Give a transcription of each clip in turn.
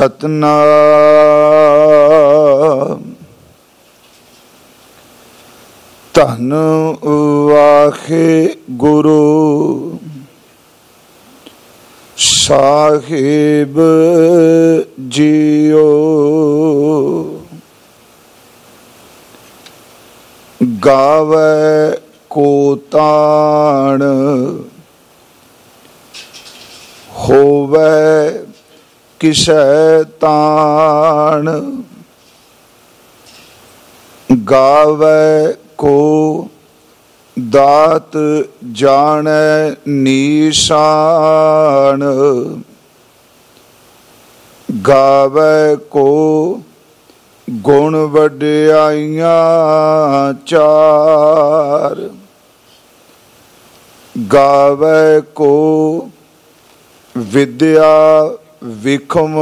ਸਤਨਾਮ। ਧੰਨ ਵਾਖੇ ਗੁਰੂ। ਸਾਹਿਬ ਜੀਓ। ਗਾਵੇ ਕੋ ਤਾਣ ਹੋਵੇ ਕਿਸੈ ਤਾਣ ਗਾਵੇ ਕੋ ਦਾਤ ਜਾਣੈ ਨੀਸ਼ਾਨ ਗਾਵੇ ਕੋ ਗੁਣ ਵਡਿਆਈਆਂ ਚਾਰ ਗਾਵੇ ਕੋ ਵਿਦਿਆ ਵਿਖਮ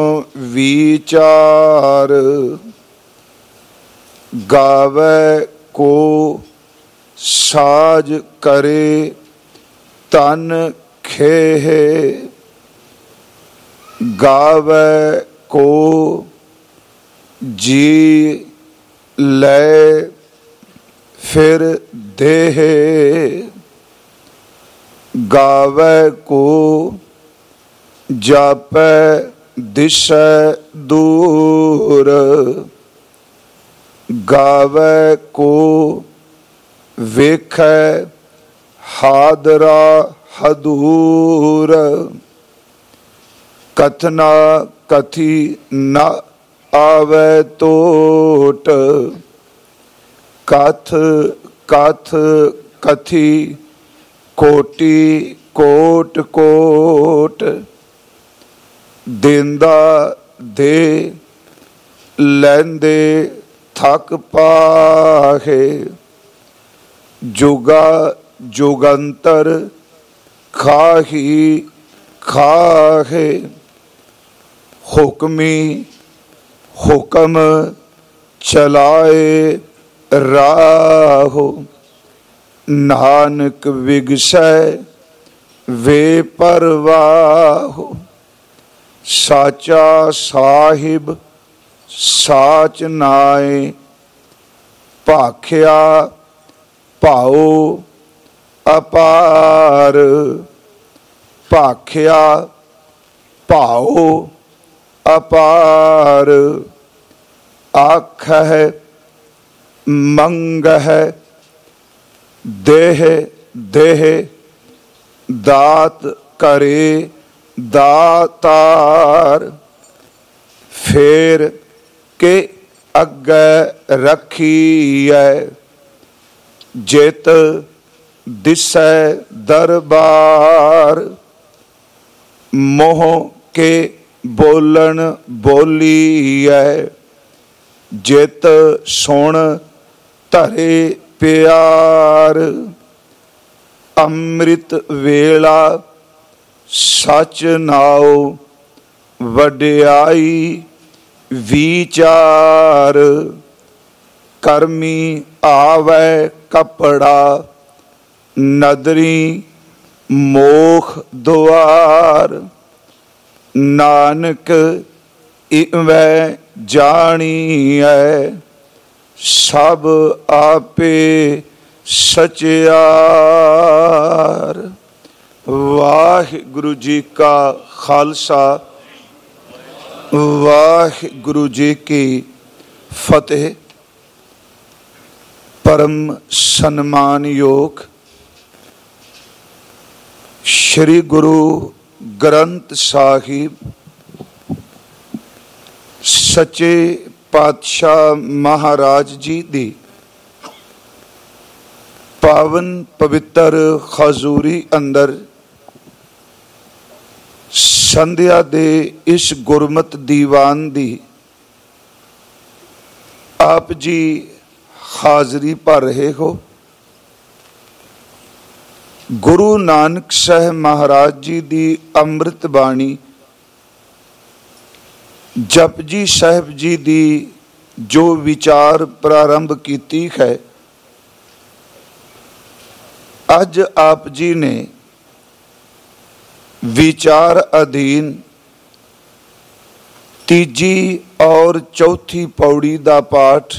ਵਿਚਾਰ ਗਾਵੇ ਕੋ ਸਾਜ ਕਰੇ ਤਨ ਖੇਹ ਗਾਵੇ ਕੋ ਜੀ ਲੈ ਫਿਰ ਦੇਹ ਗਾਵੇ ਕੋ ਜਾਪੈ ਦਿਸ਼ੈ ਦੂਰ, ਗਾਵੇ ਕੋ ਵੇਖੈ ਹਾਦਰਾ ਹਦੂਰ। ਕਥਨਾ ਕਥੀ ਨ ਆਵੇ ਤੋਟ, ਕਥ ਕਥ ਕਥੀ ਕੋਟੀ ਕੋਟ ਕੋਟ। ਦਿੰਦਾ ਦੇ ਲੈਂਦੇ ਥੱਕ ਪਾਹੇ। ਜੁਗਾ ਜੁਗੰਤਰ ਖਾਹੀ ਖਾਹੇ। ਹੁਕਮੀ ਹੁਕਮ ਚਲਾਏ ਰਾਹੋ। ਨਾਨਕ ਵਿਗਸੈ ਵੇ ਪਰਵਾਹੋ। ਸਾਚਾ ਸਾਹਿਬ ਸਾਚ ਨਾਏ, ਭਾਖਿਆ ਭਾਉ ਅਪਾਰ, ਭਾਖਿਆ ਭਾਉ ਅਪਾਰ। ਆਖ ਹੈ ਮੰਗ ਹੈ ਦੇਹ ਦੇਹ ਦਾਤ ਕਰੇ ਦਾਤਾਰ, ਫੇਰ ਕੇ ਅੱਗੇ ਰੱਖੀਐ, ਜਿਤ ਦਿਸੈ ਦਰਬਾਰ। ਮੋਹ ਕੇ ਬੋਲਣ ਬੋਲੀਐ, ਜਿਤ ਸੁਣ ਧਰੇ ਪਿਆਰ। ਅੰਮ੍ਰਿਤ ਵੇਲਾ ਸਚ ਨਾਉ ਵਡਿਆਈ ਵਿਚਾਰ, ਕਰਮੀ ਆਵੇ ਕਪੜਾ, ਨਦਰੀ ਮੋਖ ਦੁਆਰ। ਨਾਨਕ ਇਵੇਂ ਜਾਣੀਐ, ਸਭ ਆਪੇ ਸਚਿਆਰ। ਵਾਹਿਗੁਰੂ ਜੀ ਕਾ ਖਾਲਸਾ, ਵਾਹਿਗੁਰੂ ਜੀ ਕੀ ਫਤਿਹ। ਪਰਮ ਸਨਮਾਨਯੋਗ ਸ੍ਰੀ ਗੁਰੂ ਗ੍ਰੰਥ ਸਾਹਿਬ, ਸੱਚੇ ਪਾਤਸ਼ਾਹ ਮਹਾਰਾਜ ਜੀ ਦੀ ਪਾਵਨ ਪਵਿੱਤਰ ਖਜ਼ੂਰੀ ਅੰਦਰ ਸੰਧਿਆ ਦੇ ਇਸ ਗੁਰਮਤ ਦੀਵਾਨ ਦੀ ਆਪ ਜੀ ਹਾਜ਼ਰੀ ਭਰ ਰਹੇ ਹੋ। ਗੁਰੂ ਨਾਨਕ ਸਾਹਿਬ ਮਹਾਰਾਜ ਜੀ ਦੀ ਅੰਮ੍ਰਿਤ ਬਾਣੀ ਜਪਜੀ ਸਾਹਿਬ ਜੀ ਦੀ ਜੋ ਵਿਚਾਰ ਪ੍ਰਾਰੰਭ ਕੀਤੀ ਹੈ, ਅੱਜ ਆਪ ਜੀ ਨੇ ਵਿਚਾਰ ਅਧੀਨ ਤੀਜੀ ਔਰ ਚੌਥੀ ਪੌੜੀ ਦਾ ਪਾਠ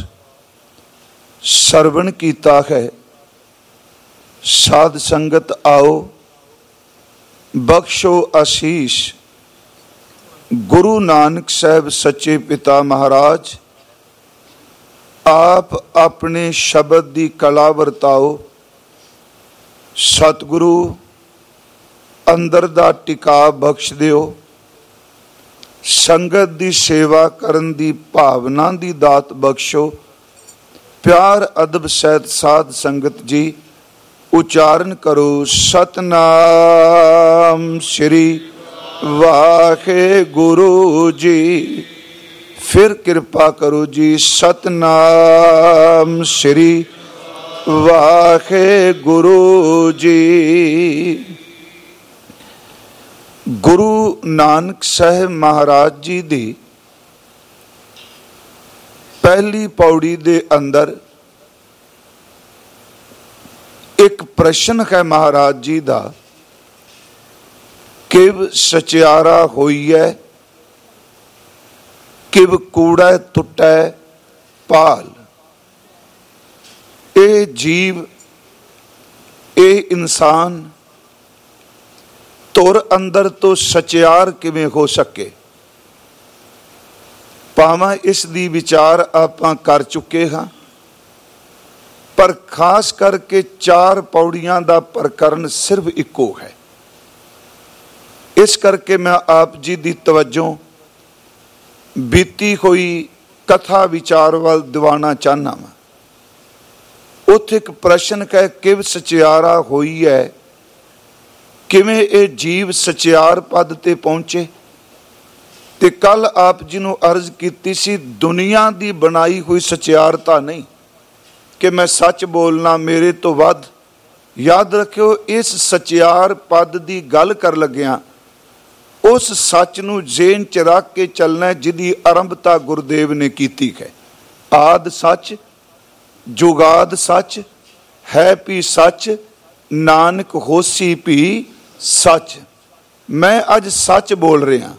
ਸਰਵਣ ਕੀਤਾ ਹੈ ਸਾਧ ਸੰਗਤ ਆਓ ਬਖਸ਼ੋ ਅਸੀਸ ਗੁਰੂ ਨਾਨਕ ਸਾਹਿਬ ਸੱਚੇ ਪਿਤਾ ਮਹਾਰਾਜ ਆਪ ਆਪਣੇ ਸ਼ਬਦ ਦੀ ਕਲਾ ਵਰਤਾਓ ਸਤਿਗੁਰੂ ਅੰਦਰ ਦਾ ਟਿਕਾ ਬਖਸ਼ ਦਿਓ। ਸੰਗਤ ਦੀ ਸੇਵਾ ਕਰਨ ਦੀ ਭਾਵਨਾ ਦੀ ਦਾਤ ਬਖਸ਼ੋ। ਪਿਆਰ ਅਦਬ ਸਹਿਤ ਸਾਧ ਸੰਗਤ ਜੀ, ਉਚਾਰਨ ਕਰੋ ਸਤਨਾਮ ਸ੍ਰੀ ਵਾਹਿਗੁਰੂ ਜੀ। ਫਿਰ ਕਿਰਪਾ ਕਰੋ ਜੀ ਸਤਨਾਮ ਸ੍ਰੀ ਵਾਹਿਗੁਰੂ ਜੀ। ਗੁਰੂ ਨਾਨਕ ਸਾਹਿਬ ਮਹਾਰਾਜ ਜੀ ਦੀ ਪਹਿਲੀ ਪੌੜੀ ਦੇ ਅੰਦਰ ਇੱਕ ਪ੍ਰਸ਼ਨ ਹੈ ਮਹਾਰਾਜ ਜੀ ਦਾ, ਕਿਵ ਸਚਿਆਰਾ ਹੋਈ ਹੈ ਕਿਵ ਕੂੜਾ ਟੁੱਟੈ ਪਾਲ ਇਹ ਜੀਵ, ਇਹ ਇਨਸਾਨ ਤੁਰ ਅੰਦਰ ਤੋਂ ਸਚਿਆਰ ਕਿਵੇਂ ਹੋ ਸਕੇ? ਪਾਵਾਂ ਇਸ ਦੀ ਵਿਚਾਰ ਆਪਾਂ ਕਰ ਚੁੱਕੇ ਹਾਂ, ਪਰ ਖਾਸ ਕਰਕੇ ਚਾਰ ਪੌੜੀਆਂ ਦਾ ਪ੍ਰਕਰਨ ਸਿਰਫ ਇੱਕੋ ਹੈ। ਇਸ ਕਰਕੇ ਮੈਂ ਆਪ ਜੀ ਦੀ ਤਵੱਜੋ, ਬੀਤੀ ਹੋਈ ਕਥਾ ਵਿਚਾਰ ਵੱਲ ਦਿਵਾਣਾ ਚਾਹਨਾ ਵਾਂ। ਉੱਥੇ ਇੱਕ ਪ੍ਰਸ਼ਨ ਕਹੇ, ਕਿਵ ਸਚਿਆਰਾ ਹੋਈ ਹੈ ਕਿਵੇਂ ਇਹ ਜੀਵ ਸਚਿਆਰ ਪਦ ਤੇ ਪਹੁੰਚੇ? ਤੇ ਕੱਲ ਆਪ ਜੀ ਨੂੰ ਅਰਜ਼ ਕੀਤੀ ਸੀ, ਦੁਨੀਆ ਦੀ ਬਣਾਈ ਹੋਈ ਸਚਿਆਰਤਾ ਨਹੀਂ, ਕਿ ਮੈਂ ਸੱਚ ਬੋਲਣਾ ਮੇਰੇ ਤੋਂ ਵੱਧ। ਯਾਦ ਰੱਖਿਓ, ਇਸ ਸਚਿਆਰ ਪਦ ਦੀ ਗੱਲ ਕਰ ਲੱਗਿਆ, ਉਸ ਸੱਚ ਨੂੰ ਜ਼ੇਨ ਚ ਰੱਖ ਕੇ ਚੱਲਣਾ ਜਿਹਦੀ ਆਰੰਭਤਾ ਗੁਰਦੇਵ ਨੇ ਕੀਤੀ ਹੈ। ਆਦ ਸੱਚ, ਜੁਗਾਦ ਸੱਚ, ਹੈ ਵੀ ਸੱਚ, ਨਾਨਕ ਹੋਸੀ ਪੀ ਸੱਚ ਮੈਂ ਅੱਜ ਸੱਚ ਬੋਲ ਰਿਹਾ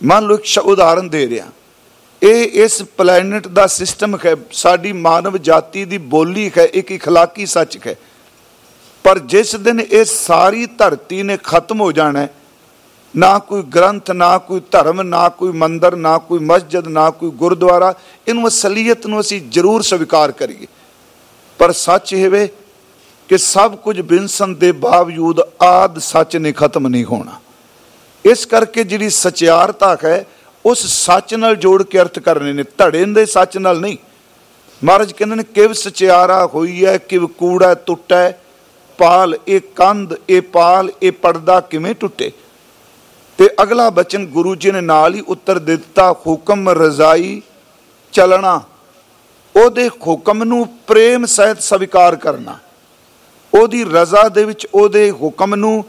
ਮੰਨ ਲਓ ਇੱਕ ਉਦਾਹਰਨ ਦੇ ਰਿਹਾ ਇਹ ਇਸ ਪਲੈਨਟ ਦਾ ਸਿਸਟਮ ਹੈ ਸਾਡੀ ਮਾਨਵ ਜਾਤੀ ਦੀ ਬੋਲੀ ਹੈ ਇੱਕ اخلاقی ਸੱਚ ਹੈ ਪਰ ਜਿਸ ਦਿਨ ਇਹ ਸਾਰੀ ਧਰਤੀ ਨੇ ਖਤਮ ਹੋ ਜਾਣਾ ਹੈ ਨਾ ਕੋਈ ਗ੍ਰੰਥ ਨਾ ਕੋਈ ਧਰਮ ਨਾ ਕੋਈ ਮੰਦਰ ਨਾ ਕੋਈ ਮਸਜਿਦ ਨਾ ਕੋਈ ਗੁਰਦੁਆਰਾ ਇਹਨੂੰ ਅਸਲੀਅਤ ਨੂੰ ਅਸੀਂ ਜ਼ਰੂਰ ਸਵੀਕਾਰ ਕਰੀਏ ਪਰ ਸੱਚ ਇਹ ਵੇ ਕਿ ਸਭ ਕੁਝ ਬਿਨਸਨ ਦੇ ਬਾਵਜੂਦ ਆਦ ਸੱਚ ਨੇ ਖਤਮ ਨਹੀਂ ਹੋਣਾ। ਇਸ ਕਰਕੇ ਜਿਹੜੀ ਸਚਿਆਰਤਾ ਹੈ, ਉਸ ਸੱਚ ਨਾਲ ਜੋੜ ਕੇ ਅਰਥ ਕਰਨੇ ਨੇ। ਧੜੇ ਦੇ ਸੱਚ ਨਾਲ ਨਹੀਂ। ਮਹਾਰਾਜ ਕਹਿੰਦੇ ਨੇ, ਕਿਵ ਸਚਿਆਰਾ ਹੋਈ ਹੈ ਕਿਵ ਕੂੜਾ ਟੁੱਟੈ, ਪਾਲ ਇਹ ਕੰਧ ਇਹ ਪਾਲ ਇਹ ਪਰਦਾ ਕਿਵੇਂ ਟੁੱਟੇ? ਤੇ ਅਗਲਾ ਬਚਨ ਗੁਰੂ ਜੀ ਨੇ ਨਾਲ ਹੀ ਉੱਤਰ ਦਿੱਤਾ, ਹੁਕਮ ਰਜ਼ਾਈ ਚਲਣਾ, ਉਹਦੇ ਹੁਕਮ ਨੂੰ ਪ੍ਰੇਮ ਸਹਿਤ ਸਵੀਕਾਰ ਕਰਨਾ। ਉਹਦੀ ਰਜ਼ਾ ਦੇ ਵਿੱਚ ਉਹਦੇ ਹੁਕਮ ਨੂੰ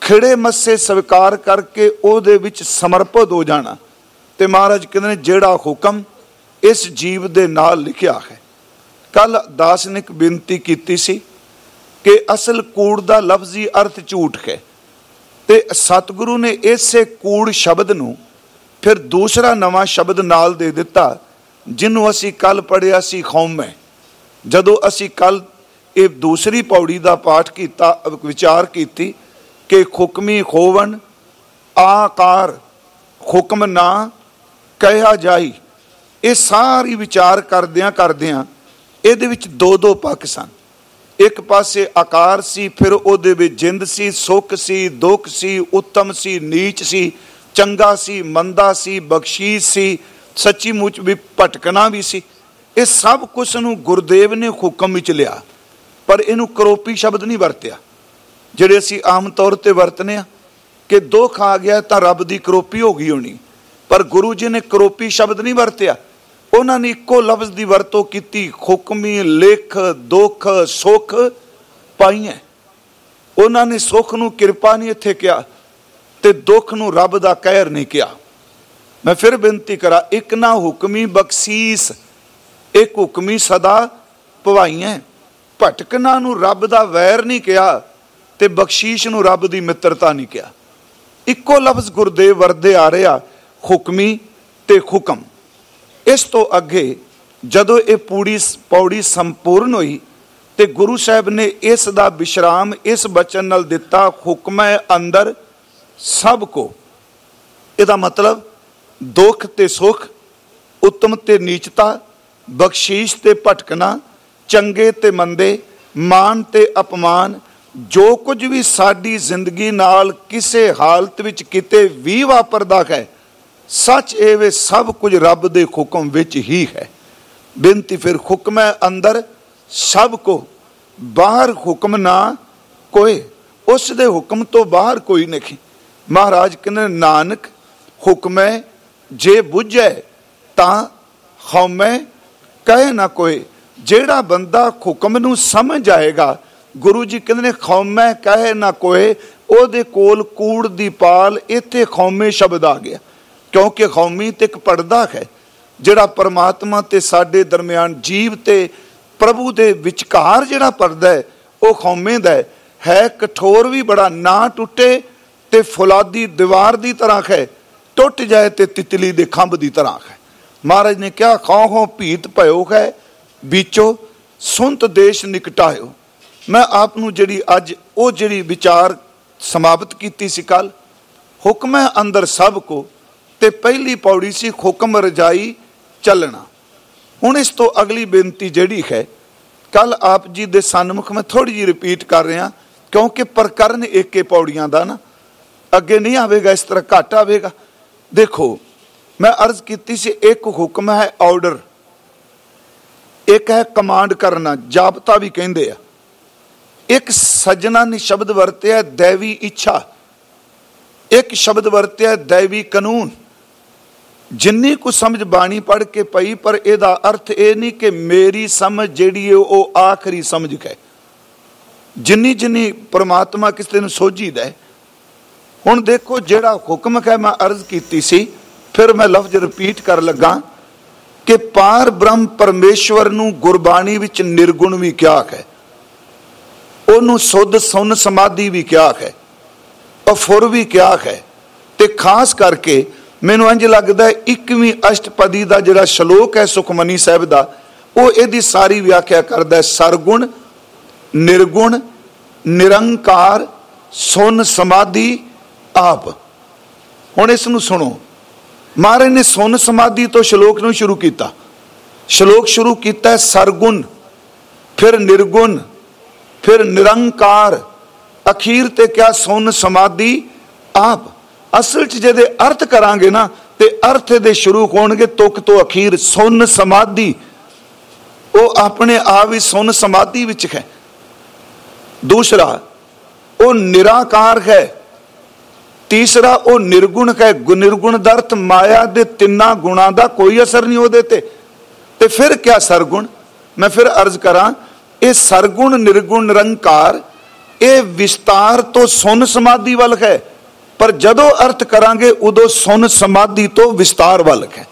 ਖਿੜੇ ਮੱਸੇ ਸਵੀਕਾਰ ਕਰਕੇ ਉਹਦੇ ਵਿੱਚ ਸਮਰਪਿਤ ਹੋ ਜਾਣਾ। ਤੇ ਮਹਾਰਾਜ ਕਹਿੰਦੇ ਨੇ, ਜਿਹੜਾ ਹੁਕਮ ਇਸ ਜੀਵ ਦੇ ਨਾਲ ਲਿਖਿਆ ਹੈ। ਕੱਲ ਦਾਸ ਨੇ ਇੱਕ ਬੇਨਤੀ ਕੀਤੀ ਸੀ ਕਿ ਅਸਲ ਕੂੜ ਦਾ ਲਫ਼ਜ਼ੀ ਅਰਥ ਝੂਠ ਹੈ। ਤੇ ਸਤਿਗੁਰੂ ਨੇ ਇਸੇ ਕੂੜ ਸ਼ਬਦ ਨੂੰ ਫਿਰ ਦੂਸਰਾ ਨਵਾਂ ਸ਼ਬਦ ਨਾਲ ਦੇ ਦਿੱਤਾ, ਜਿਹਨੂੰ ਅਸੀਂ ਕੱਲ ਪੜਿਆ ਸੀ ਖੌਮੇ ਜਦੋਂ ਅਸੀਂ ਕੱਲ ਇਹ ਦੂਸਰੀ ਪੌੜੀ ਦਾ ਪਾਠ ਕੀਤਾ ਵਿਚਾਰ ਕੀਤੀ ਕਿ ਹੁਕਮੀ ਖੋਵਣ, ਆਕਾਰ ਹੁਕਮ ਨਾ ਕਹਿਆ ਜਾਈ। ਇਹ ਸਾਰੀ ਵਿਚਾਰ ਕਰਦਿਆਂ ਕਰਦਿਆਂ ਇਹਦੇ ਵਿੱਚ ਦੋ ਦੋ ਪੱਖ ਸਨ। ਇੱਕ ਪਾਸੇ ਆਕਾਰ ਸੀ, ਫਿਰ ਉਹਦੇ ਵਿੱਚ ਜਿੰਦ ਸੀ, ਸੁੱਖ ਸੀ, ਦੁੱਖ ਸੀ, ਉੱਤਮ ਸੀ, ਨੀਚ ਸੀ, ਚੰਗਾ ਸੀ, ਮੰਦਾ ਸੀ, ਬਖਸ਼ੀਸ਼ ਸੀ ਸੱਚੀ ਮੁੱਚ ਵੀ ਭਟਕਣਾ ਵੀ ਸੀ। ਇਹ ਸਭ ਕੁਝ ਨੂੰ ਗੁਰਦੇਵ ਨੇ ਹੁਕਮ ਵਿੱਚ ਲਿਆ। ਪਰ ਇਹਨੂੰ ਕਰੋਪੀ ਸ਼ਬਦ ਨਹੀਂ ਵਰਤਿਆ। ਜਿਹੜੇ ਅਸੀਂ ਆਮ ਤੌਰ ਤੇ ਵਰਤਨੇ ਆ ਕਿ ਦੁੱਖ ਆ ਗਿਆ ਤਾਂ ਰੱਬ ਦੀ ਕਰੋਪੀ ਹੋ ਗਈ ਹੋਣੀ। ਪਰ ਗੁਰੂ ਜੀ ਨੇ ਕਰੋਪੀ ਸ਼ਬਦ ਨਹੀਂ ਵਰਤਿਆ। ਉਹਨਾਂ ਨੇ ਇੱਕੋ ਲਫ਼ਜ਼ ਦੀ ਵਰਤੋਂ ਕੀਤੀ, ਹੁਕਮੀ, ਲਿਖ, ਦੁੱਖ, ਸੁਖ ਪਾਈਆਂ। ਉਹਨਾਂ ਨੇ ਸੁਖ ਨੂੰ ਕਿਰਪਾ ਨਹੀਂ ਇੱਥੇ ਕਿਹਾ ਤੇ ਦੁੱਖ ਨੂੰ ਰੱਬ ਦਾ ਕਹਿਰ ਨਹੀਂ ਕਿਹਾ। ਮੈਂ ਫਿਰ ਬੇਨਤੀ ਕਰਾਂ, ਇੱਕ ਨਾ ਹੁਕਮੀ ਬਖਸ਼ੀਸ, ਇੱਕ ਹੁਕਮੀ ਸਦਾ ਪਵਾਈਆਂ। ਭਟਕਣਾ ਨੂੰ ਰੱਬ ਦਾ ਵੈਰ ਨਹੀਂ ਕਿਹਾ ਤੇ ਬਖਸ਼ੀਸ਼ ਨੂੰ ਰੱਬ ਦੀ ਮਿੱਤਰਤਾ ਨਹੀਂ ਕਿਹਾ। ਇੱਕੋ ਲਫ਼ਜ਼ ਗੁਰਦੇਵ ਵਰਦੇ ਆ ਰਿਹਾ, ਹੁਕਮੀ ਤੇ ਹੁਕਮ। ਇਸ ਤੋਂ ਅੱਗੇ ਜਦੋਂ ਇਹ ਪੂੜੀ ਪੌੜੀ ਸੰਪੂਰਨ ਹੋਈ ਤੇ ਗੁਰੂ ਸਾਹਿਬ ਨੇ ਇਸ ਦਾ ਵਿਸ਼ਰਾਮ ਇਸ ਬਚਨ ਨਾਲ ਦਿੱਤਾ, ਹੁਕਮ ਹੈ ਅੰਦਰ ਸਭ ਕੋ। ਇਹਦਾ ਮਤਲਬ ਦੁੱਖ ਤੇ ਸੁੱਖ, ਉੱਤਮ ਤੇ ਨੀਚਤਾ, ਬਖਸ਼ੀਸ਼ ਤੇ ਭਟਕਣਾ ਚੰਗੇ ਤੇ ਮੰਦੇ ਮਾਨ ਤੇ ਅਪਮਾਨ, ਜੋ ਕੁਝ ਵੀ ਸਾਡੀ ਜ਼ਿੰਦਗੀ ਨਾਲ ਕਿਸੇ ਹਾਲਤ ਵਿੱਚ ਕਿਤੇ ਵੀ ਵਾਪਰਦਾ ਹੈ, ਸੱਚ ਇਹ ਵੇ ਸਭ ਕੁਝ ਰੱਬ ਦੇ ਹੁਕਮ ਵਿੱਚ ਹੀ ਹੈ। ਬੇਨਤੀ ਫਿਰ ਹੁਕਮ ਹੈ ਅੰਦਰ, ਸਭ ਕੋ ਬਾਹਰ ਹੁਕਮ ਨਾ ਕੋਈ ਉਸ ਦੇ ਹੁਕਮ ਤੋਂ ਬਾਹਰ ਕੋਈ ਨਹੀਂ। ਮਹਾਰਾਜ ਕਹਿੰਦੇ ਨਾਨਕ, ਹੁਕਮੈ ਜੇ ਬੁੱਝੈ ਤਾਂ ਹਉਮੈ ਕਹੇ ਨਾ ਕੋਈ ਜਿਹੜਾ ਬੰਦਾ ਹੁਕਮ ਨੂੰ ਸਮਝ ਆਏਗਾ ਗੁਰੂ ਜੀ ਕਹਿੰਦੇ ਨੇ, ਖੌਮੈ ਕਹੇ ਨਾ ਕੋਏ ਉਹਦੇ ਕੋਲ ਕੂੜ ਦੀ ਪਾਲ ਇੱਥੇ ਖੌਮੇ ਸ਼ਬਦ ਆ ਗਿਆ। ਕਿਉਂਕਿ ਖੌਮੀ ਤੇ ਇੱਕ ਪਰਦਾ ਹੈ, ਜਿਹੜਾ ਪਰਮਾਤਮਾ ਤੇ ਸਾਡੇ ਦਰਮਿਆਨ ਜੀਵ ਤੇ ਪ੍ਰਭੂ ਦੇ ਵਿਚਕਾਰ ਜਿਹੜਾ ਪਰਦਾ ਹੈ, ਉਹ ਖੌਮੇ ਦਾ ਹੈ। ਕਠੋਰ ਵੀ ਬੜਾ, ਨਾ ਟੁੱਟੇ ਤੇ ਫੁਲਾਦੀ ਦੀਵਾਰ ਦੀ ਤਰ੍ਹਾਂ ਹੈ, ਟੁੱਟ ਜਾਏ ਤੇ ਤਿਤਲੀ ਦੇ ਖੰਭ ਦੀ ਤਰ੍ਹਾਂ ਹੈ। ਮਹਾਰਾਜ ਨੇ ਕਿਹਾ ਖੌ ਭੀਤ ਭਇਓ ਹੈ ਵਿੱਚੋਂ ਸੁੰਤ ਦੇਸ਼ ਨਿਕਟਾਇਓ। ਮੈਂ ਆਪ ਨੂੰ ਜਿਹੜੀ ਅੱਜ ਉਹ ਜਿਹੜੀ ਵਿਚਾਰ ਸਮਾਪਤ ਕੀਤੀ ਸੀ ਕੱਲ, ਹੁਕਮ ਹੈ ਅੰਦਰ ਸਭ ਕੋ ਤੇ ਪਹਿਲੀ ਪੌੜੀ ਸੀ ਹੁਕਮ ਰਜਾਈ ਚੱਲਣਾ। ਹੁਣ ਇਸ ਤੋਂ ਅਗਲੀ ਬੇਨਤੀ ਜਿਹੜੀ ਹੈ, ਕੱਲ ਆਪ ਜੀ ਦੇ ਸਨਮੁਖ ਮੈਂ ਥੋੜੀ ਜੀ ਰਿਪੀਟ ਕਰ ਰਿਹਾ, ਕਿਉਂਕਿ ਪ੍ਰਕਰਨ ਏਕੇ ਪੌੜੀਆਂ ਦਾ ਨਾ, ਅੱਗੇ ਨਹੀਂ ਆਵੇਗਾ, ਇਸ ਤਰ੍ਹਾਂ ਘਟ ਆਵੇਗਾ। ਦੇਖੋ, ਮੈਂ ਅਰਜ਼ ਕੀਤੀ ਸੀ ਇੱਕ ਹੁਕਮ ਹੈ ਆਰਡਰ ਇੱਕ ਹੈ ਕਮਾਂਡ ਕਰਨਾ ਜਾਬਤਾ ਵੀ ਕਹਿੰਦੇ ਆ। ਇੱਕ ਸਜਣਾ ਨੇ ਸ਼ਬਦ ਵਰਤਿਆ ਦੇਵੀ ਇੱਛਾ। ਇੱਕ ਸ਼ਬਦ ਵਰਤਿਆ ਦੇਵੀ ਕਾਨੂੰਨ। ਜਿੰਨੀ ਕੁ ਸਮਝ ਬਾਣੀ ਪੜ ਕੇ ਪਈ, ਪਰ ਇਹਦਾ ਅਰਥ ਇਹ ਨਹੀਂ ਕਿ ਮੇਰੀ ਸਮਝ ਜਿਹੜੀ ਹੈ ਉਹ ਆਖਰੀ ਸਮਝ ਹੈ ਜਿੰਨੀ ਜਿੰਨੀ ਪ੍ਰਮਾਤਮਾ ਕਿਸੇ ਨੂੰ ਸੋਝੀਦਾ ਹੈ, ਹੁਣ ਦੇਖੋ ਜਿਹੜਾ ਹੁਕਮ ਹੈ ਮੈਂ ਅਰਜ਼ ਕੀਤੀ ਸੀ, ਫਿਰ ਮੈਂ ਲਫ਼ਜ਼ ਰਿਪੀਟ ਕਰ ਲੱਗਾ। ਕਿ ਪਾਰ ਬ੍ਰਹਮ ਪਰਮੇਸ਼ਵਰ ਨੂੰ ਗੁਰਬਾਣੀ ਵਿੱਚ ਨਿਰਗੁਣ ਵੀ ਕਿਹਾ ਹੈ। ਉਹਨੂੰ ਸੁੱਧ ਸੁਨ ਸਮਾਧੀ ਵੀ ਕਿਹਾ ਹੈ। ਅਫੁਰ ਵੀ ਕਿਹਾ ਹੈ। ਤੇ ਖਾਸ ਕਰਕੇ ਮੈਨੂੰ ਇੰਜ ਲੱਗਦਾ 21ਵੀਂ ਅਸ਼ਟਪਦੀ ਦਾ ਜਿਹੜਾ ਸ਼ਲੋਕ ਹੈ ਸੁਖਮਨੀ ਸਾਹਿਬ ਦਾ, ਉਹ ਇਹਦੀ ਸਾਰੀ ਵਿਆਖਿਆ ਕਰਦਾ ਸਰਗੁਣ, ਨਿਰਗੁਣ, ਨਿਰੰਕਾਰ, ਸੁਨ ਸਮਾਧੀ, ਆਪ। ਹੁਣ ਇਸ ਨੂੰ ਸੁਣੋ। ਮਹਾਰਾਜ ਨੇ ਸੁਨ ਸਮਾਧੀ ਤੋਂ ਸ਼ਲੋਕ ਨੂੰ ਸ਼ੁਰੂ ਕੀਤਾ। ਸ਼ਲੋਕ ਸ਼ੁਰੂ ਕੀਤਾ ਸਰਗੁਣ, ਫਿਰ ਨਿਰਗੁਣ, ਫਿਰ ਨਿਰੰਕਾਰ। ਅਖੀਰ ਤੇ ਕਿਹਾ ਸੁਨ ਸਮਾਧੀ? ਆਪ। ਅਸਲ 'ਚ ਜਿਹਦੇ ਅਰਥ ਕਰਾਂਗੇ ਨਾ, ਤੇ ਅਰਥ ਦੇ ਸ਼ੁਰੂ ਹੋਣਗੇ ਤੁਕ ਤੋਂ ਅਖੀਰ। ਸੁਨ ਸਮਾਧੀ। ਉਹ ਆਪਣੇ ਆਪ ਹੀ ਸੁਨ ਸਮਾਧੀ ਵਿੱਚ ਹੈ। ਦੂਸਰਾ, ਉਹ ਨਿਰਾਕਾਰ ਹੈ। ਤੀਸਰਾ, ਉਹ ਨਿਰਗੁਣ ਹੈ ਨਿਰਗੁਣ ਦਾ ਅਰਥ ਮਾਇਆ ਦੇ ਤਿੰਨਾਂ ਗੁਣਾਂ ਦਾ ਕੋਈ ਅਸਰ ਨਹੀਂ ਉਹਦੇ ਤੇ। ਤੇ ਫਿਰ ਕਿਆ ਸਰਗੁਣ? ਮੈਂ ਫਿਰ ਅਰਜ਼ ਕਰਾਂ, ਇਹ ਸਰਗੁਣ, ਨਿਰਗੁਣ, ਨਿਰੰਕਾਰ, ਇਹ ਵਿਸਤਾਰ ਤੋਂ ਸੁਨ ਸਮਾਧੀ ਵੱਲ ਹੈ। ਪਰ ਜਦੋਂ ਅਰਥ ਕਰਾਂਗੇ, ਉਦੋਂ ਸੁਨ ਸਮਾਧੀ ਤੋਂ ਵਿਸਤਾਰ ਵੱਲ ਹੈ।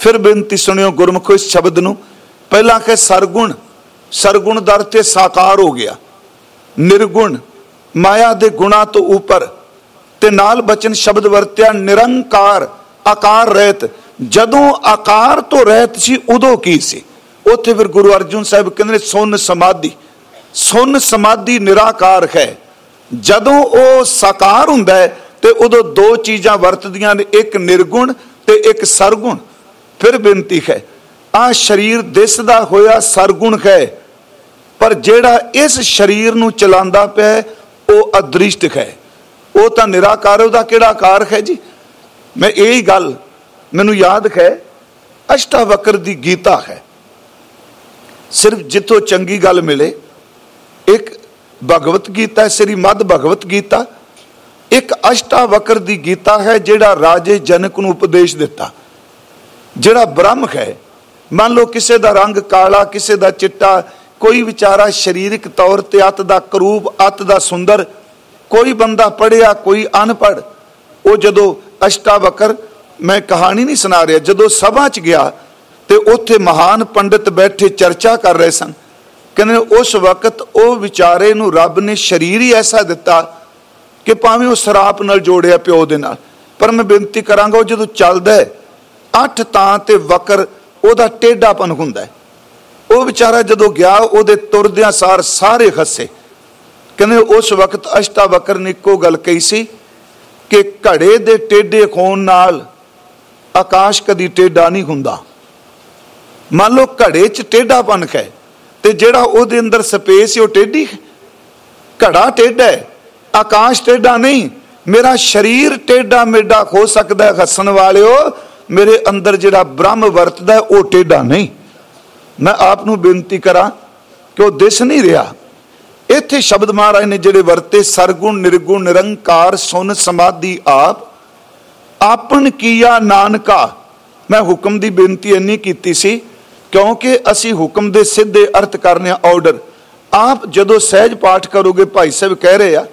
ਫਿਰ ਬੇਨਤੀ ਸੁਣਿਓ ਗੁਰਮੁਖੋ, ਇਸ ਸ਼ਬਦ ਨੂੰ। ਪਹਿਲਾਂ ਕਿ ਸਰਗੁਣ ਸਰਗੁਣ ਦਰ ਤੇ ਸਾਕਾਰ ਹੋ ਗਿਆ। ਨਿਰਗੁਣ, ਮਾਇਆ ਦੇ ਗੁਣਾ ਤੋਂ ਉੱਪਰ। ਤੇ ਨਾਲ ਬਚਨ ਸ਼ਬਦ ਵਰਤਿਆ, ਨਿਰੰਕਾਰ ਆਕਾਰ ਰਹਿਤ। ਜਦੋਂ ਆਕਾਰ ਤੋਂ ਰਹਿਤ ਸੀ, ਉਦੋਂ ਕੀ ਸੀ? ਉੱਥੇ ਫਿਰ ਗੁਰੂ ਅਰਜੁਨ ਸਾਹਿਬ ਕਹਿੰਦੇ ਨੇ, ਸੁਨ ਸਮਾਧੀ। ਸੁਨ ਸਮਾਧੀ ਨਿਰਾਕਾਰ ਹੈ। ਜਦੋਂ ਉਹ ਸਾਕਾਰ ਹੁੰਦਾ ਹੈ, ਤੇ ਉਦੋਂ ਦੋ ਚੀਜ਼ਾਂ ਵਰਤਦੀਆਂ ਨੇ, ਇੱਕ ਨਿਰਗੁਣ ਤੇ ਇੱਕ ਸਰਗੁਣ। ਫਿਰ ਬੇਨਤੀ ਹੈ, ਆ ਸਰੀਰ ਦਿਸਦਾ ਹੋਇਆ ਸਰਗੁਣ ਹੈ, ਪਰ ਜਿਹੜਾ ਇਸ ਸਰੀਰ ਨੂੰ ਚਲਾਉਂਦਾ ਪਿਆ ਉਹ ਅਦ੍ਰਿਸ਼ਟ ਹੈ। ਉਹ ਤਾਂ ਨਿਰਾਕਾਰ ਉਹਦਾ ਕਿਹੜਾ ਆਕਾਰ ਹੈ ਜੀ? ਮੈਂ ਇਹ ਹੀ ਗੱਲ ਮੈਨੂੰ ਯਾਦ ਹੈ, ਅਸ਼ਟਾਵਕਰ ਦੀ ਗੀਤਾ ਹੈ। ਸਿਰਫ ਜਿੱਥੋਂ ਚੰਗੀ ਗੱਲ ਮਿਲੇ, ਇੱਕ ਭਗਵਤ ਗੀਤਾ ਹੈ, ਸ੍ਰੀ ਮਦ ਭਗਵਤ ਗੀਤਾ। ਇੱਕ ਅਸ਼ਟਾਵਕਰ ਦੀ ਗੀਤਾ ਹੈ, ਜਿਹੜਾ ਰਾਜੇ ਜਨਕ ਨੂੰ ਉਪਦੇਸ਼ ਦਿੱਤਾ। ਜਿਹੜਾ ਬ੍ਰਹਮ ਹੈ, ਮੰਨ ਲਓ ਕਿਸੇ ਦਾ ਰੰਗ ਕਾਲਾ, ਕਿਸੇ ਦਾ ਚਿੱਟਾ, ਕੋਈ ਵਿਚਾਰਾ ਸਰੀਰਕ ਤੌਰ ਤੇ ਅਤ ਦਾ ਕਰੂਪ, ਅਤ ਦਾ ਸੁੰਦਰ ਕੋਈ ਬੰਦਾ ਪੜਿਆ ਕੋਈ ਅਨਪੜ ਉਹ ਜਦੋਂ ਅਸ਼ਟਾਵਕਰ, ਮੈਂ ਕਹਾਣੀ ਨਹੀਂ ਸੁਣਾ ਰਿਹਾ, ਜਦੋਂ ਸਭਾ 'ਚ ਗਿਆ ਤੇ ਉੱਥੇ ਮਹਾਨ ਪੰਡਿਤ ਬੈਠੇ ਚਰਚਾ ਕਰ ਰਹੇ ਸਨ। ਕਹਿੰਦੇ ਉਸ ਵਕਤ ਉਹ ਵਿਚਾਰੇ ਨੂੰ ਰੱਬ ਨੇ ਸਰੀਰ ਹੀ ਐਸਾ ਦਿੱਤਾ ਕਿ ਭਾਵੇਂ ਉਹ ਸਰਾਪ ਨਾਲ ਜੋੜਿਆ ਪਿਓ ਦੇ ਨਾਲ। ਪਰ ਮੈਂ ਬੇਨਤੀ ਕਰਾਂਗਾ, ਉਹ ਜਦੋਂ ਚੱਲਦਾ ਅੱਠ ਤਾਂ ਤੇ ਵਕਰ ਉਹਦਾ ਟੇਢਾਪਨ ਹੁੰਦਾ ਹੈ। ਉਹ ਵਿਚਾਰਾ ਜਦੋਂ ਗਿਆ, ਉਹਦੇ ਤੁਰਦਿਆਂ ਸਾਰ ਸਾਰੇ ਖੱਸੇ। ਕਹਿੰਦੇ ਉਸ ਵਕਤ ਅਸ਼ਟਾਵਕਰ ਨੇ ਇੱਕੋ ਗੱਲ ਕਹੀ ਸੀ ਕਿ ਘੜੇ ਦੇ ਟੇਢੇ ਖੋਣ ਨਾਲ ਆਕਾਸ਼ ਕਦੀ ਟੇਢਾ ਨਹੀਂ ਹੁੰਦਾ। ਮੰਨ ਲਓ ਘੜੇ 'ਚ ਟੇਢਾਪਨ ਹੈ ਤੇ ਜਿਹੜਾ ਉਹਦੇ ਅੰਦਰ ਸਪੇਸ ਹੈ ਉਹ ਟੇਢੀ ਘੜਾ ਟੇਢਾ ਹੈ, ਆਕਾਸ਼ ਟੇਢਾ ਨਹੀਂ, ਮੇਰਾ ਸਰੀਰ ਟੇਢਾ ਮੇਢਾ ਹੋ ਸਕਦਾ ਹੱਸਣ ਵਾਲਿਓ, ਮੇਰੇ ਅੰਦਰ ਜਿਹੜਾ ਬ੍ਰਹਮ ਵਰਤਦਾ ਉਹ ਟੇਢਾ ਨਹੀਂ। ਮੈਂ ਆਪ ਨੂੰ ਬੇਨਤੀ ਕਰਾਂ ਕਿ ਉਹ ਦਿਸ ਨਹੀਂ ਰਿਹਾ। ਇੱਥੇ ਸ਼ਬਦ ਮਹਾਰਾਜ ਨੇ ਜਿਹੜੇ ਵਰਤੇ, ਸਰਗੁਣ, ਨਿਰਗੁਣ, ਨਿਰੰਕਾਰ ਸੁਨ ਸਮਾਧੀ, ਆਪ, ਆਪਨ ਕੀਆ ਨਾਨਕਾ। ਮੈਂ ਹੁਕਮ ਦੀ ਬੇਨਤੀ ਇੰਨੀ ਕੀਤੀ ਸੀ, ਕਿਉਂਕਿ ਅਸੀਂ ਹੁਕਮ ਦੇ ਸਿੱਧੇ ਅਰਥ ਕਰਨੇ ਆ ਆਰਡਰ ਆਪ ਜਦੋਂ ਸਹਿਜ ਪਾਠ ਕਰੋਗੇ, ਭਾਈ ਸਾਹਿਬ ਕਹਿ ਰਹੇ ਆ,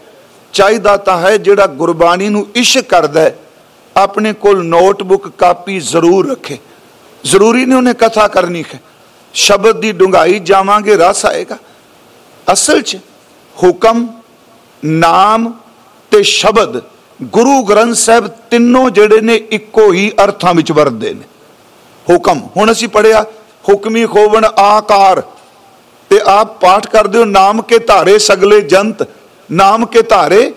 ਚਾਹੀਦਾ ਤਾਂ ਹੈ ਜਿਹੜਾ ਗੁਰਬਾਣੀ ਨੂੰ ਇਸ਼ਕ ਕਰਦਾ ਹੈ, ਆਪਣੇ ਕੋਲ ਨੋਟਬੁੱਕ ਕਾਪੀ ਜ਼ਰੂਰ ਰੱਖੇ। ਜ਼ਰੂਰੀ ਨਹੀਂ ਉਹਨੇ ਕਥਾ ਕਰਨੀ ਹੈ। ਸ਼ਬਦ ਦੀ ਡੁੰਗਾਈ ਜਾਵਾਂਗੇ, ਰਸ ਆਏਗਾ। ਅਸਲ 'ਚ ਹੁਕਮ, ਨਾਮ ਤੇ ਸ਼ਬਦ ਗੁਰੂ ਗ੍ਰੰਥ ਸਾਹਿਬ ਤਿੰਨੋਂ ਜਿਹੜੇ ਨੇ ਇੱਕੋ ਹੀ ਅਰਥਾਂ ਵਿੱਚ ਵਰਤਦੇ ਨੇ। ਹੁਕਮ, ਹੁਣ ਅਸੀਂ ਪੜਿਆ ਹੁਕਮੀ ਖੋਵਣ ਆਕਾਰ ਤੇ ਆਪ ਪਾਠ ਕਰਦੇ ਹੋ, ਨਾਮ ਕੇ ਧਾਰੇ ਸਗਲੇ ਜੰਤ, ਨਾਮ ਕੇ ਧਾਰੇ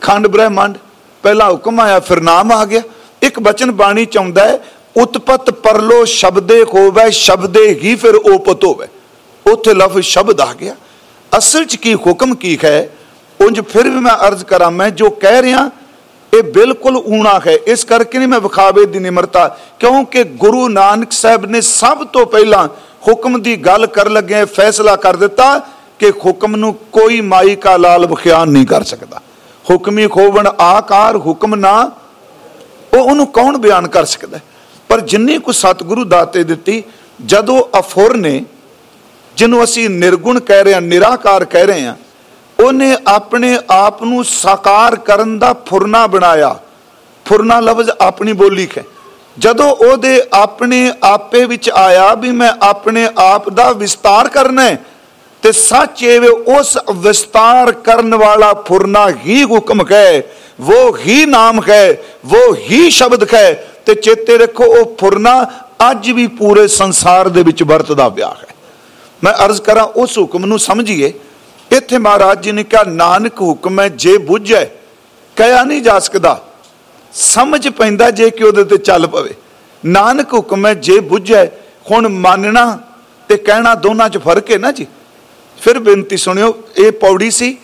ਖੰਡ ਬ੍ਰਹਿਮੰਡ। ਪਹਿਲਾ ਹੁਕਮ ਆਇਆ, ਫਿਰ ਨਾਮ ਆ ਗਿਆ। ਇੱਕ ਬਚਨ ਬਾਣੀ ਚ ਆਉਂਦਾ ਹੈ, ਉਤਪਤ ਪਰਲੋ ਸ਼ਬਦੇ ਹੋਵੇ ਸ਼ਬਦੇ ਹੀ ਫਿਰ ਉਪਤ ਹੋਵੇ। ਉੱਥੇ ਲਫ਼ਜ਼ ਸ਼ਬਦ ਆ ਗਿਆ। ਅਸਲ ਚ ਕੀ ਹੁਕਮ ਕੀ ਹੈ, ਉਂਝ ਫਿਰ ਵੀ ਮੈਂ ਅਰਜ਼ ਕਰਾਂ, ਮੈਂ ਜੋ ਕਹਿ ਰਿਹਾ, ਇਹ ਬਿਲਕੁਲ ਊਣਾ ਹੈ। ਇਸ ਕਰਕੇ ਨਹੀਂ ਮੈਂ ਵਿਖਾਵੇ ਦੀ ਨਿਮਰਤਾ, ਕਿਉਂਕਿ ਗੁਰੂ ਨਾਨਕ ਸਾਹਿਬ ਨੇ ਸਭ ਤੋਂ ਪਹਿਲਾਂ ਹੁਕਮ ਦੀ ਗੱਲ ਕਰ ਲੱਗੇ ਫੈਸਲਾ ਕਰ ਦਿੱਤਾ ਕਿ ਹੁਕਮ ਨੂੰ ਕੋਈ ਮਾਈ ਕਾ ਲਾਲ ਬਖਿਆਨ ਨਹੀਂ ਕਰ ਸਕਦਾ। ਹੁਕਮੀ ਖੋਵਣ ਆਕਾਰ, ਹੁਕਮ ਨਾ, ਉਹ ਉਹਨੂੰ ਕੌਣ ਬਿਆਨ ਕਰ ਸਕਦਾ ਪਰ ਜਿੰਨੀ ਕੋ ਸਤਿਗੁਰੂ ਦਾਤੇ ਦਿੱਤੀ, ਜਦੋਂ ਅਫੁਰ ਨੇ ਜਿਹਨੂੰ ਅਸੀਂ ਨਿਰਗੁਣ ਕਹਿ ਰਹੇ ਹਾਂ, ਨਿਰਾਕਾਰ ਕਹਿ ਰਹੇ ਹਾਂ, ਉਹਨੇ ਆਪਣੇ ਆਪ ਨੂੰ ਸਾਕਾਰ ਕਰਨ ਦਾ ਫੁਰਨਾ ਬਣਾਇਆ। ਫੁਰਨਾ ਲਫ਼ਜ਼ ਆਪਣੀ ਬੋਲੀ ਹੈ। ਜਦੋਂ ਉਹਦੇ ਆਪਣੇ ਆਪੇ ਵਿੱਚ ਆਇਆ ਵੀ ਮੈਂ ਆਪਣੇ ਆਪ ਦਾ ਵਿਸਤਾਰ ਕਰਨਾ ਹੈ, ਤੇ ਸੱਚ ਇਹ ਉਸ ਵਿਸਤਾਰ ਕਰਨ ਵਾਲਾ ਫੁਰਨਾ ਹੀ ਹੁਕਮ ਹੈ ਉਹ ਹੀ ਨਾਮ ਹੈ ਉਹ ਹੀ ਸ਼ਬਦ ਹੈ, ਤੇ ਚੇਤੇ ਰੱਖੋ ਉਹ ਫੁਰਨਾ ਅੱਜ ਵੀ ਪੂਰੇ ਸੰਸਾਰ ਦੇ ਵਿੱਚ ਵਰਤਦਾ ਪਿਆ ਹੈ। ਮੈਂ ਅਰਜ਼ ਕਰਾਂ ਉਸ ਹੁਕਮ ਨੂੰ ਸਮਝੀਏ। ਇੱਥੇ ਮਹਾਰਾਜ ਜੀ ਨੇ ਕਿਹਾ, ਨਾਨਕ ਹੁਕਮ ਹੈ, ਜੇ ਬੁੱਝੈ ਕਹਿਆ ਨਹੀਂ ਜਾ ਸਕਦਾ। ਸਮਝ ਪੈਂਦਾ ਜੇ ਕਿ ਉਹਦੇ ਤੇ ਚੱਲ ਪਵੇ। ਨਾਨਕ ਹੁਕਮ ਹੈ, ਜੇ ਬੁੱਝੈ ਹੁਣ ਮੰਨਣਾ ਤੇ ਕਹਿਣਾ ਦੋਨਾਂ 'ਚ ਫ਼ਰਕ ਹੈ ਨਾ ਜੀ। ਫਿਰ ਬੇਨਤੀ ਸੁਣਿਓ, ਇਹ ਪੌੜੀ ਸੀ,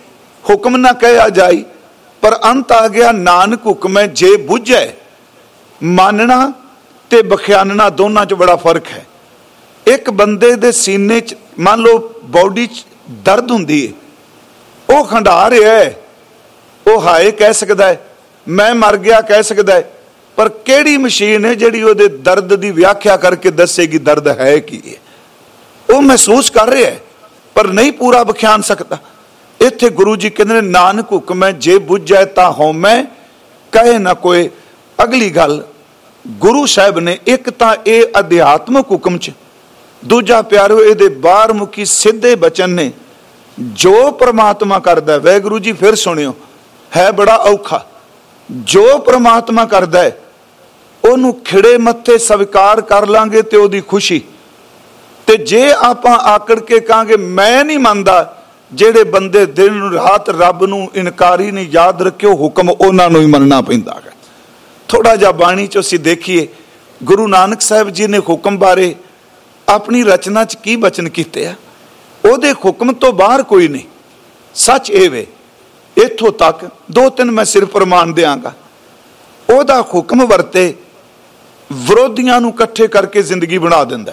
ਹੁਕਮ ਨਾ ਕਹਿਆ ਜਾਈ, ਪਰ ਅੰਤ ਆ ਗਿਆ, ਨਾਨਕ ਹੁਕਮ ਹੈ, ਜੇ ਬੁੱਝੈ ਮੰਨਣਾ ਤੇ ਬਖਿਆਨਣਾ ਦੋਨਾਂ 'ਚ ਬੜਾ ਫ਼ਰਕ ਹੈ। ਇੱਕ ਬੰਦੇ ਦੇ ਸੀਨੇ 'ਚ, ਮੰਨ ਲਓ ਬਾਡੀ 'ਚ ਦਰਦ ਹੁੰਦੀ ਹੈ ਉਹ ਖੰਡਾ ਰਿਹਾ ਹੈ ਉਹ ਹਾਏ ਕਹਿ ਸਕਦਾ ਹੈ ਮੈਂ ਮਰ ਗਿਆ ਕਹਿ ਸਕਦਾ ਹੈ ਪਰ ਕਿਹੜੀ ਮਸ਼ੀਨ ਹੈ ਜਿਹੜੀ ਉਹਦੇ ਦਰਦ ਦੀ ਵਿਆਖਿਆ ਕਰਕੇ ਦੱਸੇਗੀ ਦਰਦ ਹੈ ਕੀ ਹੈ ਉਹ ਮਹਿਸੂਸ ਕਰ ਰਿਹਾ ਹੈ ਪਰ ਨਹੀਂ ਪੂਰਾ ਬਖਿਆਨ ਸਕਦਾ। ਇੱਥੇ ਗੁਰੂ ਜੀ ਕਹਿੰਦੇ ਨੇ, ਨਾਨਕ ਹੁਕਮ ਹੈ, ਜੇ ਬੁੱਝੈ ਤਾਂ ਹਉਮੈ, ਕਹੇ ਨਾ ਕੋਈ ਅਗਲੀ ਗੱਲ, ਗੁਰੂ ਸਾਹਿਬ ਨੇ ਇੱਕ ਤਾਂ ਇਹ ਅਧਿਆਤਮਕ ਹੁਕਮ ਚ ਦੂਜਾ ਪਿਆਰੋ, ਇਹਦੇ ਬਾਹਰ ਮੁਖੀ ਸਿੱਧੇ ਬਚਨ ਨੇ। ਜੋ ਪ੍ਰਮਾਤਮਾ ਕਰਦਾ ਵੈਗੁਰੂ ਜੀ ਫਿਰ ਸੁਣਿਓ, ਹੈ ਬੜਾ ਔਖਾ। ਜੋ ਪ੍ਰਮਾਤਮਾ ਕਰਦਾ ਹੈ, ਉਹਨੂੰ ਖਿੜੇ ਮੱਥੇ ਸਵੀਕਾਰ ਕਰ ਲਾਂਗੇ ਤੇ ਉਹਦੀ ਖੁਸ਼ੀ। ਤੇ ਜੇ ਆਪਾਂ ਆਕੜ ਕੇ ਕਹਾਂਗੇ, ਮੈਂ ਨਹੀਂ ਮੰਨਦਾ, ਜਿਹੜੇ ਬੰਦੇ ਦਿਨ ਰਾਤ ਰੱਬ ਨੂੰ ਇਨਕਾਰੀ ਨਹੀਂ, ਯਾਦ ਰੱਖਿਓ, ਹੁਕਮ ਉਹਨਾਂ ਨੂੰ ਹੀ ਮੰਨਣਾ ਪੈਂਦਾ ਹੈ। ਥੋੜਾ ਜਿਹਾ ਬਾਣੀ ਚ ਅਸੀਂ ਦੇਖੀਏ, ਗੁਰੂ ਨਾਨਕ ਸਾਹਿਬ ਜੀ ਨੇ ਹੁਕਮ ਬਾਰੇ ਆਪਣੀ ਰਚਨਾ ਚ ਕੀ ਬਚਨ ਕੀਤੇ ਆ? ਉਹਦੇ ਹੁਕਮ ਤੋਂ ਬਾਹਰ ਕੋਈ ਨਹੀਂ। ਸੱਚ ਇਹ ਵੇ, ਇੱਥੋਂ ਤੱਕ ਦੋ ਤਿੰਨ ਮੈਂ ਸਿਰ ਪ੍ਰਮਾਣ ਦਿਆਂਗਾ। ਉਹਦਾ ਹੁਕਮ ਵਰਤੇ ਵਿਰੋਧੀਆਂ ਨੂੰ ਇਕੱਠੇ ਕਰਕੇ ਜ਼ਿੰਦਗੀ ਬਣਾ ਦਿੰਦਾ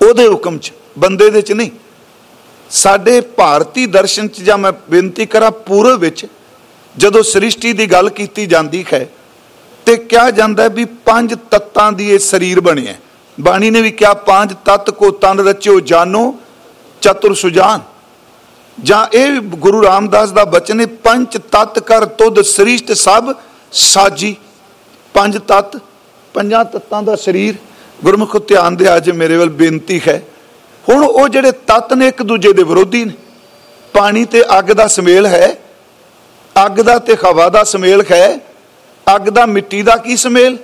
ਉਹਦੇ ਹੁਕਮ 'ਚ, ਬੰਦੇ ਦੇ 'ਚ ਨਹੀਂ। ਸਾਡੇ ਭਾਰਤੀ ਦਰਸ਼ਨ 'ਚ ਜਾਂ ਮੈਂ ਬੇਨਤੀ ਕਰਾਂ ਪੂਰਬ ਵਿੱਚ ਜਦੋਂ ਸ੍ਰਿਸ਼ਟੀ ਦੀ ਗੱਲ ਕੀਤੀ ਜਾਂਦੀ ਹੈ, ਤੇ ਕਿਹਾ ਜਾਂਦਾ ਵੀ ਪੰਜ ਤੱਤਾਂ ਦੀ ਇਹ ਸਰੀਰ ਬਣਿਆ ਬਾਣੀ ਨੇ ਵੀ ਕਿਹਾ, ਪੰਜ ਤੱਤ ਕੋ ਤਨ ਰਚਿਓ ਜਾਨੋ, ਚਤੁਰ ਸੁਜਾਨ। ਜਾਂ ਇਹ ਗੁਰੂ ਰਾਮਦਾਸ ਦਾ ਬਚਨ ਹੈ, ਪੰਜ ਤਤ ਕਰ ਤੁਧ ਸ੍ਰਿਸ਼ਟ ਸਭ ਸਾਜੀ। ਪੰਜ ਤਤ, ਪੰਜਾਂ ਤੱਤਾਂ ਦਾ ਸਰੀਰ। ਗੁਰਮੁਖ ਧਿਆਨ ਦੇ ਅੱਜ ਮੇਰੇ ਵੱਲ ਬੇਨਤੀ ਹੈ, ਹੁਣ ਉਹ ਜਿਹੜੇ ਤਤ ਨੇ ਇੱਕ ਦੂਜੇ ਦੇ ਵਿਰੋਧੀ ਨੇ। ਪਾਣੀ ਤੇ ਅੱਗ ਦਾ ਸਮੇਲ ਹੈ, ਅੱਗ ਦਾ ਤੇ ਹਵਾ ਦਾ ਸਮੇਲ ਹੈ, ਅੱਗ ਦਾ ਮਿੱਟੀ ਦਾ ਕੀ ਸਮੇਲ?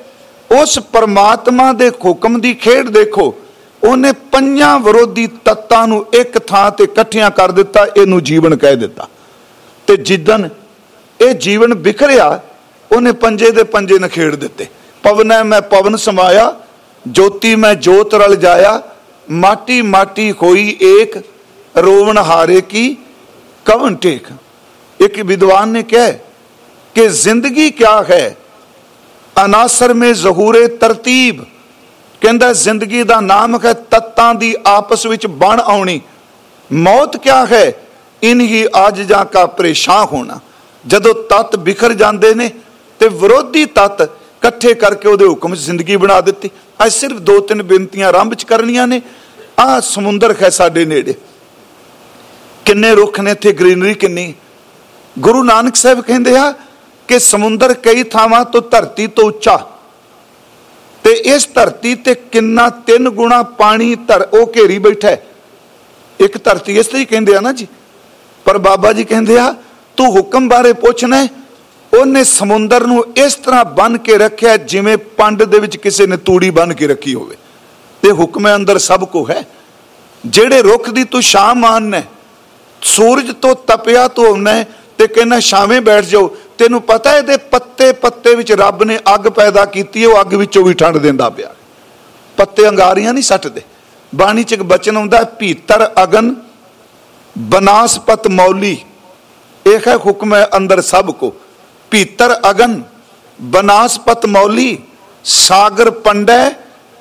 ਉਸ ਪਰਮਾਤਮਾ ਦੇ ਹੁਕਮ ਦੀ ਖੇਡ ਦੇਖੋ। ਉਹਨੇ ਪੰਜਾਂ ਵਿਰੋਧੀ ਤੱਤਾਂ ਨੂੰ ਇੱਕ ਥਾਂ ਤੇ ਇਕੱਠਿਆਂ ਕਰ ਦਿੱਤਾ, ਇਹਨੂੰ ਜੀਵਨ ਕਹਿ ਦਿੱਤਾ। ਤੇ ਜਿੱਦਨ ਇਹ ਜੀਵਨ ਵਿਖਰਿਆ ਉਹਨੇ ਪੰਜੇ ਦੇ ਪੰਜੇ ਨਖੇੜ ਦਿੱਤੇ। ਪਵਨੈ ਮੈਂ ਪਵਨ ਸਮਾਇਆ, ਜੋਤੀ ਮੈਂ ਜੋਤ ਰਲ ਜਾਇਆ, ਮਾਟੀ ਮਾਟੀ ਹੋਈ ਏਕ, ਰੋਵਣ ਹਾਰੇ ਕੀ ਕਵਨ ਟੇਕ। ਇੱਕ ਵਿਦਵਾਨ ਨੇ ਕਿਹਾ ਕਿ ਜ਼ਿੰਦਗੀ ਕਿਆ ਹੈ? ਅਨਾਸਰ ਮੇ ਜ਼ਹੂਰੇ ਤਰਤੀਬ। ਕਹਿੰਦਾ, ਜ਼ਿੰਦਗੀ ਦਾ ਨਾਮ ਹੈ ਤੱਤਾਂ ਦੀ ਆਪਸ ਵਿੱਚ ਬਣ ਆਉਣੀ। ਮੌਤ ਕਿਆ ਹੈ? ਇਨਹੀ ਅੱਜ ਜਾਂ ਕਾ ਪਰੇਸ਼ਾਨ ਹੋਣਾ। ਜਦੋਂ ਤਤ ਬਿਖਰ ਜਾਂਦੇ ਨੇ ਤੇ ਵਿਰੋਧੀ ਤਤ ਇਕੱਠੇ ਕਰਕੇ ਉਹਦੇ ਹੁਕਮ 'ਚ ਜ਼ਿੰਦਗੀ ਬਣਾ ਦਿੱਤੀ। ਅੱਜ ਸਿਰਫ ਦੋ ਤਿੰਨ ਬੇਨਤੀਆਂ ਆਰੰਭ ਚ ਕਰਨੀਆਂ ਨੇ। ਆ ਸਮੁੰਦਰ ਹੈ ਸਾਡੇ ਨੇੜੇ। ਕਿੰਨੇ ਰੁੱਖ ਨੇ ਇੱਥੇ, ਗ੍ਰੀਨਰੀ ਕਿੰਨੀ? ਗੁਰੂ ਨਾਨਕ ਸਾਹਿਬ ਕਹਿੰਦੇ ਆ ਕਿ ਸਮੁੰਦਰ ਕਈ ਥਾਵਾਂ ਤੋਂ ਧਰਤੀ ਤੋਂ ਉੱਚਾ। ਤੇ ਇਸ ਧਰਤੀ ਤੇ ਕਿੰਨਾ ਤਿੰਨ ਗੁਣਾ ਪਾਣੀ ਧਰ ਉਹ ਘੇਰੀ ਬੈਠਾ ਹੈ। ਇੱਕ ਧਰਤੀ ਇਸ ਤਰੀ ਕਹਿੰਦੇ ਆ ਨਾ ਜੀ। ਪਰ ਬਾਬਾ ਜੀ ਕਹਿੰਦੇ ਆ, ਤੂੰ ਹੁਕਮ ਬਾਰੇ ਪੁੱਛਣਾ ਉਹਨੇ ਸਮੁੰਦਰ ਨੂੰ ਇਸ ਤਰ੍ਹਾਂ ਬੰਨ ਕੇ ਰੱਖਿਆ ਜਿਵੇਂ ਪੰਡ ਦੇ ਵਿੱਚ ਕਿਸੇ ਨੇ ਤੂੜੀ ਬੰਨ ਕੇ ਰੱਖੀ ਹੋਵੇ। ਤੇ ਹੁਕਮੇ ਅੰਦਰ ਸਭ ਕੋ ਹੈ। ਜਿਹੜੇ ਰੁੱਖ ਦੀ ਤੂੰ ਛਾਂ ਮਾਨਨਾ ਸੂਰਜ ਤੋਂ ਤਪਿਆ ਤੂੰ ਹੁੰਨਾ ਤੇ ਕਹਿੰਦਾ ਛਾਵੇਂ ਬੈਠ ਜਾਓ ਤੈਨੂੰ ਪਤਾ ਇਹਦੇ ਪੱਤੇ ਪੱਤੇ ਵਿੱਚ ਰੱਬ ਨੇ ਅੱਗ ਪੈਦਾ ਕੀਤੀ ਉਹ ਅੱਗ ਵਿੱਚੋਂ ਵੀ ਠੰਡ ਦਿੰਦਾ ਪਿਆ। ਪੱਤੇ ਅੰਗਾਰੀਆਂ ਨਹੀਂ ਸੱਟਦੇ। ਬਾਣੀ ਚ ਇੱਕ ਬਚਨ ਹੁੰਦਾ ਭੀਤਰ ਅਗਨ, ਬਨਾਸਪਤ ਮੌਲੀ। ਇਹ ਹੈ ਹੁਕਮ ਹੈ ਅੰਦਰ ਸਭ ਕੋ। ਭੀਤਰ ਅਗਨ, ਬਨਾਸਪਤ ਮੌਲੀ, ਸਾਗਰ ਪੰਡੈ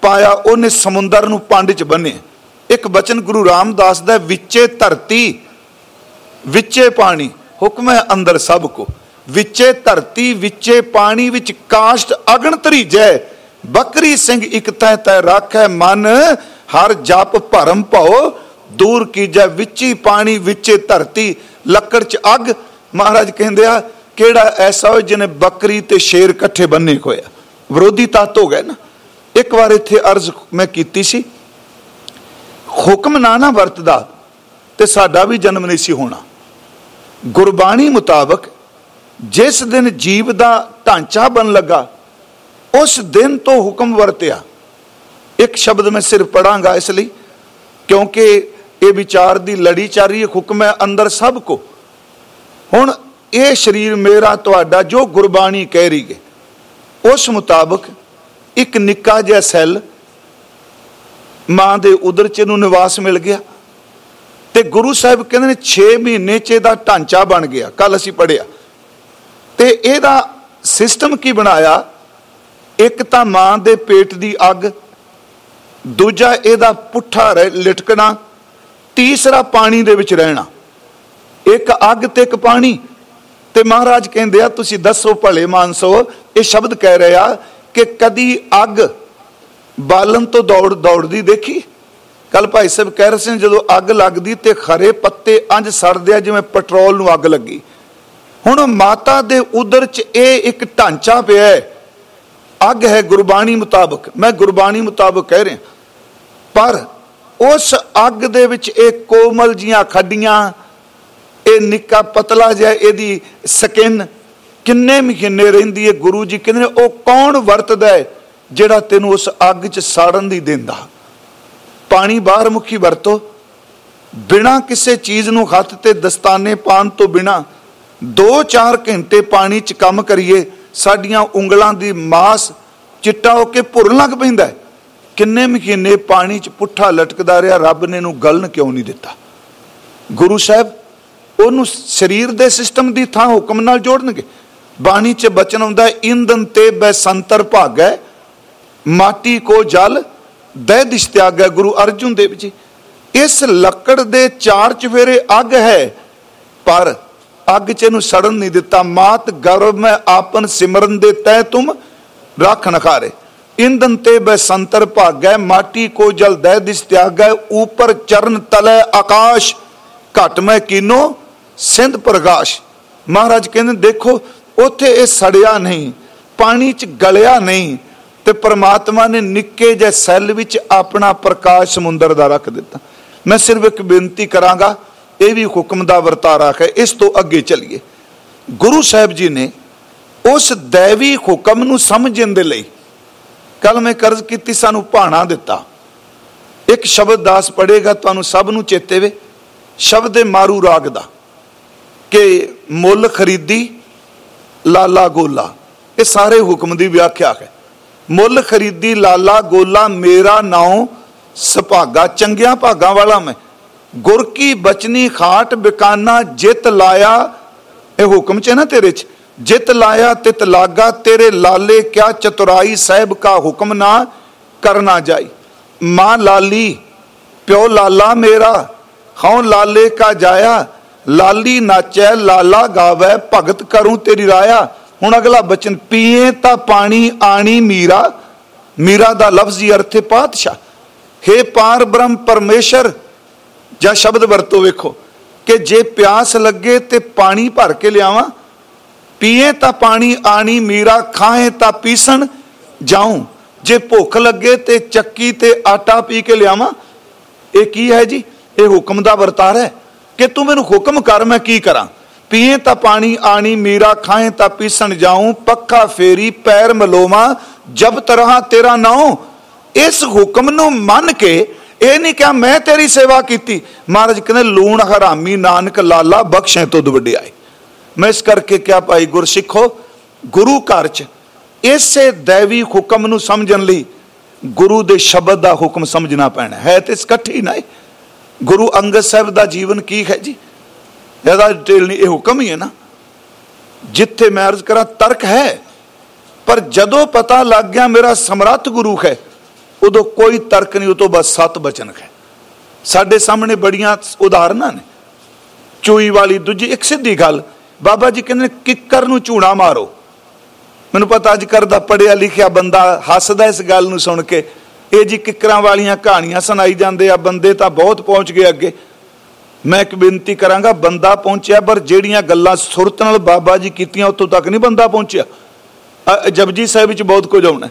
ਪਾਇਆ ਉਹਨੇ ਸਮੁੰਦਰ ਨੂੰ ਪੰਡ ਚ ਬੰਨੇ ਇੱਕ ਬਚਨ ਗੁਰੂ ਰਾਮਦਾਸ ਦਾ ਵਿੱਚੇ ਧਰਤੀ, ਵਿੱਚੇ ਪਾਣੀ। ਹੁਕਮ ਹੈ ਅੰਦਰ ਸਭ ਕੋ। ਵਿੱਚੇ ਧਰਤੀ, ਵਿੱਚੇ ਪਾਣੀ, ਵਿੱਚ ਕਾਸ਼ਟ ਅਗਣ ਤਰੀਜੈ ਬੱਕਰੀ ਸਿੰਘ ਇਕ ਤੈ ਤੈ ਰੱਖੈ ਮਨ, ਹਰ ਜਪ ਭਰਮ ਭਉ। ਦੂਰ ਕੀਜੈ ਵਿੱਚੀ ਪਾਣੀ, ਵਿੱਚੇ ਧਰਤੀ, ਲੱਕੜ ਚ ਅੱਗ। ਮਹਾਰਾਜ ਕਹਿੰਦੇ ਆ, ਕਿਹੜਾ ਐਸਾ ਹੋਏ ਜਿਹਨੇ ਬੱਕਰੀ ਤੇ ਸ਼ੇਰ ਇਕੱਠੇ ਬੰਨੇ ਹੋਇਆ ਵਿਰੋਧੀ ਤੱਤ ਹੋ ਗਏ ਨਾ। ਇੱਕ ਵਾਰ ਇੱਥੇ ਅਰਜ਼ ਮੈਂ ਕੀਤੀ ਸੀ, ਹੁਕਮ ਨਾ ਨਾ ਵਰਤਦਾ ਤੇ ਸਾਡਾ ਵੀ ਜਨਮ ਨਹੀਂ ਸੀ ਹੋਣਾ। ਗੁਰਬਾਣੀ ਮੁਤਾਬਕ ਜਿਸ ਦਿਨ ਜੀਵ ਦਾ ਢਾਂਚਾ ਬਣ ਲੱਗਾ, ਉਸ ਦਿਨ ਤੋਂ ਹੁਕਮ ਵਰਤਿਆ। ਇੱਕ ਸ਼ਬਦ ਮੈਂ ਸਿਰਫ ਪੜਾਂਗਾ ਇਸ ਲਈ, ਕਿਉਂਕਿ ਇਹ ਵਿਚਾਰ ਦੀ ਲੜੀ ਚੱਲ ਰਹੀ ਹੈ, ਹੁਕਮ ਹੈ ਅੰਦਰ ਸਭ ਕੋ। ਹੁਣ ਇਹ ਸਰੀਰ ਮੇਰਾ, ਤੁਹਾਡਾ, ਜੋ ਗੁਰਬਾਣੀ ਕਹਿ ਰਹੀ ਹੈ, ਉਸ ਮੁਤਾਬਕ ਇੱਕ ਨਿੱਕਾ ਜਿਹਾ ਸੈੱਲ ਮਾਂ ਦੇ ਉਦਰ ਚ ਨੂੰ ਨਿਵਾਸ ਮਿਲ ਗਿਆ ਤੇ ਗੁਰੂ ਸਾਹਿਬ ਕਹਿੰਦੇ ਨੇ 6 ਮਹੀਨੇ ਚ ਇਹਦਾ ਢਾਂਚਾ ਬਣ ਗਿਆ। ਕੱਲ ਅਸੀਂ ਪੜਿਆ ਤੇ ਇਹਦਾ ਸਿਸਟਮ ਕੀ ਬਣਾਇਆ? ਇੱਕ ਤਾਂ ਮਾਂ ਦੇ ਪੇਟ ਦੀ ਅੱਗ, ਦੂਜਾ ਇਹਦਾ ਪੁੱਠਾ ਲਟਕਣਾ, ਤੀਸਰਾ ਪਾਣੀ ਦੇ ਵਿੱਚ ਰਹਿਣਾ। ਇੱਕ ਅੱਗ ਤੇ ਇੱਕ ਪਾਣੀ। ਤੇ ਮਹਾਰਾਜ ਕਹਿੰਦੇ ਆ, ਤੁਸੀਂ ਦੱਸੋ ਭਲੇ ਮਾਨਸੋ, ਇਹ ਸ਼ਬਦ ਕਹਿ ਰਿਹਾ ਕਿ ਕਦੀ ਅੱਗ ਬਾਲਣ ਤੋਂ ਦੌੜ ਦੌੜਦੀ ਦੇਖੀ? ਕੱਲ ਭਾਈ ਸਾਹਿਬ ਕਹਿ ਰਹੇ ਸੀ ਜਦੋਂ ਅੱਗ ਲੱਗਦੀ ਤੇ ਖਰੇ ਪੱਤੇ ਅੰਜ ਸੜਦੇ ਆ, ਜਿਵੇਂ ਪੈਟਰੋਲ ਨੂੰ ਅੱਗ ਲੱਗੀ। ਹੁਣ ਮਾਤਾ ਦੇ ਉਦਰ ਚ ਇਹ ਇੱਕ ਢਾਂਚਾ ਪਿਆ ਹੈ। ਅੱਗ ਹੈ ਗੁਰਬਾਣੀ ਮੁਤਾਬਕ। ਮੈਂ ਗੁਰਬਾਣੀ ਮੁਤਾਬਕ ਕਹਿ ਰਿਹਾ। ਪਰ ਉਸ ਅੱਗ ਦੇ ਵਿੱਚ ਇਹ ਕੋਮਲ ਜੀਆਂ ਖੱਡੀਆਂ, ਇਹ ਨਿੱਕਾ ਪਤਲਾ ਜਿਹਾ ਇਹਦੀ ਸਕਿਨ, ਕਿੰਨੇ ਮਹੀਨੇ ਰਹਿੰਦੀ ਹੈ ਗੁਰੂ ਜੀ? ਕਹਿੰਦੇ ਉਹ ਕੌਣ ਵਰਤਦਾ ਹੈ ਜਿਹੜਾ ਤੈਨੂੰ ਉਸ ਅੱਗ 'ਚ ਸਾੜਨ ਦੀ ਦਿੰਦਾ? ਪਾਣੀ ਬਾਹਰ ਮੁਖੀ ਵਰਤੋ। ਬਿਨਾ ਕਿਸੇ ਚੀਜ਼ ਨੂੰ ਹੱਥ ਤੇ ਦਸਤਾਨੇ ਪਾਣ ਤੋਂ ਬਿਨਾ 2-4 ਘੰਟੇ ਪਾਣੀ 'ਚ ਕੰਮ ਕਰੀਏ, ਸਾਡੀਆਂ ਉਂਗਲਾਂ ਦੀ ਮਾਸ ਚਿੱਟਾ ਹੋ ਕੇ ਭੁਰਨ ਲੱਗ ਪੈਂਦਾ ਕਿੰਨੇ ਮਹੀਨੇ ਪਾਣੀ 'ਚ ਪੁੱਠਾ ਲਟਕਦਾ ਰਿਹਾ, ਰੱਬ ਨੇ ਇਹਨੂੰ ਗਲਨ ਕਿਉਂ ਨਹੀਂ ਦਿੱਤਾ? ਗੁਰੂ ਸਾਹਿਬ, ਉਹਨੂੰ ਸਰੀਰ ਦੇ ਸਿਸਟਮ ਦੀ ਥਾਂ ਹੁਕਮ ਨਾਲ ਜੋੜਨਗੇ। ਬਾਣੀ 'ਚ ਬਚਨ ਹੁੰਦਾ ਇੰਦਨ ਤੇ ਬੈ ਸੰਤਰ ਭਾਗੈ, ਮਾਟੀ ਕੋ ਜਲ, ਦਹਿ ਦਿਸ਼ ਤਿਆਗੈ ਗੁਰੂ ਅਰਜੁਨ ਦੇਵ ਜੀ। ਇਸ ਲੱਕੜ ਦੇ ਚਾਰ ਚਵੇਰੇ ਅੱਗ ਹੈ, ਪਰ ਅੱਗ 'ਚ ਇਹਨੂੰ ਸੜਨ ਨਹੀਂ ਦਿੱਤਾ। ਮਾਤ ਗਰਭ ਮੈਂ ਆਪਨ ਸਿਮਰਨ ਦੇ ਤੈ ਤੁਮ ਰੱਖ ਨਖਾਰੇ ਇੰਦਨ ਤੇ ਬੈ ਭਾਗੈ, ਮਾਟੀ ਕੋ ਜਲ ਦੈ ਦਿਸ ਤਿਆਗੈ, ਉਪਰ ਚਰਨ ਤਲੇ ਆਕਾਸ਼, ਘਟ ਮੈਂ ਕੀਨੋ ਸਿੰਧ ਪ੍ਰਗਾਸ਼। ਮਹਾਰਾਜ ਕਹਿੰਦੇ, ਦੇਖੋ, ਉੱਥੇ ਇਹ ਸੜਿਆ ਨਹੀਂ, ਪਾਣੀ 'ਚ ਗਲਿਆ ਨਹੀਂ ਤੇ ਪ੍ਰਮਾਤਮਾ ਨੇ ਨਿੱਕੇ ਜਿਹੇ ਸੈੱਲ ਵਿੱਚ ਆਪਣਾ ਪ੍ਰਕਾਸ਼ ਸਮੁੰਦਰ ਦਾ ਰੱਖ ਦਿੱਤਾ। ਮੈਂ ਸਿਰਫ ਇੱਕ ਬੇਨਤੀ ਕਰਾਂਗਾ ਇਹ ਵੀ ਹੁਕਮ ਦਾ ਵਰਤਾਰਾ ਹੈ, ਇਸ ਤੋਂ ਅੱਗੇ ਚੱਲੀਏ। ਗੁਰੂ ਸਾਹਿਬ ਜੀ ਨੇ ਉਸ ਦੇਵੀ ਹੁਕਮ ਨੂੰ ਸਮਝਣ ਦੇ ਲਈ ਕੱਲ ਮੈਂ ਕਰਜ਼ ਕੀਤੀ, ਸਾਨੂੰ ਭਾਣਾ ਦਿੱਤਾ। ਇੱਕ ਸ਼ਬਦ ਦਾਸ ਪੜੇਗਾ ਤੁਹਾਨੂੰ ਸਭ ਨੂੰ ਚੇਤੇ ਵੇ, ਸ਼ਬਦ ਦੇ ਮਾਰੂ ਰਾਗ ਦਾ ਕਿ ਮੁੱਲ ਖਰੀਦੀ, ਲਾਲਾ ਗੋਲਾ। ਇਹ ਸਾਰੇ ਹੁਕਮ ਦੀ ਵਿਆਖਿਆ ਹੈ। ਮੁੱਲ ਖਰੀਦੀ, ਲਾਲਾ ਗੋਲਾ, ਮੇਰਾ ਨਾਉ ਸੁਭਾਗਾ, ਚੰਗਿਆਂ ਭਾਗਾਂ ਵਾਲਾ ਮੈਂ। ਗੁਰ ਕੀ ਬਚਨੀ ਖਾਟ ਬਿਕਾਨਾ ਜਿਤ ਲਾਇਆ, ਇਹ ਹੁਕਮ ਚ ਨਾ ਤੇਰੇ ਚ, ਜਿਤ ਲਾਇਆ ਤਿਤ ਲਾਗਾ, ਤੇਰੇ ਲਾਲੇ ਕਿਆ ਚਤੁਰਾਈ ਸਾਹਿਬ ਕਾ ਹੁਕਮ ਨਾ ਕਰਨਾ ਜਾਈ। ਮਾਂ ਲਾਲੀ, ਪਿਓ ਲਾਲਾ ਮੇਰਾ, ਹਉ ਲਾਲੇ ਕਾ ਜਾਇਆ, ਲਾਲੀ ਨਾਚੈ, ਲਾਲਾ ਗਾਵੇ, ਭਗਤ ਕਰੂੰ ਤੇਰੀ ਰਾਇਆ। ਹੁਣ ਅਗਲਾ ਬਚਨ, ਪੀਏ ਤਾਂ ਪਾਣੀ ਆਣੀ ਮੀਰਾ। ਮੀਰਾ ਦਾ ਲਫ਼ਜ਼ੀ ਅਰਥ ਹੈ ਪਾਤਸ਼ਾਹ। हे ਪਾਰ ਬ੍ਰਹਮ ਪਰਮੇਸ਼ਰ ਜਾਂ ਸ਼ਬਦ ਵਰਤੋ ਵੇਖੋ, ਕਿ ਜੇ ਪਿਆਸ ਲੱਗੇ ਤੇ ਪਾਣੀ ਭਰ ਕੇ ਲਿਆਵਾਂ, ਪੀਏ ਤਾਂ ਪਾਣੀ, ਆਣੀ, ਮੀਰਾ, ਖਾਏ ਤਾਂ ਪੀਸਣ ਜਾਉਂ ਜੇ ਭੁੱਖ ਲੱਗੇ ਤੇ ਚੱਕੀ ਤੇ ਆਟਾ ਪੀ ਕੇ ਲਿਆਵਾਂ, ਇਹ ਕੀ ਹੈ ਜੀ? ਇਹ ਹੁਕਮ ਦਾ ਵਰਤਾਰ ਹੈ ਕਿ ਤੂੰ ਮੈਨੂੰ ਹੁਕਮ ਕਰ, ਮੈਂ ਕੀ ਕਰਾਂ? ਪੀਏ ਤਾਂ ਪਾਣੀ, ਆਣੀ, ਮੀਰਾ, ਖਾਏ ਤਾਂ ਪੀਸਣ ਜਾਉਂ ਪੱਖਾ ਫੇਰੀ, ਪੈਰ ਮਲੋਵਾ, ਜਬ ਤਰ੍ਹਾਂ ਤੇਰਾ ਨਾਉ। ਇਸ ਹੁਕਮ ਨੂੰ ਮੰਨ ਕੇ ਇਹ ਨਹੀਂ ਕਿਹਾ ਮੈਂ ਤੇਰੀ ਸੇਵਾ ਕੀਤੀ। ਮਹਾਰਾਜ ਕਹਿੰਦੇ, ਲੂਣ ਹਰਾਮੀ, ਨਾਨਕ ਲਾਲਾ, ਬਖਸ਼ੇ ਤੁਧ ਵਡਿਆਈ ਮੈਂ ਇਸ ਕਰਕੇ ਕਿਹਾ, ਭਾਈ ਗੁਰਸਿੱਖੋ, ਗੁਰੂ ਘਰ ਚ ਇਸੇ ਦੇਵੀ ਹੁਕਮ ਨੂੰ ਸਮਝਣ ਲਈ ਗੁਰੂ ਦੇ ਸ਼ਬਦ ਦਾ ਹੁਕਮ ਸਮਝਣਾ ਪੈਣਾ ਹੈ। ਤੇ ਇਕੱਠੀ ਨਾ ਗੁਰੂ ਅੰਗਦ ਸਾਹਿਬ ਦਾ ਜੀਵਨ ਕੀ ਹੈ ਜੀ? ਇਹਦਾ ਡਿਟੇਲ ਨਹੀਂ, ਇਹ ਹੁਕਮ ਹੀ ਹੈ ਨਾ। ਜਿੱਥੇ ਮੈਂ ਅਰਜ਼ ਕਰਾਂ, ਤਰਕ ਹੈ। ਪਰ ਜਦੋਂ ਪਤਾ ਲੱਗ ਗਿਆ, ਮੇਰਾ ਸਮਰੱਥ ਗੁਰੂ ਹੈ ਉਦੋਂ ਕੋਈ ਤਰਕ ਨਹੀਂ ਉਹ ਤੋਂ ਬਸ ਸਤ ਬਚਨ ਹੈ ਸਾਡੇ ਸਾਹਮਣੇ ਬੜੀਆਂ ਉਦਾਹਰਨਾਂ ਨੇ। ਚੂਈ ਵਾਲੀ ਦੂਜੀ, ਇੱਕ ਸਿੱਧੀ ਗੱਲ, ਬਾਬਾ ਜੀ ਕਹਿੰਦੇ ਕਿੱਕਰ ਨੂੰ ਝੂਣਾ ਮਾਰੋ। ਮੈਨੂੰ ਪਤਾ ਅੱਜ ਕਰਦਾ ਪੜਿਆ ਲਿਖਿਆ ਬੰਦਾ ਹੱਸਦਾ ਇਸ ਗੱਲ ਨੂੰ ਸੁਣ ਕੇ, ਇਹ ਜੀ ਕਿੱਕਰਾਂ ਵਾਲੀਆਂ ਕਹਾਣੀਆਂ ਸੁਣਾਈ ਜਾਂਦੇ ਆ, ਬੰਦੇ ਤਾਂ ਬਹੁਤ ਪਹੁੰਚ ਗਏ ਅੱਗੇ। ਮੈਂ ਇੱਕ ਬੇਨਤੀ ਕਰਾਂਗਾ, ਬੰਦਾ ਪਹੁੰਚਿਆ, ਪਰ ਜਿਹੜੀਆਂ ਗੱਲਾਂ ਸੁਰਤ ਨਾਲ ਬਾਬਾ ਜੀ ਕੀਤੀਆਂ, ਉੱਥੋਂ ਤੱਕ ਨਹੀਂ ਬੰਦਾ ਪਹੁੰਚਿਆ। ਜਪਜੀ ਸਾਹਿਬ ਵਿੱਚ ਬਹੁਤ ਕੁਝ ਆਉਣਾ।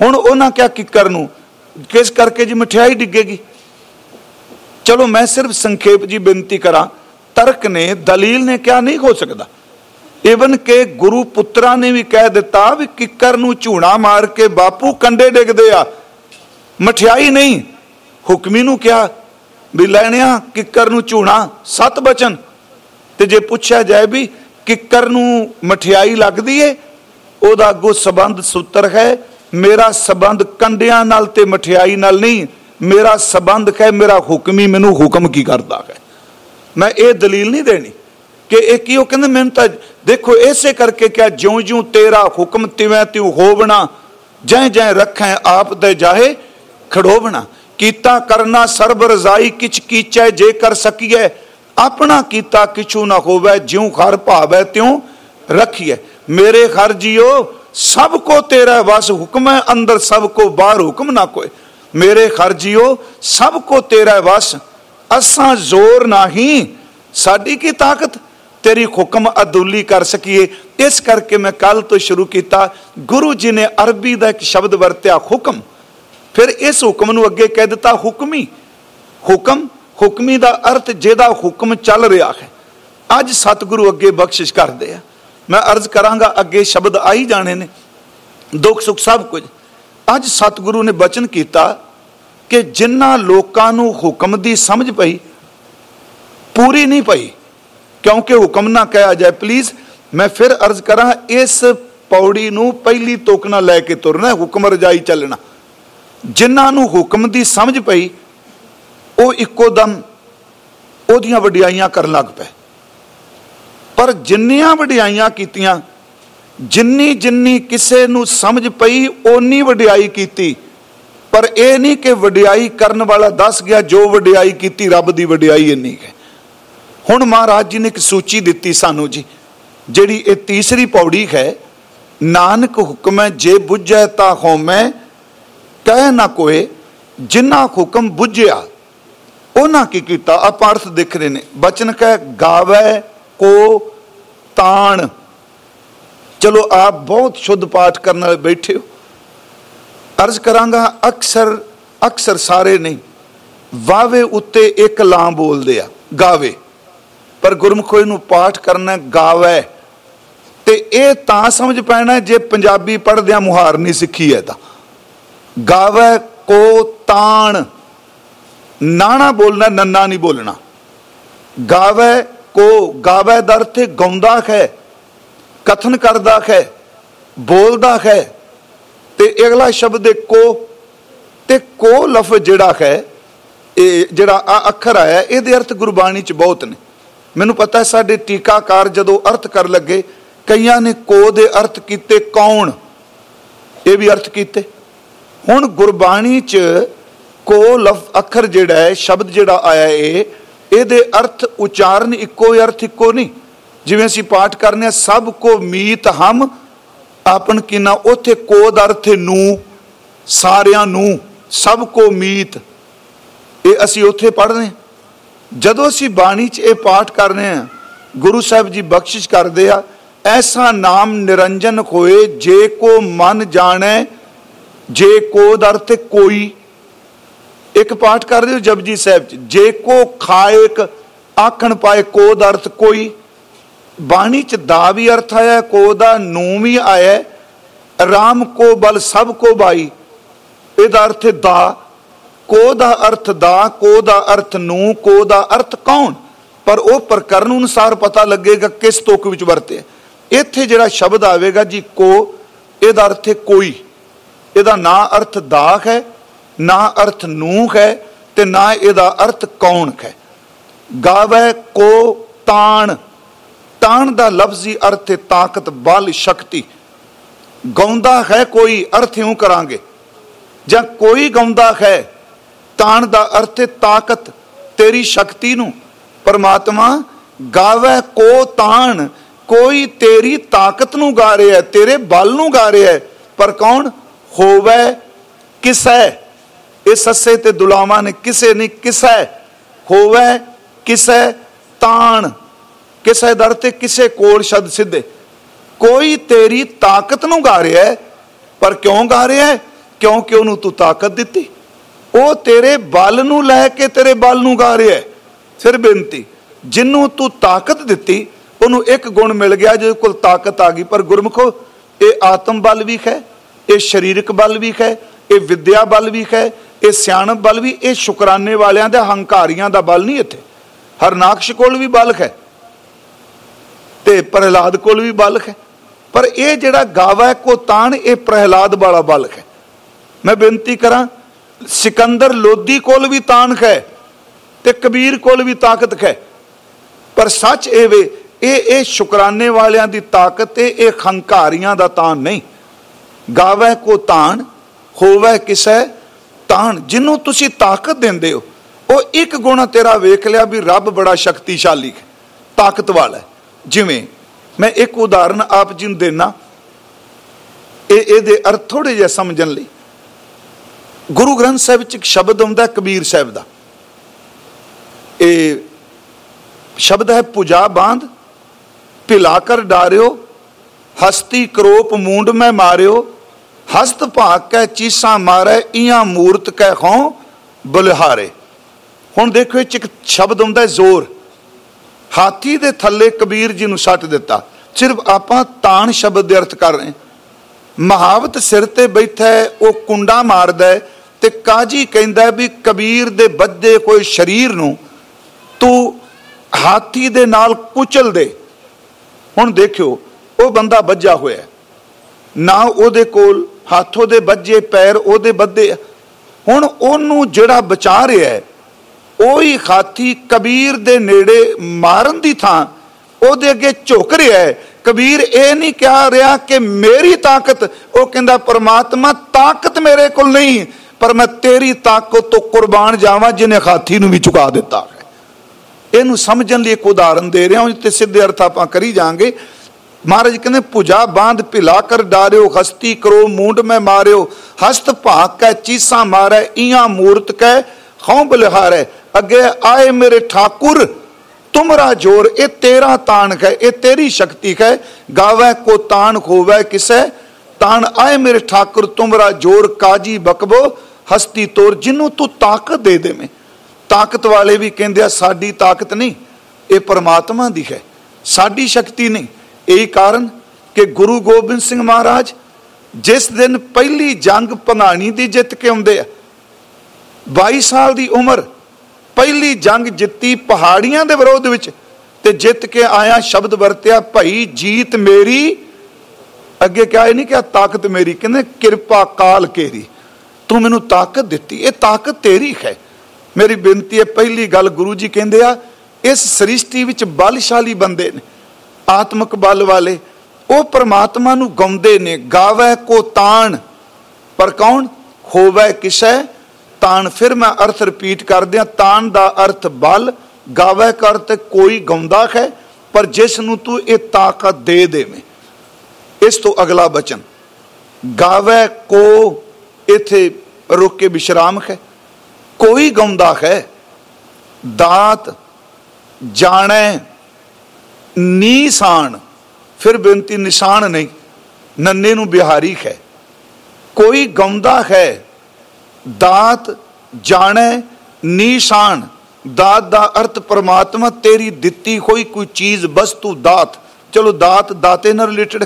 ਹੁਣ ਉਹਨਾਂ ਕਿਹਾ ਕਿੱਕਰ ਨੂੰ? ਕਿਸ ਕਰਕੇ ਜੀ ਮਠਿਆਈ ਡਿੱਗੇਗੀ? ਚਲੋ ਮੈਂ ਸਿਰਫ ਸੰਖੇਪ ਜੀ ਬੇਨਤੀ ਕਰਾਂ, ਤਰਕ ਨੇ, ਦਲੀਲ ਨੇ ਕਿਹਾ ਨਹੀਂ ਹੋ ਸਕਦਾ। ਇਵਨ ਕਿ ਗੁਰੂ ਪੁੱਤਰਾਂ ਨੇ ਵੀ ਕਹਿ ਦਿੱਤਾ ਵੀ ਕਿੱਕਰ ਨੂੰ ਝੂਣਾ ਮਾਰ ਕੇ ਬਾਪੂ ਕੰਡੇ ਡਿੱਗਦੇ ਆ। ਮਠਿਆਈ ਨਹੀਂ, ਹੁਕਮੀ ਨੂੰ ਕਿਹਾ ਵੀ ਲੈਣਿਆ ਕਿੱਕਰ ਨੂੰ ਝੂਣਾ, ਸਤ ਬਚਨ। ਤੇ ਜੇ ਪੁੱਛਿਆ ਜਾਏ ਵੀ ਕਿੱਕਰ ਨੂੰ ਮਠਿਆਈ ਲੱਗਦੀ ਏ, ਉਹਦਾ ਅੱਗੋਂ ਸਬੰਧ ਸੂਤਰ ਹੈ ਮੇਰਾ ਸਬੰਧ ਕੰਡਿਆਂ ਨਾਲ ਤੇ ਮਠਿਆਈ ਨਾਲ ਨਹੀਂ, ਮੇਰਾ ਸਬੰਧ ਹੈ ਮੇਰਾ ਹੁਕਮੀ ਮੈਨੂੰ ਹੁਕਮ ਕੀ ਕਰਦਾ ਹੈ ਮੈਂ ਇਹ ਦਲੀਲ ਨਹੀਂ ਦੇਣੀ ਕਿ ਇਹ ਕੀ, ਉਹ ਕਹਿੰਦੇ ਮੈਨੂੰ ਤਾਂ ਦੇਖੋ ਐਸੇ ਕਰਕੇ ਕਿਹਾ ਜਿਉਂ ਜਿਉਂ ਤੇਰਾ ਹੁਕਮ ਤਿਵੇਂ ਤਿਉ ਹੋਵਣਾ ਜੈ ਜੈ ਰੱਖੈ ਆਪ ਦੇ ਜਾਹੇ ਖੜੋਵਣਾ। ਕੀਤਾ ਕਰਨਾ ਸਰਬ ਰਜ਼ਾਈ ਕਿਛ ਕੀਚੈ, ਜੇ ਕਰ ਸਕੀਏ ਆਪਣਾ ਕੀਤਾ ਕਿਛੂ ਨਾ ਹੋਵੇ, ਜਿਉ ਘਰ ਭਾਵੇ ਤਿਉ ਰੱਖੀਏ ਮੇਰੇ ਘਰ ਜੀਓ ਸਭ ਕੋ ਤੇਰਾ ਵਸ ਹੁਕਮ ਹੈ ਅੰਦਰ ਸਭ ਕੋ ਬਾਹਰ ਹੁਕਮ ਨਾ ਕੋਏ ਮੇਰੇ ਘਰ ਜਿਓ ਸਭ ਕੋ ਤੇਰਾ ਵਸ ਅਸਾਂ ਜ਼ੋਰ ਨਹੀਂ ਸਾਡੀ ਕੀ ਤਾਕਤ ਤੇਰੀ ਹੁਕਮ ਅਦੁੱਲੀ ਕਰ ਸਕੀਏ ਇਸ ਕਰਕੇ ਮੈਂ ਕੱਲ ਤੋਂ ਸ਼ੁਰੂ ਕੀਤਾ ਗੁਰੂ ਜੀ ਨੇ ਅਰਬੀ ਦਾ ਇੱਕ ਸ਼ਬਦ ਵਰਤਿਆ ਹੁਕਮ ਫਿਰ ਇਸ ਹੁਕਮ ਨੂੰ ਅੱਗੇ ਕਹਿ ਦਿੱਤਾ ਹੁਕਮੀ ਹੁਕਮ ਹੁਕਮੀ ਦਾ ਅਰਥ ਜਿਹਦਾ ਹੁਕਮ ਚੱਲ ਰਿਹਾ ਹੈ ਅੱਜ ਸਤਿਗੁਰੂ ਅੱਗੇ ਬਖਸ਼ਿਸ਼ ਕਰਦੇ ਆ ਮੈਂ ਅਰਜ਼ ਕਰਾਂਗਾ ਅੱਗੇ ਸ਼ਬਦ ਆ ਹੀ ਜਾਣੇ ਨੇ। ਦੁੱਖ ਸੁੱਖ ਸਭ ਕੁਝ। ਅੱਜ ਸਤਿਗੁਰੂ ਨੇ ਬਚਨ ਕੀਤਾ ਕਿ ਜਿਨ੍ਹਾਂ ਲੋਕਾਂ ਨੂੰ ਹੁਕਮ ਦੀ ਸਮਝ ਪਈ, ਪੂਰੀ ਨਹੀਂ ਪਈ, ਕਿਉਂਕਿ ਹੁਕਮ ਨਾ ਕਿਹਾ ਜਾਏ। ਪਲੀਜ਼ ਮੈਂ ਫਿਰ ਅਰਜ਼ ਕਰਾਂ, ਇਸ ਪੌੜੀ ਨੂੰ ਪਹਿਲੀ ਤੋਕ ਨਾਲ ਲੈ ਕੇ ਤੁਰਨਾ ਹੁਕਮ ਰਜਾਈ ਚੱਲਣਾ। ਜਿਨ੍ਹਾਂ ਨੂੰ ਹੁਕਮ ਦੀ ਸਮਝ ਪਈ, ਉਹ ਇੱਕੋ ਦਮ ਉਹਦੀਆਂ ਵਡਿਆਈਆਂ ਕਰਨ ਲੱਗ ਪਏ। ਪਰ ਜਿੰਨੀਆਂ ਵਡਿਆਈਆਂ ਕੀਤੀਆਂ, ਜਿੰਨੀ ਜਿੰਨੀ ਕਿਸੇ ਨੂੰ ਸਮਝ ਪਈ, ਓਨੀ ਵਡਿਆਈ ਕੀਤੀ। ਪਰ ਇਹ ਨਹੀਂ ਕਿ ਵਡਿਆਈ ਕਰਨ ਵਾਲਾ ਦੱਸ ਗਿਆ, ਜੋ ਵਡਿਆਈ ਕੀਤੀ, ਰੱਬ ਦੀ ਵਡਿਆਈ ਇੰਨੀ ਹੈ। ਹੁਣ ਮਹਾਰਾਜ ਜੀ ਨੇ ਇੱਕ ਸੂਚੀ ਦਿੱਤੀ ਸਾਨੂੰ ਜੀ, ਜਿਹੜੀ ਇਹ ਤੀਸਰੀ ਪੌੜੀ ਹੈ, ਨਾਨਕ ਹੁਕਮ ਹੈ, ਜੇ ਬੁੱਝੈ ਤਾਂ ਹੋਮੈ ਕਹਿ ਨਾ ਕੋਏ, ਜਿੰਨਾ ਹੁਕਮ ਬੁੱਝਿਆ, ਉਹਨਾਂ ਕੀ ਕੀਤਾ? ਆਪਾਂ ਅਰਥ ਦੇਖ ਰਹੇ ਨੇ, ਬਚਨ ਕਹਿ, ਗਾਵੇ ਕੋ ਤਾਣ। ਚਲੋ ਆਪ ਬਹੁਤ ਸ਼ੁੱਧ ਪਾਠ ਕਰਨ ਵਾਲੇ ਬੈਠੇ ਹੋ। ਅਰਜ਼ ਕਰਾਂਗਾ ਅਕਸਰ ਅਕਸਰ ਸਾਰੇ ਨਹੀਂ। ਵਾਵੇ ਉੱਤੇ ਇੱਕ ਲਾਂ ਬੋਲਦੇ ਆ, ਗਾਵੇ। ਪਰ ਗੁਰਮੁਖੋ ਨੂੰ ਪਾਠ ਕਰਨਾ ਗਾਵੇ। ਤੇ ਇਹ ਤਾਂ ਸਮਝ ਪੈਣਾ ਜੇ ਪੰਜਾਬੀ ਪੜ੍ਹਦਿਆਂ ਮੁਹਾਰ ਨਹੀਂ ਸਿੱਖੀ ਹੈ ਤਾਂ। ਗਾਵੇ ਕੋ ਤਾਣ। ਨਾਣਾ ਬੋਲਣਾ, ਨੰਨਾ ਨਹੀਂ ਬੋਲਣਾ। ਗਾਵੇ ਕੋ ਗਾਵੇ ਦਰ ਤੇ ਗਾਉਂਦਾ ਹੈ ਕਥਨ ਕਰਦਾ ਹੈ ਬੋਲਦਾ ਹੈ ਤੇ ਅਗਲਾ ਸ਼ਬਦ ਹੈ ਕੋ, ਤੇ ਕੋ ਲਫ਼ਜ਼ ਜਿਹੜਾ ਹੈ ਇਹ ਜਿਹੜਾ ਆ ਅੱਖਰ ਆਇਆ, ਇਹਦੇ ਅਰਥ ਗੁਰਬਾਣੀ ਚ ਬਹੁਤ ਨੇ। ਮੈਨੂੰ ਪਤਾ ਸਾਡੇ ਟੀਕਾਕਾਰ ਜਦੋਂ ਅਰਥ ਕਰ ਲੱਗੇ, ਕਈਆਂ ਨੇ ਕੋ ਦੇ ਅਰਥ ਕੀਤੇ ਕੌਣ? ਇਹ ਵੀ ਅਰਥ ਕੀਤੇ। ਹੁਣ ਗੁਰਬਾਣੀ ਚ ਕੋ ਲਫ਼, ਅੱਖਰ ਜਿਹੜਾ ਹੈ, ਸ਼ਬਦ ਜਿਹੜਾ ਆਇਆ ਇਹ ਇਹਦੇ ਅਰਥ ਉਚਾਰਨ ਇੱਕੋ ਹੀ ਅਰਥ ਇੱਕੋ ਨਹੀਂ। ਜਿਵੇਂ ਅਸੀਂ ਪਾਠ ਕਰਨੇ ਆ, ਸਭ ਕੋ ਮੀਤ ਹਮ, ਆਪਨ ਕਿਨਾ ਉਥੇ ਕੋ ਦਾ ਅਰਥ ਨੂੰ, ਸਾਰਿਆਂ ਨੂੰ, ਸਭ ਕੋ ਮੀਤ। ਇਹ ਅਸੀਂ ਉੱਥੇ ਪੜ੍ਹਦੇ ਜਦੋਂ ਅਸੀਂ ਬਾਣੀ 'ਚ ਇਹ ਪਾਠ ਕਰਨੇ ਆ, ਗੁਰੂ ਸਾਹਿਬ ਜੀ ਬਖਸ਼ਿਸ਼ ਕਰਦੇ ਆ, ਐਸਾ ਨਾਮ ਨਿਰੰਜਨ ਹੋਏ, ਜੇ ਕੋ ਮਨ ਜਾਣੈ, ਜੇ ਕੋ ਦਰ ਤੇ ਕੋਈ। ਇੱਕ ਪਾਠ ਕਰਦੇ ਹੋ ਜਪਜੀ ਸਾਹਿਬ 'ਚ ਜੇ ਕੋ ਖਾਇਕ ਆਖਣ ਪਾਏ, ਕੋ ਦਾ ਅਰਥ ਕੋਈ? ਬਾਣੀ 'ਚ ਦਾ ਵੀ ਅਰਥ ਆਇਆ, ਕੋ ਦਾ ਨੂੰ ਵੀ ਆਇਆ, ਰਾਮ ਕੋ ਬਲ ਸਭ ਕੋ ਬਾਈ। ਇਹਦਾ ਅਰਥ ਦਾ। ਕੋ ਦਾ ਅਰਥ ਦਾ, ਕੋ ਦਾ ਅਰਥ ਨੂੰ ਕੋ ਦਾ ਅਰਥ ਕੌਣ? ਪਰ ਉਹ ਪ੍ਰਕਰਨ ਅਨੁਸਾਰ ਪਤਾ ਲੱਗੇਗਾ ਕਿਸ ਤੋਕ ਵਿੱਚ ਵਰਤੇ ਇੱਥੇ ਜਿਹੜਾ ਸ਼ਬਦ ਆਵੇਗਾ ਜੀ ਕੋ, ਇਹਦਾ ਅਰਥ ਹੈ ਕੋਈ। ਇਹਦਾ ਨਾ ਅਰਥ ਦਾਖ ਹੈ। ਨਾ ਅਰਥ ਨੂੰ ਹੈ ਤੇ ਨਾ ਇਹਦਾ ਅਰਥ ਕੌਣ ਹੈ। ਗਾਵੇ ਕੋ ਤਾਣ। ਤਾਣ ਦਾ ਲਫ਼ਜ਼ੀ ਅਰਥ ਹੈ ਤਾਕਤ, ਬਲ, ਸ਼ਕਤੀ। ਗਾਉਂਦਾ ਹੈ ਕੋਈ, ਅਰਥ ਇਉਂ ਕਰਾਂਗੇ। ਜਾਂ ਕੋਈ ਗਾਉਂਦਾ ਹੈ, ਤਾਣ ਦਾ ਅਰਥ ਹੈ ਤਾਕਤ, ਤੇਰੀ ਸ਼ਕਤੀ ਨੂੰ। ਪਰਮਾਤਮਾ, ਗਾਵੇ ਕੋ ਤਾਣ। ਕੋਈ ਤੇਰੀ ਤਾਕਤ ਨੂੰ ਗਾ ਰਿਹਾ ਤੇਰੇ ਬਲ ਨੂੰ ਗਾ ਰਿਹਾ ਹੈ, ਪਰ ਕੌਣ? ਹੋਵੇ ਕਿਸੈ। ਇਹ ਸੱਸੇ ਤੇ ਦੁਲਾਵਾਂ ਨੇ ਕਿਸੇ ਨੇ ਕਿਸੈ ਹੋਵੇ, ਕਿਸੈ ਤਾਣ, ਕਿਸੇ ਦਰ ਤੇ ਕਿਸੇ ਕੋਲ ਸ਼ਬਦ ਸਿੱਧੇ। ਕੋਈ ਤੇਰੀ ਤਾਕਤ ਨੂੰ ਗਾ ਰਿਹਾ ਹੈ, ਪਰ ਕਿਉਂ ਗਾ ਰਿਹਾ ਹੈ? ਕਿਉਂਕਿ ਉਹਨੂੰ ਤੂੰ ਤਾਕਤ ਦਿੱਤੀ। ਉਹ ਤੇਰੇ ਬਲ ਨੂੰ ਲੈ ਕੇ ਤੇਰੇ ਬਲ ਨੂੰ ਗਾ ਰਿਹਾ ਹੈ। ਫਿਰ ਬੇਨਤੀ, ਜਿੰਨੂੰ ਤੂੰ ਤਾਕਤ ਦਿੱਤੀ, ਉਹਨੂੰ ਇੱਕ ਗੁਣ ਮਿਲ ਗਿਆ ਜਿਹਦੇ ਕੋਲ ਤਾਕਤ ਆ ਗਈ। ਪਰ ਗੁਰਮਖੋ, ਇਹ ਆਤਮ ਬਲ ਵੀ ਹੈ, ਇਹ ਸਰੀਰਕ ਬਲ ਵੀ ਹੈ, ਇਹ ਵਿਦਿਆ ਬਲ ਵੀ ਹੈ ਇਹ ਸਿਆਣਪ ਬਲ ਵੀ, ਇਹ ਸ਼ੁਕਰਾਨੇ ਵਾਲਿਆਂ ਦੇ ਹੰਕਾਰੀਆਂ ਦਾ ਬਲ ਨਹੀਂ ਇੱਥੇ। ਹਰਨਾਕਸ਼ ਕੋਲ ਵੀ ਬਲ ਹੈ ਤੇ ਪ੍ਰਹਿਲਾਦ ਕੋਲ ਵੀ ਬਲ ਹੈ। ਪਰ ਇਹ ਜਿਹੜਾ ਗਾਵਾ ਕੋ ਤਾਣ ਇਹ ਪ੍ਰਹਿਲਾਦ ਵਾਲਾ ਬਲ ਹੈ। ਮੈਂ ਬੇਨਤੀ ਕਰਾਂ, ਸਿਕੰਦਰ ਲੋਦੀ ਕੋਲ ਵੀ ਤਾਣ ਹੈ ਤੇ ਕਬੀਰ ਕੋਲ ਵੀ ਤਾਕਤ ਹੈ। ਪਰ ਸੱਚ ਇਹ ਵੇ, ਇਹ ਇਹ ਸ਼ੁਕਰਾਨੇ ਵਾਲਿਆਂ ਦੀ ਤਾਕਤ ਤੇ ਇਹ ਖੰਕਾਰੀਆਂ ਦਾ ਤਾਣ ਨਹੀਂ। ਗਾਵੇ ਕੋ ਤਾਣ ਹੋਵੇ ਕਿਸੈ ਤਾਣ ਜਿਹਨੂੰ ਤੁਸੀਂ ਤਾਕਤ ਦਿੰਦੇ ਹੋ, ਉਹ ਇੱਕ ਗੁਣ ਤੇਰਾ ਵੇਖ ਲਿਆ ਵੀ ਰੱਬ ਬੜਾ ਸ਼ਕਤੀਸ਼ਾਲੀ ਹੈ ਤਾਕਤ ਵਾਲਾ ਹੈ। ਜਿਵੇਂ ਮੈਂ ਇੱਕ ਉਦਾਹਰਨ ਆਪ ਜੀ ਨੂੰ ਦੇਣਾ ਇਹ ਇਹਦੇ ਅਰਥ ਥੋੜੇ ਜਿਹਾ ਸਮਝਣ ਲਈ। ਗੁਰੂ ਗ੍ਰੰਥ ਸਾਹਿਬ ਵਿੱਚ ਇੱਕ ਸ਼ਬਦ ਆਉਂਦਾ ਕਬੀਰ ਸਾਹਿਬ ਦਾ। ਇਹ ਸ਼ਬਦ ਹੈ ਪੁਜਾ ਬਾਂਧ, ਭਿਲਾ ਕਰ ਡਾਰਿਓ, ਹਸਤੀ ਕਰੋਪ ਮੂੰਡ ਮੈਂ ਮਾਰਿਓ ਹਸਤ ਭਾਗ ਕੈ ਚੀਸਾਂ ਮਾਰੇ ਇਆਂ ਮੂਰਤ ਕੈ ਖੋਂ ਬੁਲਹਾਰੇ। ਹੁਣ ਦੇਖੋ, ਇਹ ਇੱਕ ਸ਼ਬਦ ਹੁੰਦਾ ਜ਼ੋਰ। ਹਾਥੀ ਦੇ ਥੱਲੇ ਕਬੀਰ ਜੀ ਨੂੰ ਸੱਟ ਦਿੱਤਾ। ਸਿਰਫ ਆਪਾਂ ਤਾਣ ਸ਼ਬਦ ਦੇ ਅਰਥ ਕਰ ਰਹੇ ਮਹਾਵਤ ਸਿਰ ਤੇ ਬੈਠਾ ਉਹ ਕੁੰਡਾ ਮਾਰਦਾ ਤੇ ਕਾਜੀ ਕਹਿੰਦਾ ਵੀ ਕਬੀਰ ਦੇ ਬੱਦੇ ਕੋਈ ਸਰੀਰ ਨੂੰ ਤੂੰ ਹਾਥੀ ਦੇ ਨਾਲ ਕੁਚਲ ਦੇ। ਹੁਣ ਦੇਖਿਓ, ਉਹ ਬੰਦਾ ਵੱਜਾ ਹੋਇਆ ਨਾ ਉਹਦੇ ਕੋਲ ਹੱਥੋਂ ਦੇ ਵੱਜੇ ਪੈਰ ਉਹਦੇ ਬੱਦੇ ਹੁਣ ਉਹਨੂੰ ਜਿਹੜਾ ਬਚਾ ਰਿਹਾ ਹੈ, ਉਹੀ ਹਾਥੀ ਕਬੀਰ ਦੇ ਨੇੜੇ ਮਾਰਨ ਦੀ ਥਾਂ, ਉਹਦੇ ਅੱਗੇ ਝੁਕ ਰਿਹਾ ਹੈ। ਕਬੀਰ ਇਹ ਨਹੀਂ ਕਹਿ ਰਿਹਾ ਕਿ ਮੇਰੀ ਤਾਕਤ, ਉਹ ਕਹਿੰਦਾ, ਪਰਮਾਤਮਾ, ਤਾਕਤ ਮੇਰੇ ਕੋਲ ਨਹੀਂ, ਪਰ ਮੈਂ ਤੇਰੀ ਤਾਕਤ ਤੋਂ ਕੁਰਬਾਨ ਜਾਵਾਂ ਜਿਨੇ ਹਾਥੀ ਨੂੰ ਵੀ ਚੁਕਾ ਦਿੱਤਾ ਹੈ। ਇਹਨੂੰ ਸਮਝਣ ਲਈ ਇੱਕ ਉਦਾਹਰਨ ਦੇ ਰਿਹਾ ਹਾਂ ਤੇ ਸਿੱਧੇ ਅਰਥ ਆਪਾਂ ਕਰੀ ਜਾਾਂਗੇ। ਮਹਾਰਾਜ ਕਹਿੰਦੇ ਪੁਜਾ ਬਾਂਧ ਭਿਲਾ ਕਰ ਡਾਰਿਓ, ਹਸਤੀ ਕਰੋ, ਮੂੰਡ ਮੈਂ ਮਾਰਿਓ। ਹਸਤ ਭਾਕ ਕੈ, ਚੀਸਾ ਮਾਰੇ ਇਆਂ ਮੂਰਤ ਕੈ ਖੌਂ ਬਲਿਹਾਰੇ। ਅੱਗੇ ਆਏ ਮੇਰੇ ਠਾਕੁਰ, ਤੁਮਰਾ ਜੋਰ, ਇਹ ਤੇਰਾ ਤਾਣ ਹੈ ਇਹ ਤੇਰੀ ਸ਼ਕਤੀ ਹੈ ਗਾਵੇ ਕੋ ਤਾਣ ਖੋਵੇ ਕਿਸੈ, ਤਾਣ ਆਏ ਮੇਰੇ ਠਾਕੁਰ, ਤੁਮਰਾ ਜੋਰ, ਕਾਜੀ ਬਕਬੋ, ਹਸਤੀ ਤੋਰ, ਜਿੰਨੂੰ ਤੂੰ ਤਾਕਤ ਦੇ ਦੇਵੇਂ। ਤਾਕਤ ਵਾਲੇ ਵੀ ਕਹਿੰਦੇ ਆ, ਸਾਡੀ ਤਾਕਤ ਨਹੀਂ, ਇਹ ਪਰਮਾਤਮਾ ਦੀ ਹੈ। ਸਾਡੀ ਸ਼ਕਤੀ ਨਹੀਂ ਇਹੀ ਕਾਰਨ ਕਿ ਗੁਰੂ ਗੋਬਿੰਦ ਸਿੰਘ ਮਹਾਰਾਜ ਜਿਸ ਦਿਨ ਪਹਿਲੀ ਜੰਗ ਪੰਗਾਣੀ ਦੀ ਜਿੱਤ ਕੇ ਆਉਂਦੇ ਆ 22 ਸਾਲ ਦੀ ਉਮਰ, ਪਹਿਲੀ ਜੰਗ ਜਿੱਤੀ ਪਹਾੜੀਆਂ ਦੇ ਵਿਰੋਧ ਵਿੱਚ ਤੇ ਜਿੱਤ ਕੇ ਆਇਆ ਸ਼ਬਦ ਵਰਤਿਆ, ਭਾਈ ਜੀਤ ਮੇਰੀ। ਅੱਗੇ ਕਿਹਾ, ਇਹ ਨਹੀਂ ਕਿ ਤਾਕਤ ਮੇਰੀ। ਕਹਿੰਦੇ, ਕਿਰਪਾ ਕਾਲ ਕੇਰੀ। ਤੂੰ ਮੈਨੂੰ ਤਾਕਤ ਦਿੱਤੀ, ਇਹ ਤਾਕਤ ਤੇਰੀ ਹੈ। ਮੇਰੀ ਬੇਨਤੀ ਹੈ, ਪਹਿਲੀ ਗੱਲ ਗੁਰੂ ਜੀ ਕਹਿੰਦੇ ਆ, ਇਸ ਸ੍ਰਿਸ਼ਟੀ ਵਿੱਚ ਬਲਸ਼ਾਲੀ ਬੰਦੇ ਨੇ। ਆਤਮਿਕ ਬਲ ਵਾਲੇ, ਉਹ ਪ੍ਰਮਾਤਮਾ ਨੂੰ ਗਾਉਂਦੇ ਨੇ, ਗਾਵੇ ਕੋ ਤਾਣ। ਪਰ ਕੌਣ? ਹੋਵੇ ਕਿਸੈ? ਤਾਣ, ਫਿਰ ਮੈਂ ਅਰਥ ਰਿਪੀਟ ਕਰਦਿਆਂ, ਤਾਣ ਦਾ ਅਰਥ ਬਲ, ਗਾਵੇ ਕਰ ਤੇ ਕੋਈ ਗਾਉਂਦਾ ਹੈ ਪਰ ਜਿਸ ਨੂੰ ਤੂੰ ਇਹ ਤਾਕਤ ਦੇ ਦੇਵੇਂ। ਇਸ ਤੋਂ ਅਗਲਾ ਬਚਨ, ਗਾਵੇ ਕੋ ਇਥੇ ਰੁਕ ਕੇ ਵਿਸ਼ਰਾਮ ਹੈ ਕੋਈ ਗਾਉਂਦਾ ਹੈ ਦਾਤ ਜਾਣੈ ਨੀਸਾਨ। ਫਿਰ ਬੇਨਤੀ, ਨਿਸ਼ਾਨ ਨਹੀਂ। ਨੰਨੇ ਨੂੰ ਬਿਹਾਰੀ ਹੈ ਕੋਈ ਗਾਉਂਦਾ ਹੈ ਦਾਤ ਜਾਣੈ ਨੀਸ਼ਾਨ। ਦਾਤ ਦਾ ਅਰਥ, ਪਰਮਾਤਮਾ ਤੇਰੀ ਦਿੱਤੀ ਹੋਈ ਕੋਈ ਚੀਜ਼, ਵਸਤੂ, ਦਾਤ। ਚਲੋ, ਦਾਤ, ਦਾਤੇ ਨਾਲ ਰਿਲੇਟਡ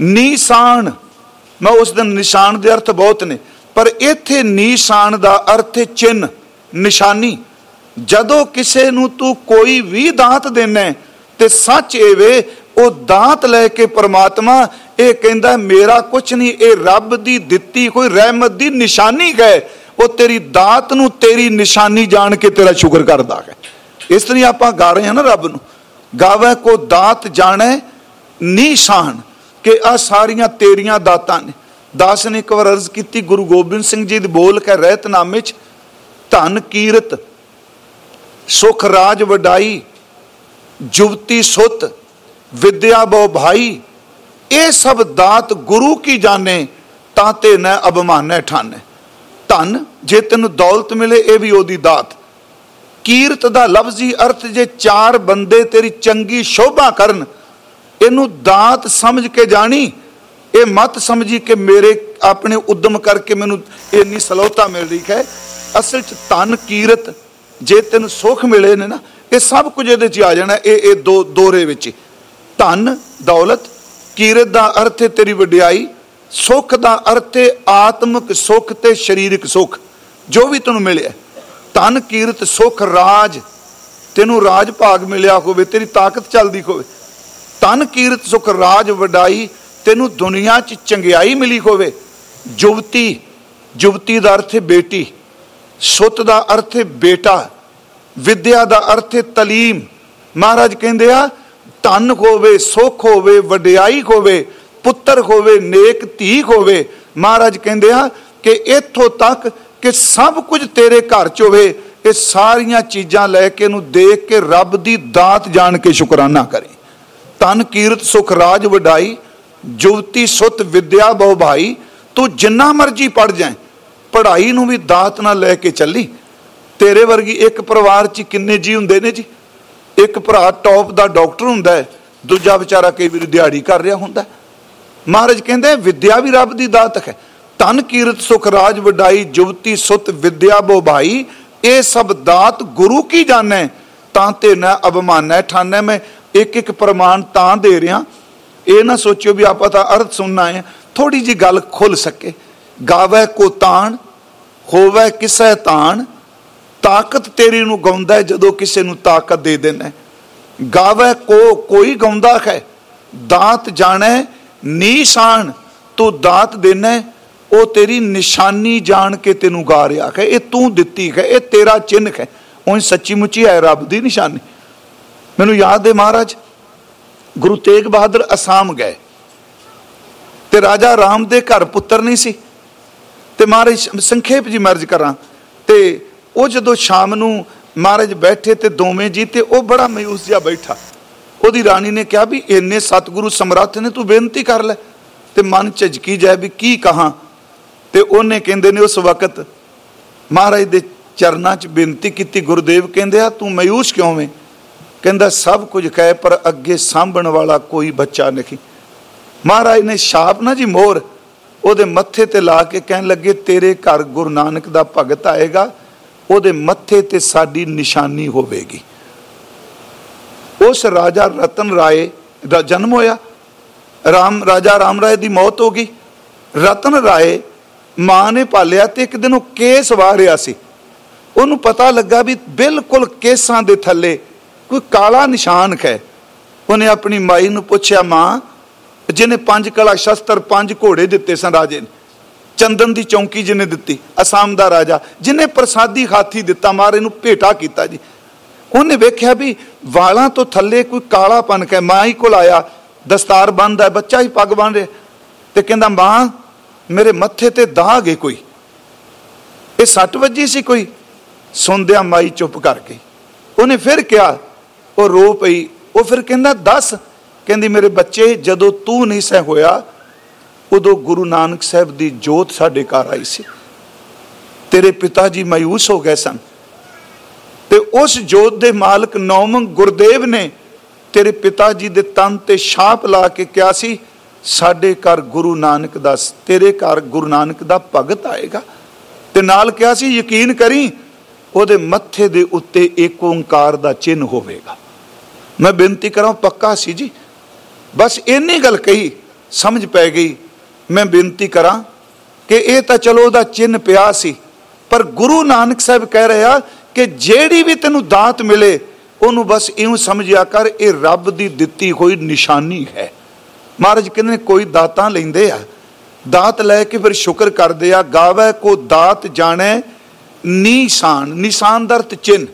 ਨੀਸ਼ਾਨ। ਮੈਂ ਉਸ ਦਿਨ ਨਿਸ਼ਾਨ ਦੇ ਅਰਥ ਬਹੁਤ ਨੇ। ਪਰ ਇੱਥੇ ਨਿਸ਼ਾਨ ਦਾ ਅਰਥ ਹੈ ਚਿੰਨ ਨਿਸ਼ਾਨੀ। ਜਦੋਂ ਕਿਸੇ ਨੂੰ ਤੂੰ ਕੋਈ ਵੀ ਦਾਤ ਦੇਣਾ ਤੇ ਸੱਚ ਏਵੇ ਉਹ ਦਾਤ ਲੈ ਕੇ ਪਰਮਾਤਮਾ ਇਹ ਕਹਿੰਦਾ, ਮੇਰਾ ਕੁਝ ਨਹੀਂ, ਇਹ ਰੱਬ ਦੀ ਦਿੱਤੀ ਕੋਈ ਰਹਿਮਤ ਦੀ ਨਿਸ਼ਾਨੀ ਹੈ। ਉਹ ਤੇਰੀ ਦਾਤ ਨੂੰ ਤੇਰੀ ਨਿਸ਼ਾਨੀ ਜਾਣ ਕੇ ਤੇਰਾ ਸ਼ੁਕਰ ਕਰਦਾ ਹੈ। ਇਸ ਤਰ੍ਹਾਂ ਆਪਾਂ ਗਾ ਰਹੇ ਹਾਂ ਨਾ ਰੱਬ ਨੂੰ। ਗਾਵੇ ਕੋ ਦਾਤ ਜਾਣੇ, ਨਿਸ਼ਾਨ ਕਿ ਆ ਸਾਰੀਆਂ ਤੇਰੀਆਂ ਦਾਤਾਂ ਨੇ। ਦਾਸ ਨੇ ਇੱਕ ਵਾਰ ਅਰਜ਼ ਕੀਤੀ, ਗੁਰੂ ਗੋਬਿੰਦ ਸਿੰਘ ਜੀ ਦੇ ਬੋਲ ਕੇ ਰਹਿਤਨਾਮੇ ਚ, ਧਨ ਕੀਰਤ, ਸੁਖ ਰਾਜ ਵਡਾਈ ਜੁਵਤੀ ਸੁਤ, ਵਿਦਿਆ ਬੋ ਭਾਈ, ਇਹ ਸਭ ਦਾਤ ਗੁਰੂ ਕੀ ਜਾਣੇ, ਤਾਂ ਤੇ ਨ ਅਬਮਾਨੈ ਠਾਨੇ। ਧਨ, ਜੇ ਤੈਨੂੰ ਦੌਲਤ ਮਿਲੇ, ਇਹ ਵੀ ਉਹਦੀ ਦਾਤ। ਕੀਰਤ ਦਾ ਲਫ਼ਜ਼ੀ ਅਰਥ ਜੇ ਚਾਰ ਬੰਦੇ ਤੇਰੀ ਚੰਗੀ ਸ਼ੋਭਾ ਕਰਨ, ਇਹਨੂੰ ਦਾਤ ਸਮਝ ਕੇ ਜਾਣੀ, ਇਹ ਮਤ ਸਮਝੀ ਕਿ ਮੇਰੇ ਆਪਣੇ ਉਦਮ ਕਰਕੇ ਮੈਨੂੰ ਇੰਨੀ ਸਲੋਤਾ ਮਿਲ ਰਹੀ ਹੈ। ਅਸਲ ਚ ਧਨ ਕੀਰਤ, ਜੇ ਤੈਨੂੰ ਸੁਖ ਮਿਲੇ ਨੇ ਨਾ ਇਹ ਸਭ ਕੁਝ ਇਹਦੇ ਚ ਆ ਜਾਣਾ, ਇਹ ਇਹ ਦੋ ਦੋਰੇ ਵਿੱਚ ਧਨ, ਦੌਲਤ, ਕੀਰਤ ਦਾ ਅਰਥ ਹੈ ਤੇਰੀ ਵਡਿਆਈ, ਸੁੱਖ ਦਾ ਅਰਥ ਹੈ ਆਤਮਿਕ ਸੁਖ ਤੇ ਸਰੀਰਕ ਸੁੱਖ, ਜੋ ਵੀ ਤੈਨੂੰ ਮਿਲਿਆ। ਧਨ, ਕੀਰਤ, ਸੁੱਖ, ਰਾਜ, ਤੈਨੂੰ ਰਾਜ ਭਾਗ ਮਿਲਿਆ ਹੋਵੇ, ਤੇਰੀ ਤਾਕਤ ਚੱਲਦੀ ਹੋਵੇ। ਧਨ, ਕੀਰਤ, ਸੁਖ, ਰਾਜ ਵਡਾਈ ਤੈਨੂੰ ਦੁਨੀਆ 'ਚ ਚੰਗਿਆਈ ਮਿਲੀ ਹੋਵੇ। ਜੁਵਤੀ ਜੁਵਤੀ ਦਾ ਅਰਥ ਹੈ ਬੇਟੀ। ਸੁੱਤ ਦਾ ਅਰਥ ਹੈ ਬੇਟਾ। ਵਿਦਿਆ ਦਾ ਅਰਥ ਹੈ ਤਾਲੀਮ। ਮਹਾਰਾਜ ਕਹਿੰਦੇ ਆ, ਧਨ ਹੋਵੇ, ਸੁਖ ਹੋਵੇ, ਵਡਿਆਈ ਹੋਵੇ, ਪੁੱਤਰ ਹੋਵੇ, ਨੇਕ ਧੀ ਹੋਵੇ। ਮਹਾਰਾਜ ਕਹਿੰਦੇ ਆ ਕਿ ਇੱਥੋਂ ਤੱਕ ਕਿ ਸਭ ਕੁਝ ਤੇਰੇ ਘਰ 'ਚ ਹੋਵੇ, ਇਹ ਸਾਰੀਆਂ ਚੀਜ਼ਾਂ ਲੈ ਕੇ ਇਹਨੂੰ ਦੇਖ ਕੇ ਰੱਬ ਦੀ ਦਾਤ ਜਾਣ ਕੇ ਸ਼ੁਕਰਾਨਾ ਕਰੇ। ਤਨ ਕੀਰਤ, ਸੁਖ, ਰਾਜ, ਵਡਾਈ, ਜੁਵਤੀ, ਸੁਤ, ਵਿਦਿਆ ਬਹੁ ਭਾਈ ਤੂੰ ਜਿੰਨਾ ਮਰਜ਼ੀ ਪੜ ਜਾਏ, ਪੜ੍ਹਾਈ ਨੂੰ ਵੀ ਦਾਤ ਨਾਲ ਲੈ ਕੇ ਚੱਲੀ। ਤੇਰੇ ਵਰਗੀ ਇੱਕ ਪਰਿਵਾਰ 'ਚ ਕਿੰਨੇ ਜੀ ਹੁੰਦੇ ਨੇ ਜੀ? ਇੱਕ ਭਰਾ ਟੌਪ ਦਾ ਡਾਕਟਰ ਹੁੰਦਾ ਹੈ, ਦੂਜਾ ਵਿਚਾਰਾ ਕਈ ਵਾਰੀ ਦਿਹਾੜੀ ਕਰ ਰਿਹਾ ਹੁੰਦਾ ਮਹਾਰਾਜ ਕਹਿੰਦੇ ਵਿਦਿਆ ਵੀ ਰੱਬ ਦੀ ਦਾਤ ਹੈ। ਤਨ ਕੀਰਤ, ਸੁਖ, ਰਾਜ, ਵਡਾਈ ਜੁਵਤੀ ਸੁਤ, ਵਿਦਿਆ ਬੋ ਭਾਈ ਇਹ ਸਭ ਦਾਤ ਗੁਰੂ ਕੀ ਜਾਣੈ? ਤਾਂ ਤੇ ਨਾ ਅਬਮਾਨੈ ਠਾਨੈ ਮੈਂ। ਇੱਕ ਇੱਕ ਪ੍ਰਮਾਣ ਤਾਂ ਦੇ ਰਿਹਾ। ਇਹ ਨਾ ਸੋਚਿਓ ਵੀ ਆਪਾਂ ਤਾਂ ਅਰਥ ਸੁਣਨਾ ਹੈ। ਥੋੜੀ ਜੀ ਗੱਲ ਖੁੱਲ ਸਕੇ। ਗਾਵੇ ਕੋ ਤਾਣ ਹੋਵੇ ਕਿਸੈ ਤਾਣ? ਤਾਕਤ ਤੇਰੀ ਨੂੰ ਗਾਉਂਦਾ ਜਦੋਂ ਕਿਸੇ ਨੂੰ ਤਾਕਤ ਦੇ ਦੇਣਾ ਗਾਵੇ ਕੋ, ਕੋਈ ਗਾਉਂਦਾ ਹੈ? ਦਾਤ ਜਾਣੈ, ਨੀਸ਼ਾਨ, ਤੂੰ ਦਾਤ ਦੇਣਾ ਉਹ ਤੇਰੀ ਨਿਸ਼ਾਨੀ ਜਾਣ ਕੇ ਤੈਨੂੰ ਗਾ ਰਿਹਾ ਹੈ। ਇਹ ਤੂੰ ਦਿੱਤੀ ਹੈ, ਇਹ ਤੇਰਾ ਚਿੰਨ ਹੈ। ਉਹ ਸੱਚੀ ਮੁੱਚੀ ਹੈ ਰੱਬ ਦੀ ਨਿਸ਼ਾਨੀ। ਮੈਨੂੰ ਯਾਦ ਹੈ ਮਹਾਰਾਜ, ਗੁਰੂ ਤੇਗ ਬਹਾਦਰ ਅਸਾਮ ਗਏ। ਤੇ ਰਾਜਾ ਰਾਮ ਦੇ ਘਰ ਪੁੱਤਰ ਨਹੀਂ ਸੀ। ਤੇ ਮਹਾਰਾਜ ਸੰਖੇਪ ਜੀ ਮਰਜ ਕਰਾਂ। ਤੇ ਉਹ ਜਦੋਂ ਸ਼ਾਮ ਨੂੰ ਮਹਾਰਾਜ ਬੈਠੇ ਤੇ ਦੋਵੇਂ ਜੀ ਤੇ ਉਹ ਬੜਾ ਮਯੂਸ ਜਿਹਾ ਬੈਠਾ। ਉਹਦੀ ਰਾਣੀ ਨੇ ਕਿਹਾ ਵੀ ਇੰਨੇ ਸਤਿਗੁਰੂ ਸਮਰੱਥ ਨੇ, ਤੂੰ ਬੇਨਤੀ ਕਰ ਲੈ। ਤੇ ਮਨ ਝਜਕੀ ਜਾਏ ਵੀ ਕੀ ਕਹਾਂ। ਤੇ ਉਹਨੇ ਕਹਿੰਦੇ ਨੇ ਉਸ ਵਕਤ ਮਹਾਰਾਜ ਦੇ ਚਰਨਾਂ 'ਚ ਬੇਨਤੀ ਕੀਤੀ, ਗੁਰਦੇਵ ਕਹਿੰਦੇ ਆ, ਤੂੰ ਮਯੂਸ ਕਿਉਂ ਵੇਂ? ਕਹਿੰਦਾ, ਸਭ ਕੁਝ ਕਹੇ, ਪਰ ਅੱਗੇ ਸਾਂਭਣ ਵਾਲਾ ਕੋਈ ਬੱਚਾ ਨਹੀਂ। ਮਹਾਰਾਜ ਨੇ ਛਾਪ ਨਾ ਜੀ ਮੋਰ, ਉਹਦੇ ਮੱਥੇ ਤੇ ਲਾ ਕੇ ਕਹਿਣ ਲੱਗੇ, ਤੇਰੇ ਘਰ ਗੁਰੂ ਨਾਨਕ ਦਾ ਭਗਤ ਆਏਗਾ ਉਹਦੇ ਮੱਥੇ ਤੇ ਸਾਡੀ ਨਿਸ਼ਾਨੀ ਹੋਵੇਗੀ। ਉਸ ਰਾਜਾ ਰਤਨ ਰਾਏ ਦਾ ਜਨਮ ਹੋਇਆ। ਰਾਮ, ਰਾਜਾ ਰਾਮ ਰਾਏ ਦੀ ਮੌਤ ਹੋ ਗਈ। ਰਤਨ ਰਾਏ ਮਾਂ ਨੇ ਪਾਲਿਆ ਤੇ ਇੱਕ ਦਿਨ ਉਹ ਕੇਸ ਵਾਰਿਆ ਸੀ। ਉਹਨੂੰ ਪਤਾ ਲੱਗਾ ਵੀ ਬਿਲਕੁਲ ਕੇਸਾਂ ਦੇ ਥੱਲੇ ਕੋਈ ਕਾਲਾ ਨਿਸ਼ਾਨ ਹੈ। ਉਹਨੇ ਆਪਣੀ ਮਾਈ ਨੂੰ ਪੁੱਛਿਆ, ਮਾਂ, ਜਿਹਨੇ ਪੰਜ ਕਲਾ ਸ਼ਸਤਰ ਪੰਜ ਘੋੜੇ ਦਿੱਤੇ ਸਨ ਰਾਜੇ ਨੇ ਚੰਦਨ ਦੀ ਚੌਂਕੀ ਜਿਹਨੇ ਦਿੱਤੀ, ਅਸਾਮ ਦਾ ਰਾਜਾ, ਜਿਹਨੇ ਪ੍ਰਸਾਦੀ ਹਾਥੀ ਦਿੱਤਾ, ਮਾਰੇ ਨੂੰ ਭੇਟਾ ਕੀਤਾ ਜੀ। ਉਹਨੇ ਵੇਖਿਆ ਵੀ ਵਾਲਾਂ ਤੋਂ ਥੱਲੇ ਕੋਈ ਕਾਲਾ ਪਨ ਕੇ ਮਾਂ ਹੀ ਕੋਲ ਆਇਆ, ਦਸਤਾਰ ਬੰਦ ਬੱਚਾ ਹੀ ਪੱਗ ਬੰਨ ਰਿਹਾ ਤੇ ਕਹਿੰਦਾ, ਮਾਂ, ਮੇਰੇ ਮੱਥੇ ਤੇ ਦਾਗ ਹੈ ਕੋਈ। ਇਹ ਸੱਟ ਵੱਜੀ ਸੀ ਕੋਈ? ਸੁਣਦਿਆਂ ਮਾਈ ਚੁੱਪ ਕਰ ਗਈ। ਉਹਨੇ ਫਿਰ ਕਿਹਾ, ਉਹ ਰੋ ਪਈ। ਉਹ ਫਿਰ ਕਹਿੰਦਾ, ਦੱਸ, ਕਹਿੰਦੀ, ਮੇਰੇ ਬੱਚੇ, ਜਦੋਂ ਤੂੰ ਨਹੀਂ ਸਹਿ ਹੋਇਆ ਉਦੋਂ ਗੁਰੂ ਨਾਨਕ ਸਾਹਿਬ ਦੀ ਜੋਤ ਸਾਡੇ ਘਰ ਆਈ ਸੀ। ਤੇਰੇ ਪਿਤਾ ਜੀ ਮਾਇੂਸ ਹੋ ਗਏ ਸਨ। ਤੇ ਉਸ ਜੋਤ ਦੇ ਮਾਲਕ ਨੌਮੰ ਗੁਰਦੇਵ ਨੇ ਤੇਰੇ ਪਿਤਾ ਜੀ ਦੇ ਤਨ ਤੇ ਛਾਪ ਲਾ ਕੇ ਕਿਹਾ ਸੀ, ਸਾਡੇ ਘਰ ਗੁਰੂ ਨਾਨਕ ਦਾ ਤੇਰੇ ਘਰ ਗੁਰੂ ਨਾਨਕ ਦਾ ਭਗਤ ਆਏਗਾ। ਤੇ ਨਾਲ ਕਿਹਾ ਸੀ, ਯਕੀਨ ਕਰੀ, ਉਹਦੇ ਮੱਥੇ ਦੇ ਉੱਤੇ ਇੱਕ ਓੰਕਾਰ ਦਾ ਚਿੰਨ ਹੋਵੇਗਾ। ਮੈਂ ਬੇਨਤੀ ਕਰਾਂ, ਪੱਕਾ ਸੀ ਜੀ। ਬਸ ਇੰਨੀ ਗੱਲ ਕਹੀ, ਸਮਝ ਪੈ ਗਈ। ਮੈਂ ਬੇਨਤੀ ਕਰਾਂ ਕਿ ਇਹ ਤਾਂ ਚਲੋ ਉਹਦਾ ਚਿੰਨ ਪਿਆ ਸੀ, ਪਰ ਗੁਰੂ ਨਾਨਕ ਸਾਹਿਬ ਕਹਿ ਰਿਹਾ ਕਿ ਜਿਹੜੀ ਵੀ ਤੈਨੂੰ ਦਾਤ ਮਿਲੇ, ਉਹਨੂੰ ਬਸ ਇਉਂ ਸਮਝਿਆ ਕਰ, ਇਹ ਰੱਬ ਦੀ ਦਿੱਤੀ ਹੋਈ ਨਿਸ਼ਾਨੀ ਹੈ। ਮਹਾਰਾਜ ਕਹਿੰਦੇ ਨੇ, ਕੋਈ ਦਾਤਾਂ ਲੈਂਦੇ ਆ। ਦਾਤ ਲੈ ਕੇ ਫਿਰ ਸ਼ੁਕਰ ਕਰਦੇ ਆ, ਗਾਵੇ ਕੋ ਦਾਤ ਜਾਣੈ ਨਿਸ਼ਾਨ। ਨਿਸ਼ਾਨ ਦਾ ਅਰਥ ਚਿੰਨ।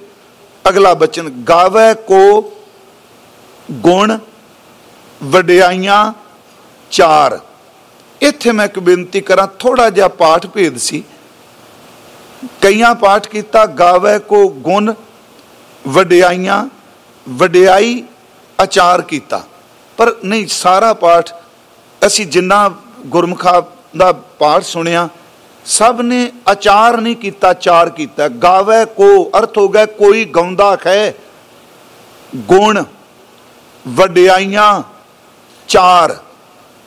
ਅਗਲਾ ਬਚਨ, ਗਾਵੇ ਕੋ ਗੁਣ ਵਡਿਆਈਆਂ ਚਾਰ। ਇੱਥੇ ਮੈਂ ਇੱਕ ਬੇਨਤੀ ਕਰਾਂ ਥੋੜਾ ਜਿਹਾ ਪਾਠ ਭੇਦ ਸੀ। ਕਈਆਂ ਪਾਠ ਕੀਤਾ, ਗਾਵੇ ਕੋ ਗੁਣ, ਵਡਿਆਈਆਂ, ਵਡਿਆਈ ਆਚਾਰ ਕੀਤਾ। ਪਰ ਨਹੀਂ, ਸਾਰਾ ਪਾਠ ਅਸੀਂ ਜਿੰਨਾ ਗੁਰਮੁਖਾ ਦਾ ਪਾਠ ਸੁਣਿਆ, ਸਭ ਨੇ ਆਚਾਰ ਨਹੀਂ ਕੀਤਾ, ਚਾਰ ਕੀਤਾ। ਗਾਵੇ ਕੋ, ਅਰਥ ਹੋ ਗਿਆ, ਕੋਈ ਗਾਉਂਦਾ ਹੈ ਗੁਣ, ਵਡਿਆਈਆਂ, ਚਾਰ।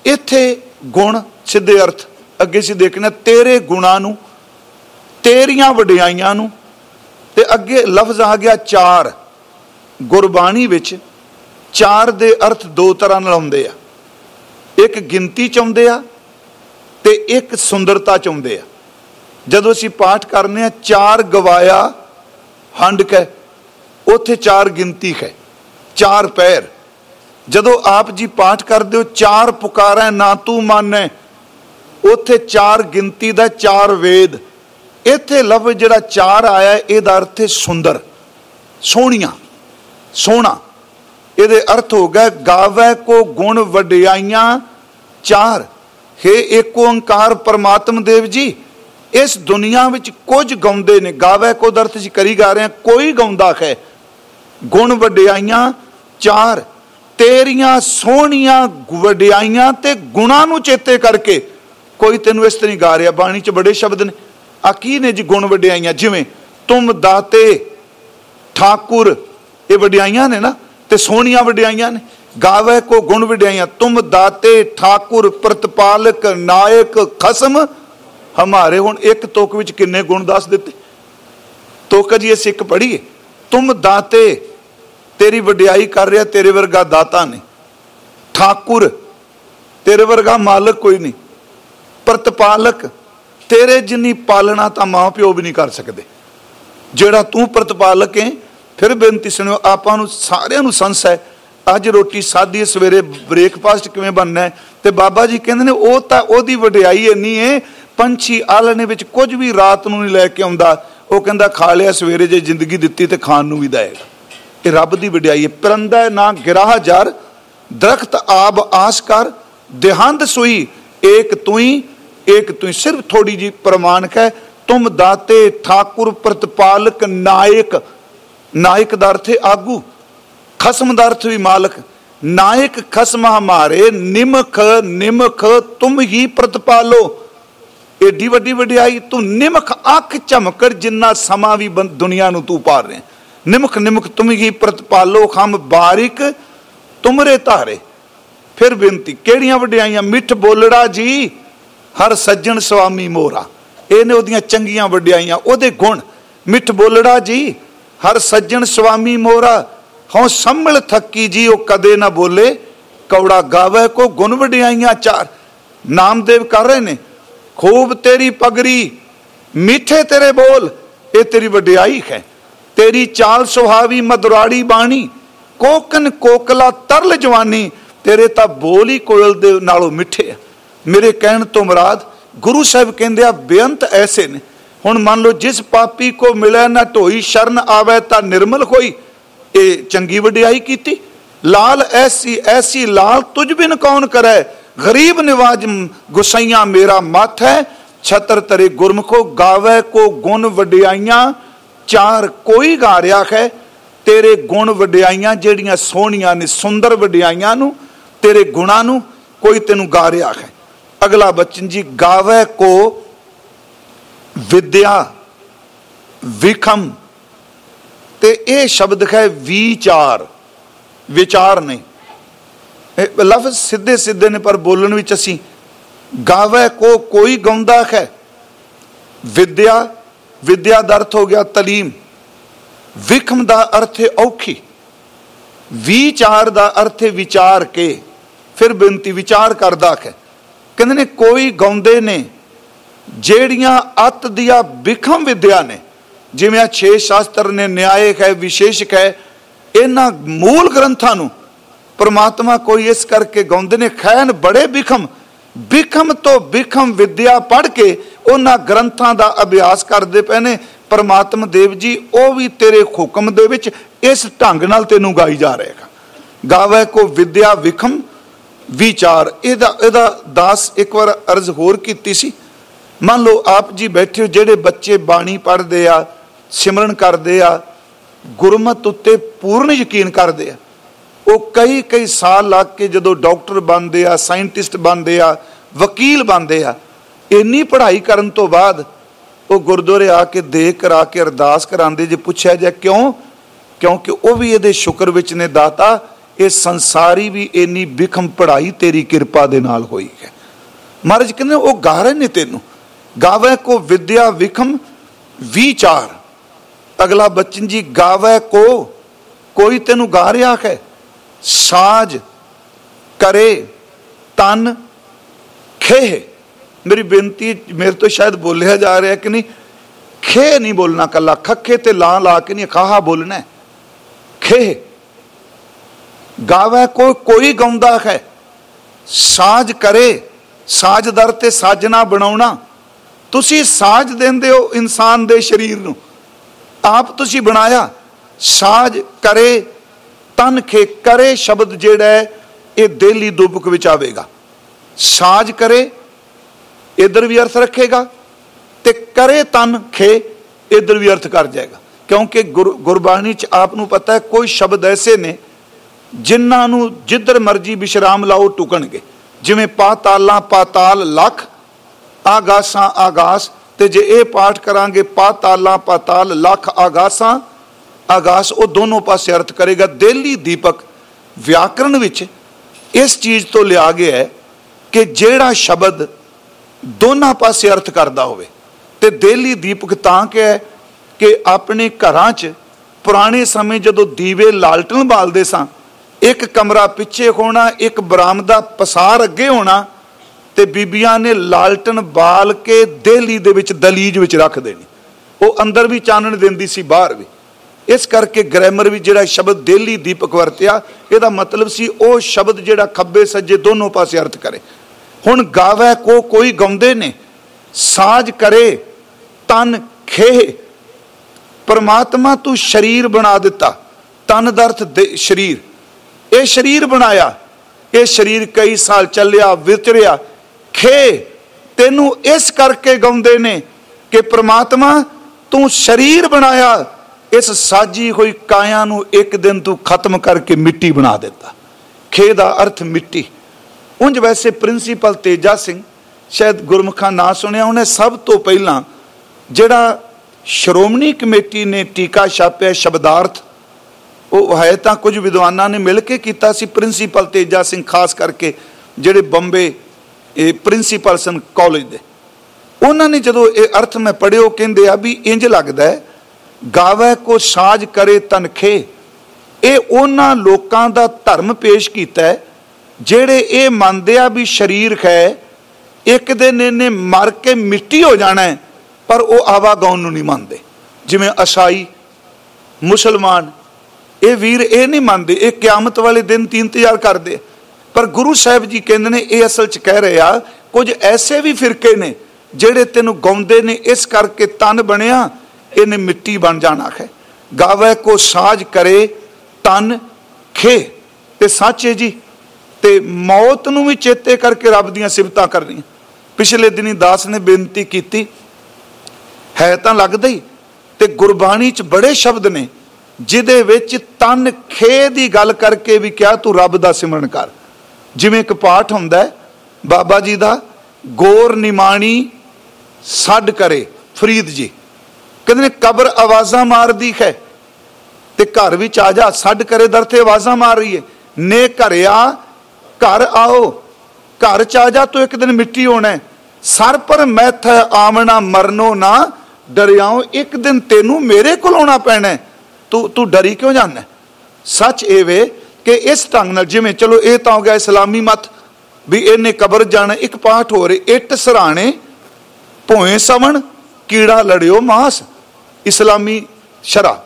ਇੱਥੇ ਗੁਣ ਸਿੱਧੇ ਅਰਥ। ਅੱਗੇ ਸੀ ਦੇਖਣਾ, ਤੇਰੇ ਗੁਣਾਂ ਨੂੰ, ਤੇਰੀਆਂ ਵਡਿਆਈਆਂ ਨੂੰ, ਤੇ ਅੱਗੇ ਲਫ਼ਜ਼ ਆ ਗਿਆ ਚਾਰ। ਗੁਰਬਾਣੀ ਵਿੱਚ ਚਾਰ ਦੇ ਅਰਥ ਦੋ ਤਰ੍ਹਾਂ ਨਾਲ ਆਉਂਦੇ ਆ। ਇੱਕ ਗਿਣਤੀ ਚ ਆਉਂਦੇ ਆ ਤੇ ਇੱਕ ਸੁੰਦਰਤਾ ਚ ਆਉਂਦੇ ਆ। ਜਦੋਂ ਅਸੀਂ ਪਾਠ ਕਰਨੇ ਆ, ਚਾਰ ਗਵਾਇਆ ਹੰਡ ਕੇ ਉੱਥੇ ਚਾਰ ਗਿਣਤੀ ਹੈ ਚਾਰ ਪੈਰ। ਜਦੋਂ ਆਪ ਜੀ ਪਾਠ ਕਰਦੇ ਹੋ, ਚਾਰ ਪੁਕਾਰਾਂ ਨਾ ਤੂੰ ਮੰਨੈ ਉੱਥੇ ਚਾਰ ਗਿਣਤੀ ਦਾ ਚਾਰ ਵੇਦ। ਇੱਥੇ ਲਫ਼ਜ਼ ਜਿਹੜਾ ਚਾਰ ਆਇਆ ਇਹਦਾ ਅਰਥ ਹੈ ਸੁੰਦਰ। ਸੋਹਣੀਆਂ, ਸੋਹਣਾ। ਇਹਦੇ ਅਰਥ ਹੋ ਗਿਆ, ਗਾਵੇ ਕੋ ਗੁਣ ਵਡਿਆਈਆਂ ਚਾਰ। ਹੈ ਏਕ ਓੰਕਾਰ ਪਰਮਾਤਮ ਦੇਵ ਜੀ, ਇਸ ਦੁਨੀਆ ਵਿੱਚ ਕੁਝ ਗਾਉਂਦੇ ਨੇ। ਗਾਵੇ ਕੋ ਦਰਤ ਜੀ ਕਰੀ ਗਾ ਰਹੇ ਕੋਈ ਗਾਉਂਦਾ ਹੈ। ਗੁਣ ਵਡਿਆਈਆਂ ਚਾਰ। ਤੇਰੀਆਂ ਸੋਹਣੀਆਂ ਵਡਿਆਈਆਂ ਤੇ ਗੁਣਾਂ ਨੂੰ ਚੇਤੇ ਕਰਕੇ ਕੋਈ ਤੈਨੂੰ ਇਸ ਤਰ੍ਹਾਂ ਗਾ ਰਿਹਾ, ਬਾਣੀ 'ਚ ਬੜੇ ਸ਼ਬਦ ਨੇ। ਆ ਕੀ ਨੇ ਜੀ ਗੁਣ ਵਡਿਆਈਆਂ? ਜਿਵੇਂ ਤੁਮ ਦਾਤੇ, ਠਾਕੁਰ, ਇਹ ਵਡਿਆਈਆਂ ਨੇ ਨਾ, ਤੇ ਸੋਹਣੀਆਂ ਵਡਿਆਈਆਂ ਨੇ। ਗਾਵੇ ਕੋ ਗੁਣ ਵਡਿਆਈਆਂ, ਤੁਮ ਦਾਤੇ, ਠਾਕੁਰ, ਪ੍ਰਤਪਾਲਕ, ਨਾਇਕ, ਖਸਮ। ਹਮਾਰੇ ਹੁਣ ਇੱਕ ਤੁਕ ਵਿੱਚ ਕਿੰਨੇ ਗੁਣ ਦੱਸ ਦਿੱਤੇ? ਤੁਕ ਜੀ ਇਹ ਸਿੱਖ ਪੜੀਏ ਤੁਮ ਦਾਤੇ ਤੇਰੀ ਵਡਿਆਈ ਕਰ ਰਿਹਾ, ਤੇਰੇ ਵਰਗਾ ਦਾਤਾ ਨਹੀਂ। ਠਾਕੁਰ, ਤੇਰੇ ਵਰਗਾ ਮਾਲਕ ਕੋਈ ਨਹੀਂ। ਪ੍ਰਤਪਾਲਕ, ਤੇਰੇ ਜਿੰਨੀ ਪਾਲਣਾ ਤਾਂ ਮਾਂ ਪਿਓ ਵੀ ਨਹੀਂ ਕਰ ਸਕਦੇ। ਜਿਹੜਾ ਤੂੰ ਪ੍ਰਤਪਾਲਕ ਹੈ, ਫਿਰ ਬੇਨਤੀ ਸੁਣਿਓ, ਆਪਾਂ ਨੂੰ ਸਾਰਿਆਂ ਨੂੰ ਸੰਸ ਹੈ, ਅੱਜ ਰੋਟੀ ਸਾਦੀ ਸਵੇਰੇ ਬ੍ਰੇਕਫਾਸਟ ਕਿਵੇਂ ਬਣਨਾ ਹੈ? ਤੇ ਬਾਬਾ ਜੀ ਕਹਿੰਦੇ ਨੇ, ਉਹ ਤਾਂ ਉਹਦੀ ਵਡਿਆਈ ਇੰਨੀ ਹੈ, ਪੰਛੀ ਆਲਣੇ ਵਿੱਚ ਕੁਝ ਵੀ ਰਾਤ ਨੂੰ ਨਹੀਂ ਲੈ ਕੇ ਆਉਂਦਾ। ਉਹ ਕਹਿੰਦਾ, ਖਾ ਲਿਆ, ਸਵੇਰੇ ਜੇ ਜ਼ਿੰਦਗੀ ਦਿੱਤੀ ਤੇ ਖਾਣ ਨੂੰ ਵੀ ਦੇਗਾ ਇਹ ਰੱਬ ਦੀ ਵਡਿਆਈ ਹੈ। ਪਰੰਦਾ ਨਾ ਗਿਰਾਹ ਜਰ, ਦਰਖਤ ਆਬ ਆਸ ਕਰ ਦੇਹੰਦ ਸੋਈ, ਏਕ ਤੂੰ ਏਕ ਤੂੰ ਸਿਰਫ ਥੋੜੀ ਜੀ ਪ੍ਰਮਾਣਕ ਹੈ ਤੁਮ ਦਾਤੇ ਠਾਕੁਰ ਪ੍ਰਤਪਾਲਕ ਨਾਇਕ। ਨਾਇਕ ਦਾ ਅਰਥ ਹੈ ਆਗੂ। ਖਸਮ ਦਾ ਅਰਥ ਵੀ ਮਾਲਕ। ਨਾਇਕ ਖਸਮ ਹਮਾਰੇ, ਨਿਮਖ ਨਿਮਖ ਤੁਮ ਹੀ ਪ੍ਰਤਪਾਲੋ। ਏਡੀ ਵੱਡੀ ਵਡਿਆਈ, ਤੂੰ ਨਿਮਖ ਅੱਖ ਝਮਕੜ ਜਿੰਨਾ ਸਮਾਂ ਵੀ ਦੁਨੀਆ ਨੂੰ ਤੂੰ ਪਾਰ ਰਿਹਾ। ਨਿਮਖ ਨਿਮਖ ਤੁਮ ਹੀ ਪ੍ਰਤਪਾਲੋ ਖਮ ਬਾਰਿਕ ਤੁਮਰੇ ਧਾਰੇ। ਫਿਰ ਬੇਨਤੀ, ਕਿਹੜੀਆਂ ਵਡਿਆਈਆਂ? ਮਿੱਠ ਬੋਲੜਾ ਜੀ, ਹਰ ਸੱਜਣ ਸੁਆਮੀ ਮੋਰਾ ਇਹ ਨੇ ਉਹਦੀਆਂ ਚੰਗੀਆਂ ਵਡਿਆਈਆਂ, ਉਹਦੇ ਗੁਣ। ਮਿੱਠ ਬੋਲੜਾ ਜੀ, ਹਰ ਸੱਜਣ ਸੁਆਮੀ ਮੋਰਾ ਹਉ ਸੰਭਲ ਥੱਕੀ ਜੀ, ਉਹ ਕਦੇ ਨਾ ਬੋਲੇ। ਕੌੜਾ ਗਾਵੇ ਕੋ ਗੁਣ ਵਡਿਆਈਆਂ ਚਾਰ। ਨਾਮਦੇਵ ਕਰ ਰਹੇ ਨੇ, ਖੂਬ ਤੇਰੀ ਪਗਰੀ, ਮਿੱਠੇ ਤੇਰੇ ਬੋਲ। ਇਹ ਤੇਰੀ ਵਡਿਆਈ ਹੈ। ਤੇਰੀ ਚਾਲ ਸੁਹਾਵੀ ਮਧੁਰਾੜੀ ਬਾਣੀ, ਕੋਕਨ ਕੋਕਲਾ ਤਰਲ ਜਵਾਨੀ, ਤੇਰੇ ਤਾਂ ਬੋਲ ਹੀ ਕੋਇਲ ਦੇ ਨਾਲੋਂ ਮਿੱਠੇ ਆ। ਮੇਰੇ ਕਹਿਣ ਤੋਂ ਮੁਰਾਦ, ਗੁਰੂ ਸਾਹਿਬ ਕਹਿੰਦੇ ਆ, ਬੇਅੰਤ ਐਸੇ ਨੇ। ਹੁਣ ਮੰਨ ਲਓ ਜਿਸ ਪਾਪੀ ਕੋ ਮਿਲੇ ਨਾ ਢੋਈ ਸ਼ਰਨ ਆਵੇ ਤਾਂ ਨਿਰਮਲ ਹੋਈ। ਇਹ ਚੰਗੀ ਵਡਿਆਈ ਕੀਤੀ। ਲਾਲ ਐਸੀ ਐਸੀ ਲਾਲ ਤੁਝ ਬਿਨ ਕੌਣ ਕਰੈ? ਗਰੀਬ ਨਿਵਾਜ ਗੁਸਈਆਂ ਮੇਰਾ ਮੱਥ। ਹੈ ਛਤਰ ਤਰੇ ਗੁਰਮਖੋ ਗਾਵੇ ਕੋ ਗੁਣ ਵਡਿਆਈਆਂ। ਚਾਰ ਕੋਈ ਗਾ ਰਿਹਾ ਹੈ। ਤੇਰੇ ਗੁਣ ਵਡਿਆਈਆਂ ਜਿਹੜੀਆਂ ਸੋਹਣੀਆਂ ਨੇ, ਸੁੰਦਰ ਵਡਿਆਈਆਂ ਨੂੰ, ਤੇਰੇ ਗੁਣਾਂ ਨੂੰ ਕੋਈ ਤੈਨੂੰ ਗਾ ਰਿਹਾ ਹੈ। ਅਗਲਾ ਬਚਨ ਜੀ, ਗਾਵੇ ਕੋ ਵਿਦਿਆ ਵਿਖਮ। ਤੇ ਇਹ ਸ਼ਬਦ ਹੈ ਵਿਚਾਰ ਵਿਚਾਰ ਨਹੀਂ। ਇਹ ਲਫ਼ਜ਼ ਸਿੱਧੇ ਸਿੱਧੇ ਨੇ, ਪਰ ਬੋਲਣ ਵਿੱਚ ਅਸੀਂ ਗਾਵੇ ਕੋ ਕੋਈ ਗਾਉਂਦਾ ਹੈ। ਵਿਦਿਆ ਵਿਦਿਆ ਦਾ ਅਰਥ ਹੋ ਗਿਆ ਤਾਲੀਮ। ਵਿਖਮ ਦਾ ਅਰਥ ਹੈ ਔਖੀ। ਵਿਚਾਰ ਦਾ ਅਰਥ ਹੈ ਵਿਚਾਰ ਕੇ। ਫਿਰ ਬੇਨਤੀ, ਵਿਚਾਰ ਕਰਦਾ ਹੈ ਕਹਿੰਦੇ ਨੇ, ਕੋਈ ਗਾਉਂਦੇ ਨੇ, ਜਿਹੜੀਆਂ ਅਤ ਦੀਆਂ ਵਿਖਮ ਵਿਦਿਆ ਨੇ, ਜਿਵੇਂ ਆ ਛੇ ਸ਼ਾਸਤਰ ਨੇ, ਨਿਆਇਕ ਹੈ, ਵਿਸ਼ੇਸ਼ਕ ਹੈ, ਇਹਨਾਂ ਮੂਲ ਗ੍ਰੰਥਾਂ ਨੂੰ ਪਰਮਾਤਮਾ ਕੋਈ ਇਸ ਕਰਕੇ ਗਾਉਂਦੇ ਨੇ, ਖੈਨ ਬੜੇ ਵਿਖਮ। ਵਿਖਮ ਤੋਂ ਵਿਖਮ ਵਿਦਿਆ ਪੜ੍ਹ ਕੇ ਉਹਨਾਂ ਗ੍ਰੰਥਾਂ ਦਾ ਅਭਿਆਸ ਕਰਦੇ ਪਏ ਨੇ। ਪਰਮਾਤਮਾ ਦੇਵ ਜੀ, ਉਹ ਵੀ ਤੇਰੇ ਹੁਕਮ ਦੇ ਵਿੱਚ ਇਸ ਢੰਗ ਨਾਲ ਤੈਨੂੰ ਗਾਈ ਜਾ ਰਹੇਗਾ ਗਾਵੇ ਕੋ ਵਿਦਿਆ ਵਿਖਮ ਵਿਚਾਰ। ਇਹਦਾ ਇਹਦਾ ਦਾਸ ਇੱਕ ਵਾਰ ਅਰਜ਼ ਹੋਰ ਕੀਤੀ ਸੀ। ਮੰਨ ਲਓ ਆਪ ਜੀ ਬੈਠੇ ਹੋ, ਜਿਹੜੇ ਬੱਚੇ ਬਾਣੀ ਪੜ੍ਹਦੇ ਆ, ਸਿਮਰਨ ਕਰਦੇ ਆ, ਗੁਰਮਤ ਉੱਤੇ ਪੂਰਨ ਯਕੀਨ ਕਰਦੇ ਆ। ਉਹ ਕਈ ਕਈ ਸਾਲ ਲੱਗ ਕੇ ਜਦੋਂ ਡਾਕਟਰ ਬਣਦੇ ਆ, ਸਾਇੰਟਿਸਟ ਬਣਦੇ ਆ, ਵਕੀਲ ਬਣਦੇ ਆ ਇੰਨੀ ਪੜ੍ਹਾਈ ਕਰਨ ਤੋਂ ਬਾਅਦ ਉਹ ਗੁਰਦੁਆਰੇ ਆ ਕੇ ਦੇਖ ਕਰਾ ਕੇ ਅਰਦਾਸ ਕਰਾਉਂਦੇ ਜੇ ਪੁੱਛਿਆ ਜਾ ਕਿਉਂ? ਕਿਉਂਕਿ ਉਹ ਵੀ ਇਹਦੇ ਸ਼ੁਕਰ ਵਿੱਚ ਨੇ ਦਾਤਾ, ਇਹ ਸੰਸਾਰੀ ਵੀ ਇੰਨੀ ਵਿਖਮ ਪੜ੍ਹਾਈ ਤੇਰੀ ਕਿਰਪਾ ਦੇ ਨਾਲ ਹੋਈ ਹੈ। ਮਹਾਰਾਜ ਕਹਿੰਦੇ ਉਹ ਗਾ ਰਹੇ ਨੇ ਤੈਨੂੰ। ਗਾਵੇ ਕੋ ਵਿਦਿਆ ਵਿਖਮ ਵਿਚਾਰ। ਅਗਲਾ ਬਚਨ ਜੀ ਗਾਵੇ ਕੋ, ਕੋਈ ਤੈਨੂੰ ਗਾ ਰਿਹਾ ਹੈ? ਸਾਜ ਕਰੇ, ਤਨ ਖੇਹ। ਮੇਰੀ ਬੇਨਤੀ, ਮੇਰੇ ਤੋਂ ਸ਼ਾਇਦ ਬੋਲਿਆ ਜਾ ਰਿਹਾ ਕਿ ਨਹੀਂ? ਖੇ ਨਹੀਂ ਬੋਲਣਾ ਕੱਲਾ, ਖੱਖੇ ਤੇ ਲਾ ਲਾ ਕੇ ਨਹੀਂ, ਖਾਹਾ ਬੋਲਣਾ ਖੇ। ਗਾਵੇ ਕੋਈ ਕੋਈ ਗਾਉਂਦਾ ਹੈ। ਸਾਜ ਕਰੇ ਸਾਜਦਰ ਤੇ ਸਾਜਣਾ ਬਣਾਉਣਾ। ਤੁਸੀਂ ਸਾਜ ਦਿੰਦੇ ਹੋ ਇਨਸਾਨ ਦੇ ਸਰੀਰ ਨੂੰ। ਆਪ ਤੁਸੀਂ ਬਣਾਇਆ। ਸਾਜ ਕਰੇ, ਤਨ ਖੇ ਕਰੇ ਸ਼ਬਦ ਜਿਹੜਾ ਹੈ, ਇਹ ਦੇਲੀ ਦੁਬਕ ਵਿੱਚ ਆਵੇਗਾ। ਸਾਜ ਕਰੇ ਇਧਰ ਵੀ ਅਰਥ ਰੱਖੇਗਾ ਤੇ ਕਰੇ ਤਨ ਖੇ, ਇਧਰ ਵੀ ਅਰਥ ਕਰ ਜਾਏਗਾ। ਕਿਉਂਕਿ ਗੁਰਬਾਣੀ ਚ ਆਪ ਨੂੰ ਪਤਾ ਹੈ ਕੋਈ ਸ਼ਬਦ ਐਸੇ ਨੇ ਜਿਨ੍ਹਾਂ ਨੂੰ ਜਿੱਧਰ ਮਰਜ਼ੀ ਵਿਸ਼ਰਾਮ ਲਾਓ ਟੁਕਣਗੇ। ਜਿਵੇਂ ਪਾਤਾਲਾਂ, ਪਾਤਾਲ ਲੱਖ, ਆਗਾਸਾਂ, ਆਗਾਸ, ਤੇ ਜੇ ਇਹ ਪਾਠ ਕਰਾਂਗੇ ਪਾਤਾਲਾਂ, ਪਾਤਾਲ ਲੱਖ, ਆਗਾਸਾਂ, ਆਗਾਸ, ਉਹ ਦੋਨੋਂ ਪਾਸੇ ਅਰਥ ਕਰੇਗਾ। ਦੇਲੀ ਦੀਪਕ ਵਿਆਕਰਣ ਵਿੱਚ ਇਸ ਚੀਜ਼ ਤੋਂ ਲਿਆ ਗਿਆ ਹੈ ਕਿ ਜਿਹੜਾ ਸ਼ਬਦ ਦੋਨਾਂ ਪਾਸੇ ਅਰਥ ਕਰਦਾ ਹੋਵੇ। ਤੇ ਦੇਲੀ ਦੀਪਕ ਤਾਂ ਕਿ ਹੈ ਕਿ ਆਪਣੇ ਘਰਾਂ 'ਚ ਪੁਰਾਣੇ ਸਮੇਂ ਜਦੋਂ ਦੀਵੇ ਲਾਲਟਨ ਬਾਲਦੇ ਸਾਂ, ਇੱਕ ਕਮਰਾ ਪਿੱਛੇ ਹੋਣਾ, ਇੱਕ ਬਰਾਮਦਾ ਪਸਾਰ ਅੱਗੇ ਹੋਣਾ, ਤੇ ਬੀਬੀਆਂ ਨੇ ਲਾਲਟਨ ਬਾਲ ਕੇ ਦੇਲੀ ਦੇ ਵਿੱਚ ਦਲੀਜ ਵਿੱਚ ਰੱਖ ਦੇਣੀ। ਉਹ ਅੰਦਰ ਵੀ ਚਾਨਣ ਦਿੰਦੀ ਸੀ, ਬਾਹਰ ਵੀ। ਇਸ ਕਰਕੇ ਗ੍ਰਾਮਰ ਵੀ ਜਿਹੜਾ ਸ਼ਬਦ ਦੇਲੀ ਦੀਪਕ ਵਰਤਿਆ, ਇਹਦਾ ਮਤਲਬ ਸੀ ਉਹ ਸ਼ਬਦ ਜਿਹੜਾ ਖੱਬੇ ਸੱਜੇ ਦੋਨੋਂ ਪਾਸੇ ਅਰਥ ਕਰੇ। ਹੁਣ ਗਾਵੇ ਕੋ ਕੋਈ ਗਾਉਂਦੇ ਨੇ, ਸਾਜ ਕਰੇ, ਤਨ ਖੇਹ। ਪਰਮਾਤਮਾ ਤੂੰ ਸਰੀਰ ਬਣਾ ਦਿੱਤਾ, ਤਨ ਦਾ ਅਰਥ ਸਰੀਰ। ਇਹ ਸਰੀਰ ਬਣਾਇਆ, ਇਹ ਸਰੀਰ ਕਈ ਸਾਲ ਚੱਲਿਆ, ਵਿਚਰਿਆ, ਖੇ। ਤੈਨੂੰ ਇਸ ਕਰਕੇ ਗਾਉਂਦੇ ਨੇ ਕਿ ਪ੍ਰਮਾਤਮਾ ਤੂੰ ਸਰੀਰ ਬਣਾਇਆ, ਇਸ ਸਾਜੀ ਹੋਈ ਕਾਇਆ ਨੂੰ ਇੱਕ ਦਿਨ ਤੂੰ ਖਤਮ ਕਰਕੇ ਮਿੱਟੀ ਬਣਾ ਦਿੱਤਾ। ਖੇ ਦਾ ਅਰਥ ਮਿੱਟੀ। ਉਂਝ ਵੈਸੇ ਪ੍ਰਿੰਸੀਪਲ ਤੇਜਾ ਸਿੰਘ ਸ਼ਾਇਦ ਗੁਰਮੁਖਾਂ ਨਾ ਸੁਣਿਆ ਉਹਨੇ ਸਭ ਤੋਂ ਪਹਿਲਾਂ ਜਿਹੜਾ ਸ਼੍ਰੋਮਣੀ ਕਮੇਟੀ ਨੇ ਟੀਕਾ ਛਾਪਿਆ ਸ਼ਬਦਾਰਥ, ਉਹ ਹੈ ਤਾਂ ਕੁਝ ਵਿਦਵਾਨਾਂ ਨੇ ਮਿਲ ਕੇ ਕੀਤਾ ਸੀ, ਪ੍ਰਿੰਸੀਪਲ ਤੇਜਾ ਸਿੰਘ ਖਾਸ ਕਰਕੇ ਜਿਹੜੇ ਬੰਬੇ, ਇਹ ਪ੍ਰਿੰਸੀਪਲ ਸਨ ਕਾਲਜ ਦੇ। ਉਹਨਾਂ ਨੇ ਜਦੋਂ ਇਹ ਅਰਥ ਮੈਂ ਪੜਿਓ ਕਹਿੰਦੇ ਆ ਵੀ ਇੰਜ ਲੱਗਦਾ ਹੈ ਗਾਵੇ ਕੋ ਸਾਜ ਕਰੇ ਤਨਖੇ। ਇਹ ਉਹਨਾਂ ਲੋਕਾਂ ਦਾ ਧਰਮ ਪੇਸ਼ ਕੀਤਾ ਹੈ ਜਿਹੜੇ ਇਹ ਮੰਨਦੇ ਆ ਵੀ ਸਰੀਰ ਹੈ, ਇੱਕ ਦਿਨ ਇਹਨੇ ਮਰ ਕੇ ਮਿੱਟੀ ਹੋ ਜਾਣਾ ਪਰ ਉਹ ਆਵਾਗਾਉਣ ਨੂੰ ਨਹੀਂ ਮੰਨਦੇ। ਜਿਵੇਂ ਅਸਾਈ, ਮੁਸਲਮਾਨ, ਇਹ ਵੀਰ ਇਹ ਨਹੀਂ ਮੰਨਦੇ, ਇਹ ਕਿਆਮਤ ਵਾਲੇ ਦਿਨ ਦੀ ਇੰਤਜ਼ਾਰ ਕਰਦੇ ਪਰ ਗੁਰੂ ਸਾਹਿਬ ਜੀ ਕਹਿੰਦੇ ਨੇ, ਇਹ ਅਸਲ 'ਚ ਕਹਿ ਰਹੇ ਆ, ਕੁਝ ਐਸੇ ਵੀ ਫਿਰਕੇ ਨੇ ਜਿਹੜੇ ਤੈਨੂੰ ਗਾਉਂਦੇ ਨੇ, ਇਸ ਕਰਕੇ ਤਨ ਬਣਿਆ, ਇਹਨੇ ਮਿੱਟੀ ਬਣ ਜਾਣਾ ਹੈ। ਗਾਵੇ ਕੋ ਸਾਜ ਕਰੇ, ਤਨ ਖੇ। ਤੇ ਸੱਚੇ ਜੀ ਤੇ ਮੌਤ ਨੂੰ ਵੀ ਚੇਤੇ ਕਰਕੇ ਰੱਬ ਦੀਆਂ ਸਿਫਤਾਂ ਕਰਨੀਆਂ। ਪਿਛਲੇ ਦਿਨੀ ਦਾਸ ਨੇ ਬੇਨਤੀ ਕੀਤੀ, ਹੈ ਤਾਂ ਲੱਗਦਾ ਹੀ ਤੇ ਗੁਰਬਾਣੀ 'ਚ ਬੜੇ ਸ਼ਬਦ ਨੇ, ਜਿਹਦੇ ਵਿੱਚ ਤਨ ਖੇ ਦੀ ਗੱਲ ਕਰਕੇ ਵੀ ਕਿਹਾ ਤੂੰ ਰੱਬ ਦਾ ਸਿਮਰਨ ਕਰ। ਜਿਵੇਂ ਇੱਕ ਪਾਠ ਹੁੰਦਾ ਹੈ, ਬਾਬਾ ਜੀ ਦਾ, ਗੋਰ ਨਿਮਾਣੀ ਛੱਡ ਕਰੇ ਫਰੀਦ ਜੀ। ਕਹਿੰਦੇ ਨੇ, ਕਬਰ ਆਵਾਜ਼ਾਂ ਮਾਰਦੀ ਹੈ ਤੇ ਘਰ ਵਿੱਚ ਆ ਜਾ ਛੱਡ ਕਰੇ ਦਰ ਤੇ ਆਵਾਜ਼ਾਂ ਮਾਰ ਰਹੀ ਹੈ ਨੇ ਘਰਿਆ ਘਰ ਆਓ। ਘਰ ਚ ਆ ਜਾ, ਤੂੰ ਇੱਕ ਦਿਨ ਮਿੱਟੀ ਹੋਣਾ ਸਰ ਪਰ ਮੈਥ ਆਵਣਾ ਮਰਨੋ ਨਾ ਡਰਿਆਓ ਇੱਕ ਦਿਨ ਤੈਨੂੰ ਮੇਰੇ ਕੋਲ ਆਉਣਾ ਪੈਣਾ ਤੂੰ ਤੂੰ ਡਰੀ ਕਿਉਂ ਜਾਂਦਾ ਸੱਚ ਇਹ ਵੇ ਕਿ ਇਸ ਢੰਗ ਨਾਲ ਜਿਵੇਂ, ਚਲੋ ਇਹ ਤਾਂ ਹੋ ਗਿਆ ਇਸਲਾਮੀ ਮਤ, ਵੀ ਇਹਨੇ ਕਬਰ ਜਾਣਾ, ਇੱਕ ਪਾਠ ਹੋ ਰਿਹਾ, ਇੱਟ ਸਰਾਣੇ, ਭੋਏ ਸਵਣ, ਕੀੜਾ ਲੜਿਓ ਮਾਸ। ਇਸਲਾਮੀ ਸ਼ਰਾ।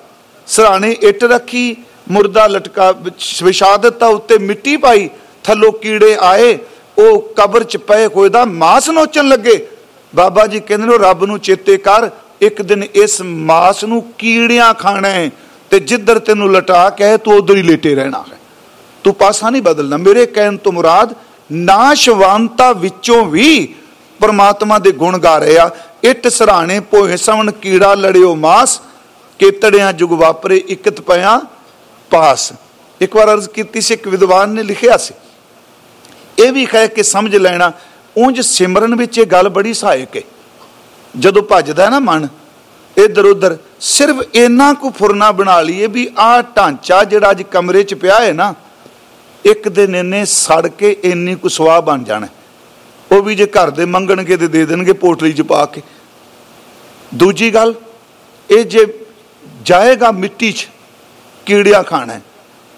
ਸਰਾਣੇ ਇੱਟ ਰੱਖੀ, ਮੁਰਦਾ ਲਟਕਾ, ਵਿਛਾ ਦਿੱਤਾ, ਉੱਤੇ ਮਿੱਟੀ ਪਾਈ। ਥੱਲੋਂ ਕੀੜੇ ਆਏ, ਉਹ ਕਬਰ ਚ ਪਏ ਹੋਏ ਦਾ ਮਾਸ ਨੋਚਣ ਲੱਗੇ। ਬਾਬਾ ਜੀ ਕਹਿੰਦੇ ਨੇ, ਰੱਬ ਨੂੰ ਚੇਤੇ ਕਰ, ਇੱਕ ਦਿਨ ਇਸ ਮਾਸ ਨੂੰ ਕੀੜਿਆਂ ਖਾਣਾ ਹੈ ਤੇ ਜਿੱਧਰ ਤੈਨੂੰ ਲਟਾ ਕੇ ਤੂੰ ਉਧਰ ਹੀ ਲੇਟੇ ਰਹਿਣਾ ਹੈ। ਤੂੰ ਪਾਸਾ ਨਹੀਂ ਬਦਲਣਾ। ਮੇਰੇ ਕਹਿਣ ਤੋਂ ਮੁਰਾਦ, ਨਾਸ਼ਵਾਨਤਾ ਵਿੱਚੋਂ ਵੀ ਪਰਮਾਤਮਾ ਦੇ ਗੁਣ ਗਾ ਰਹੇ ਆ। ਇੱਟ ਸਰਾਣੇ ਭੋਏ ਸਵਣ, ਕੀੜਾ ਲੜਿਓ ਮਾਸ, ਕੇਤੜਿਆਂ ਜੁਗ ਵਾਪਰੇ, ਇਕਤ ਪਿਆ ਪਾਸ। ਇੱਕ ਵਾਰ ਅਰਜ਼ ਕੀਤੀ ਸੀ, ਇੱਕ ਵਿਦਵਾਨ ਨੇ ਲਿਖਿਆ ਸੀ। ਇਹ ਵੀ ਕਹਿ ਕੇ ਸਮਝ ਲੈਣਾ, ਉਂਝ ਸਿਮਰਨ ਵਿੱਚ ਇਹ ਗੱਲ ਬੜੀ ਸਹਾਇਕ ਹੈ ਜਦੋਂ ਭੱਜਦਾ ਨਾ ਮਨ ਇਧਰ ਉਧਰ ਸਿਰਫ ਇੰਨਾ ਕੁ ਫੁਰਨਾ ਬਣਾ ਲਈਏ ਵੀ ਆਹ ਢਾਂਚਾ ਜਿਹੜਾ ਅੱਜ ਕਮਰੇ 'ਚ ਪਿਆ ਹੈ ਨਾ, ਇੱਕ ਦਿਨ ਇਹਨੇ ਸੜ ਕੇ ਇੰਨੀ ਕੁ ਸਵਾਹ ਬਣ ਜਾਣਾ। ਉਹ ਵੀ ਜੇ ਘਰ ਦੇ ਮੰਗਣਗੇ ਤੇ ਦੇ ਦੇਣਗੇ ਪੋਟਲੀ 'ਚ ਪਾ ਕੇ। ਦੂਜੀ ਗੱਲ, ਇਹ ਜੇ ਜਾਏਗਾ ਮਿੱਟੀ 'ਚ, ਕੀੜਿਆ ਖਾਣਾ